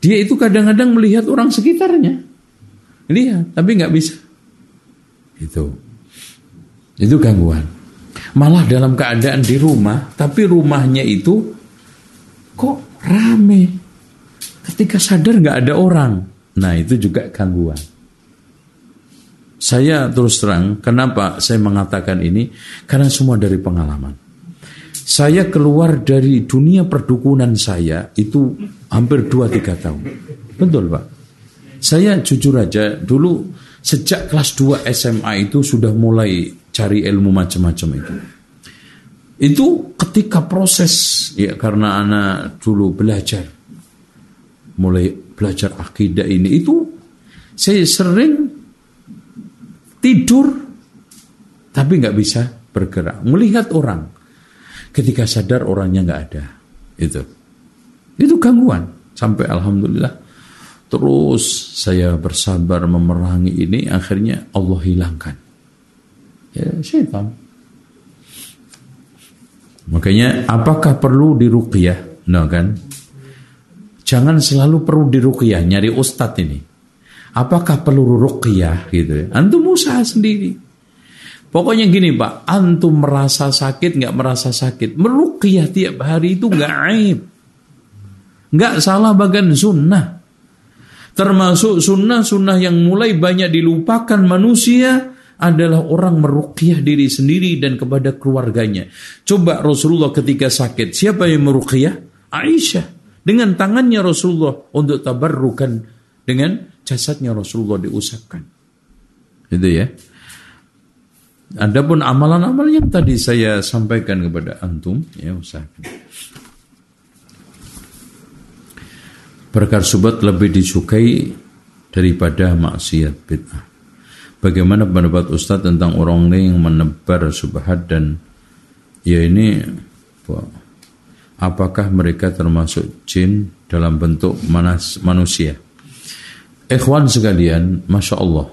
dia itu kadang-kadang melihat orang sekitarnya. Lihat, tapi nggak bisa. Itu. Itu gangguan. Malah dalam keadaan di rumah, tapi rumahnya itu kok rame. Ketika sadar nggak ada orang. Nah itu juga gangguan. Saya terus terang, kenapa saya mengatakan ini? Karena semua dari pengalaman. Saya keluar dari dunia perdukunan saya itu hampir 2-3 tahun. Betul Pak. Saya jujur aja, dulu Sejak kelas 2 SMA itu sudah mulai cari ilmu macam-macam itu. Itu ketika proses ya karena anak dulu belajar mulai belajar akidah ini itu saya sering tidur tapi nggak bisa bergerak. Melihat orang ketika sadar orangnya nggak ada itu. Itu gangguan sampai alhamdulillah Terus saya bersabar memerangi ini, akhirnya Allah hilangkan. Ya, syaitan. Makanya apakah perlu diruqyah? Nah kan? Jangan selalu perlu diruqyah, nyari ustadz ini. Apakah perlu ruqyah gitu ya? Antum usaha sendiri. Pokoknya gini pak, antum merasa sakit nggak merasa sakit, meruqyah tiap hari itu nggak aib, nggak salah bagian sunnah. Termasuk sunnah-sunnah yang mulai banyak dilupakan manusia adalah orang meruqyah diri sendiri dan kepada keluarganya. Coba Rasulullah ketika sakit, siapa yang meruqyah? Aisyah. Dengan tangannya Rasulullah untuk tabarrukan dengan jasadnya Rasulullah diusapkan. Itu ya. Adapun amalan-amalan yang tadi saya sampaikan kepada antum, ya usahakan. Perkara subhat lebih disukai daripada maksiat bid'ah. Bagaimana pendapat Ustadz tentang orang yang menebar subhat dan ya ini apakah mereka termasuk jin dalam bentuk manas, manusia? Ikhwan sekalian, Masya Allah.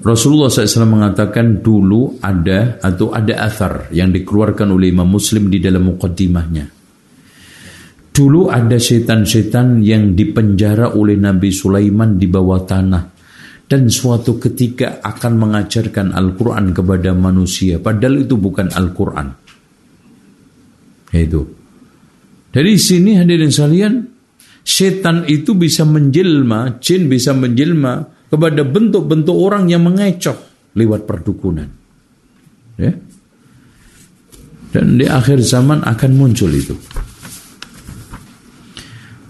Rasulullah SAW mengatakan dulu ada atau ada athar yang dikeluarkan oleh Imam Muslim di dalam mukaddimahnya Dulu ada setan-setan yang dipenjara oleh Nabi Sulaiman di bawah tanah dan suatu ketika akan mengajarkan Al-Quran kepada manusia. Padahal itu bukan Al-Quran. Itu. Dari sini hadirin sekalian, setan itu bisa menjelma, jin bisa menjelma kepada bentuk-bentuk orang yang mengecoh lewat perdukunan. Ya. Dan di akhir zaman akan muncul itu.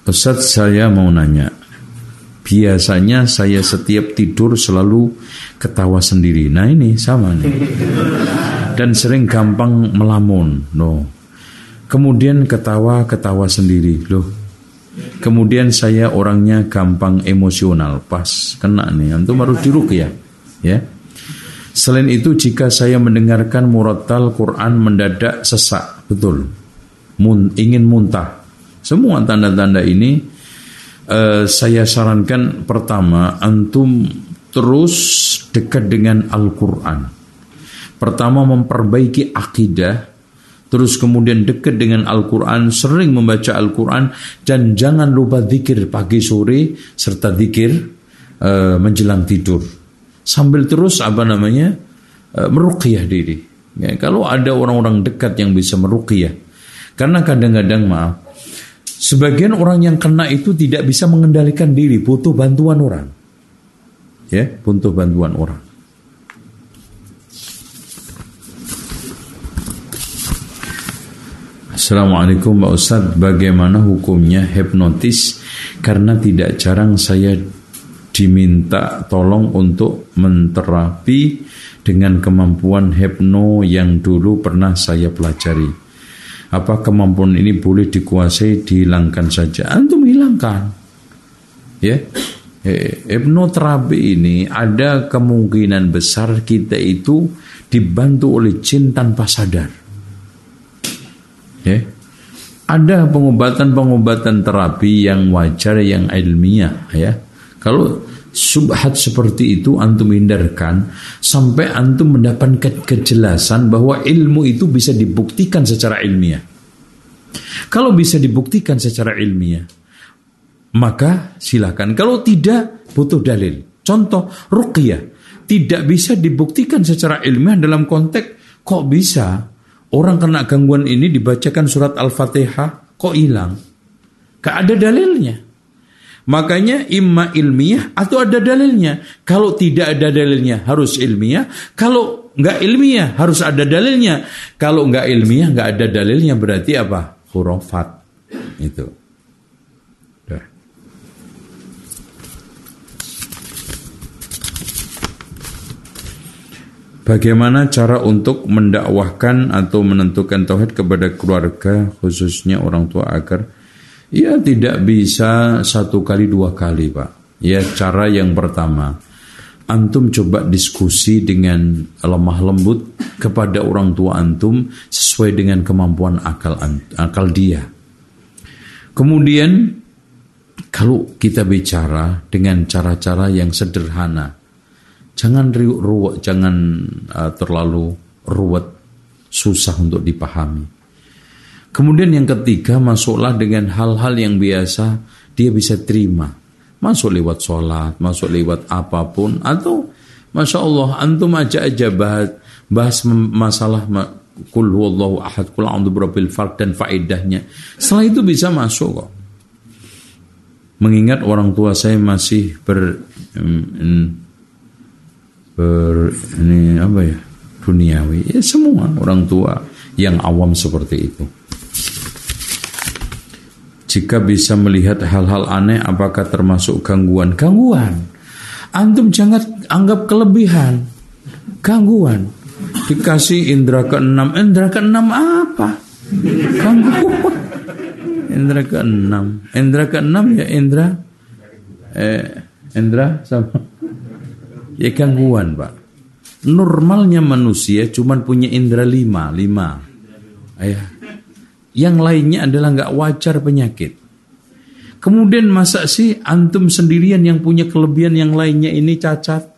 Ustaz saya mau nanya. Biasanya saya setiap tidur selalu ketawa sendiri. Nah ini sama nih. Dan sering gampang melamun. No. Kemudian ketawa-ketawa sendiri. Loh. Kemudian saya orangnya gampang emosional. Pas kena nih. Antum harus diruqyah. Ya. Selain itu jika saya mendengarkan murattal Quran mendadak sesak. Betul. Mun, ingin muntah. Semua tanda-tanda ini uh, saya sarankan pertama antum terus dekat dengan Al-Qur'an. Pertama memperbaiki akidah, terus kemudian dekat dengan Al-Qur'an, sering membaca Al-Qur'an dan jangan lupa zikir pagi sore serta zikir uh, menjelang tidur. Sambil terus apa namanya? Uh, meruqyah diri. Ya, kalau ada orang-orang dekat yang bisa meruqyah. Karena kadang-kadang maaf Sebagian orang yang kena itu tidak bisa mengendalikan diri, butuh bantuan orang. Ya, butuh bantuan orang. Assalamualaikum Pak Ustadz Bagaimana hukumnya hipnotis Karena tidak jarang saya diminta tolong untuk menterapi Dengan kemampuan hipno yang dulu pernah saya pelajari apa kemampuan ini boleh dikuasai dihilangkan saja. Antum hilangkan. Ya. Hipnoterapi ini ada kemungkinan besar kita itu dibantu oleh jin tanpa sadar. Ya. Ada pengobatan-pengobatan terapi yang wajar yang ilmiah ya. Kalau subhat seperti itu antum hindarkan sampai antum mendapatkan kejelasan bahwa ilmu itu bisa dibuktikan secara ilmiah. Kalau bisa dibuktikan secara ilmiah, maka silakan. Kalau tidak, butuh dalil. Contoh, ruqyah tidak bisa dibuktikan secara ilmiah dalam konteks kok bisa orang kena gangguan ini dibacakan surat Al-Fatihah kok hilang? Gak ada dalilnya. Makanya imma ilmiah atau ada dalilnya. Kalau tidak ada dalilnya harus ilmiah. Kalau nggak ilmiah harus ada dalilnya. Kalau nggak ilmiah nggak ada dalilnya berarti apa? Hurufat itu. Bagaimana cara untuk mendakwahkan atau menentukan tauhid kepada keluarga khususnya orang tua agar Ya tidak bisa satu kali dua kali pak. Ya cara yang pertama, antum coba diskusi dengan lemah lembut kepada orang tua antum sesuai dengan kemampuan akal akal dia. Kemudian kalau kita bicara dengan cara-cara yang sederhana, jangan ruwet, jangan uh, terlalu ruwet, susah untuk dipahami. Kemudian yang ketiga masuklah dengan hal-hal yang biasa dia bisa terima. Masuk lewat sholat, masuk lewat apa pun atau Masya Allah antum aja aja bahas, bahas masalah kul huwallahu ahad kul a'udzu falq dan faedahnya. Setelah itu bisa masuk kok. Mengingat orang tua saya masih ber, ber ini apa ya duniawi ya semua orang tua yang awam seperti itu. Jika bisa melihat hal-hal aneh apakah termasuk gangguan? Gangguan. Antum jangan anggap kelebihan. Gangguan. Dikasih indera keenam. Indera keenam apa? Gangguan. Indra keenam. Indra keenam ya indra eh indra sama ya gangguan pak. Normalnya manusia cuma punya indra lima, lima. Ayah, yang lainnya adalah nggak wajar penyakit. Kemudian masa sih antum sendirian yang punya kelebihan yang lainnya ini cacat?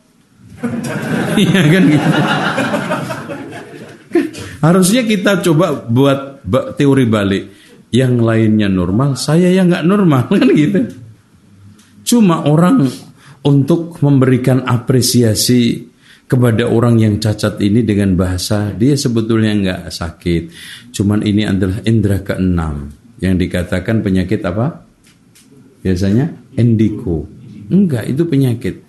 Iya kan. Harusnya kita coba buat teori balik. Yang lainnya normal, saya yang nggak normal kan gitu. Cuma orang untuk memberikan apresiasi kepada orang yang cacat ini dengan bahasa dia sebetulnya nggak sakit, cuman ini adalah indera keenam yang dikatakan penyakit apa? Biasanya endiko. Enggak, itu penyakit.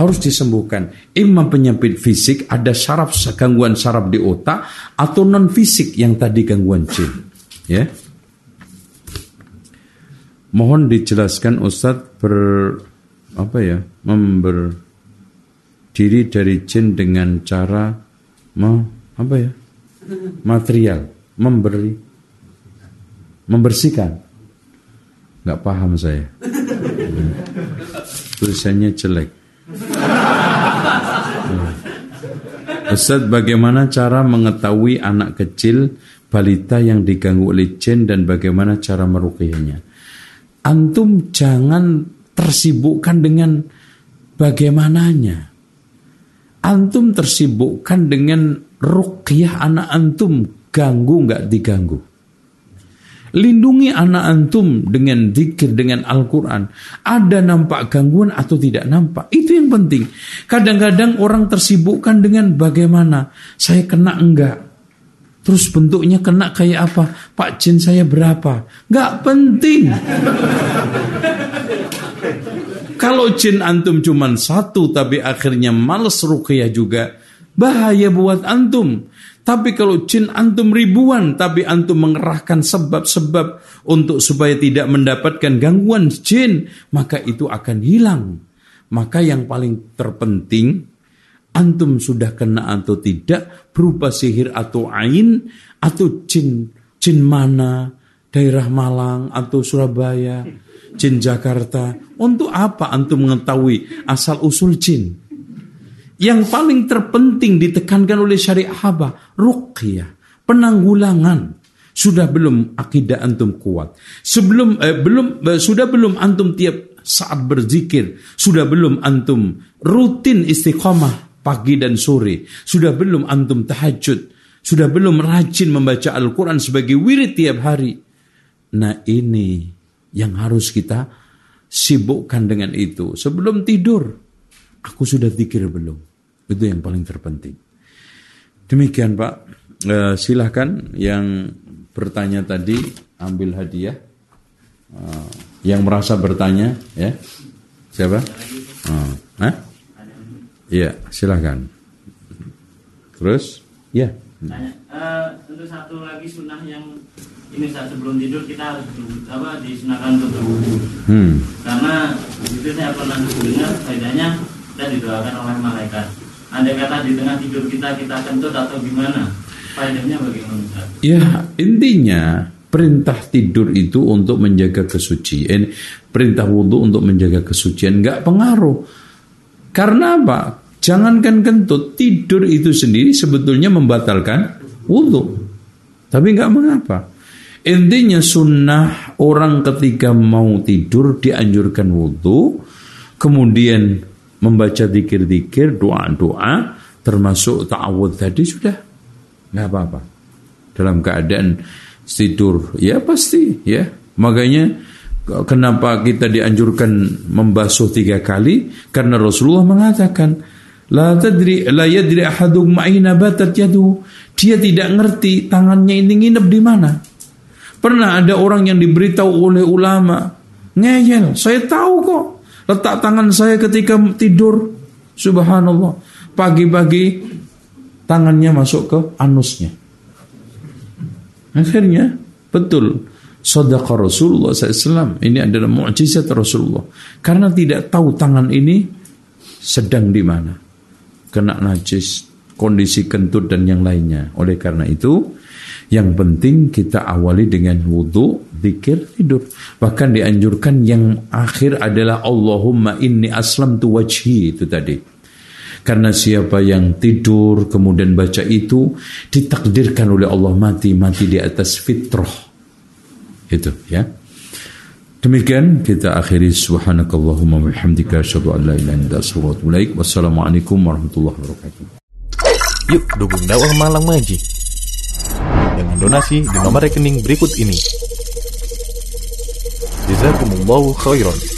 Harus disembuhkan. Imam penyakit fisik ada saraf gangguan saraf di otak atau non fisik yang tadi gangguan jin. Ya. Mohon dijelaskan Ustadz ber apa ya member diri dari jin dengan cara me, apa ya? Material. Memberi. Membersihkan. Nggak paham saya. Tulisannya jelek. Ustaz bagaimana cara mengetahui anak kecil balita yang diganggu oleh jin dan bagaimana cara meruqyahnya? Antum jangan tersibukkan dengan bagaimananya. Antum tersibukkan dengan ruqyah anak antum, ganggu nggak diganggu. Lindungi anak antum dengan zikir, dengan Al-Quran. Ada nampak gangguan atau tidak nampak. Itu yang penting. Kadang-kadang orang tersibukkan dengan bagaimana. Saya kena enggak. Terus bentuknya kena kayak apa? Pak jin saya berapa? Gak penting. Kalau jin antum cuma satu tapi akhirnya males ruqyah juga, bahaya buat antum. Tapi kalau jin antum ribuan tapi antum mengerahkan sebab-sebab untuk supaya tidak mendapatkan gangguan jin, maka itu akan hilang. Maka yang paling terpenting antum sudah kena atau tidak berupa sihir atau ain atau jin jin mana daerah Malang atau Surabaya jin Jakarta untuk apa antum mengetahui asal usul jin yang paling terpenting ditekankan oleh syariat apa ruqyah penanggulangan sudah belum akidah antum kuat sebelum eh, belum eh, sudah belum antum tiap saat berzikir sudah belum antum rutin istiqomah pagi dan sore? Sudah belum antum tahajud? Sudah belum rajin membaca Al-Quran sebagai wirid tiap hari? Nah ini yang harus kita sibukkan dengan itu. Sebelum tidur, aku sudah pikir belum? Itu yang paling terpenting. Demikian Pak, e, silahkan yang bertanya tadi ambil hadiah. E, yang merasa bertanya, ya siapa? Oh, Hah? Iya, silahkan. Terus, ya. Tanya, uh, untuk satu lagi sunnah yang ini saat sebelum tidur kita harus apa disunahkan untuk berwudu. Hmm. Karena itu saya pernah dengar faedahnya kita didoakan oleh malaikat. Andai kata di tengah tidur kita kita kentut atau gimana? Faedahnya bagaimana? Ya intinya perintah tidur itu untuk menjaga kesucian, perintah wudhu untuk menjaga kesucian, nggak pengaruh karena apa? Jangankan kentut, tidur itu sendiri sebetulnya membatalkan wudhu. Tapi nggak mengapa. Intinya sunnah orang ketika mau tidur dianjurkan wudhu, kemudian membaca dikir-dikir, doa-doa, termasuk ta'awud tadi sudah nggak apa-apa. Dalam keadaan tidur, ya pasti ya. Makanya Kenapa kita dianjurkan membasuh tiga kali? Karena Rasulullah mengatakan, La tadri la yadri ahadum ma'ina batat yadu. Dia tidak ngerti tangannya ini nginep di mana. Pernah ada orang yang diberitahu oleh ulama, ngeyel, saya tahu kok. Letak tangan saya ketika tidur. Subhanallah. Pagi-pagi tangannya masuk ke anusnya. Akhirnya betul Sadaqa Rasulullah SAW. Ini adalah mukjizat Rasulullah. Karena tidak tahu tangan ini sedang di mana. Kena najis, kondisi kentut dan yang lainnya. Oleh karena itu, yang penting kita awali dengan wudhu, zikir, tidur. Bahkan dianjurkan yang akhir adalah Allahumma inni aslam tu wajhi itu tadi. Karena siapa yang tidur kemudian baca itu ditakdirkan oleh Allah mati mati di atas fitrah itu ya. Demikian kita akhiri subhanakallahumma bihamdika asyhadu an la ilaha illa anta Wassalamualaikum warahmatullahi wabarakatuh. Yuk dukung dakwah Malang Maji dengan donasi di nomor rekening berikut ini. Jazakumullahu khairan.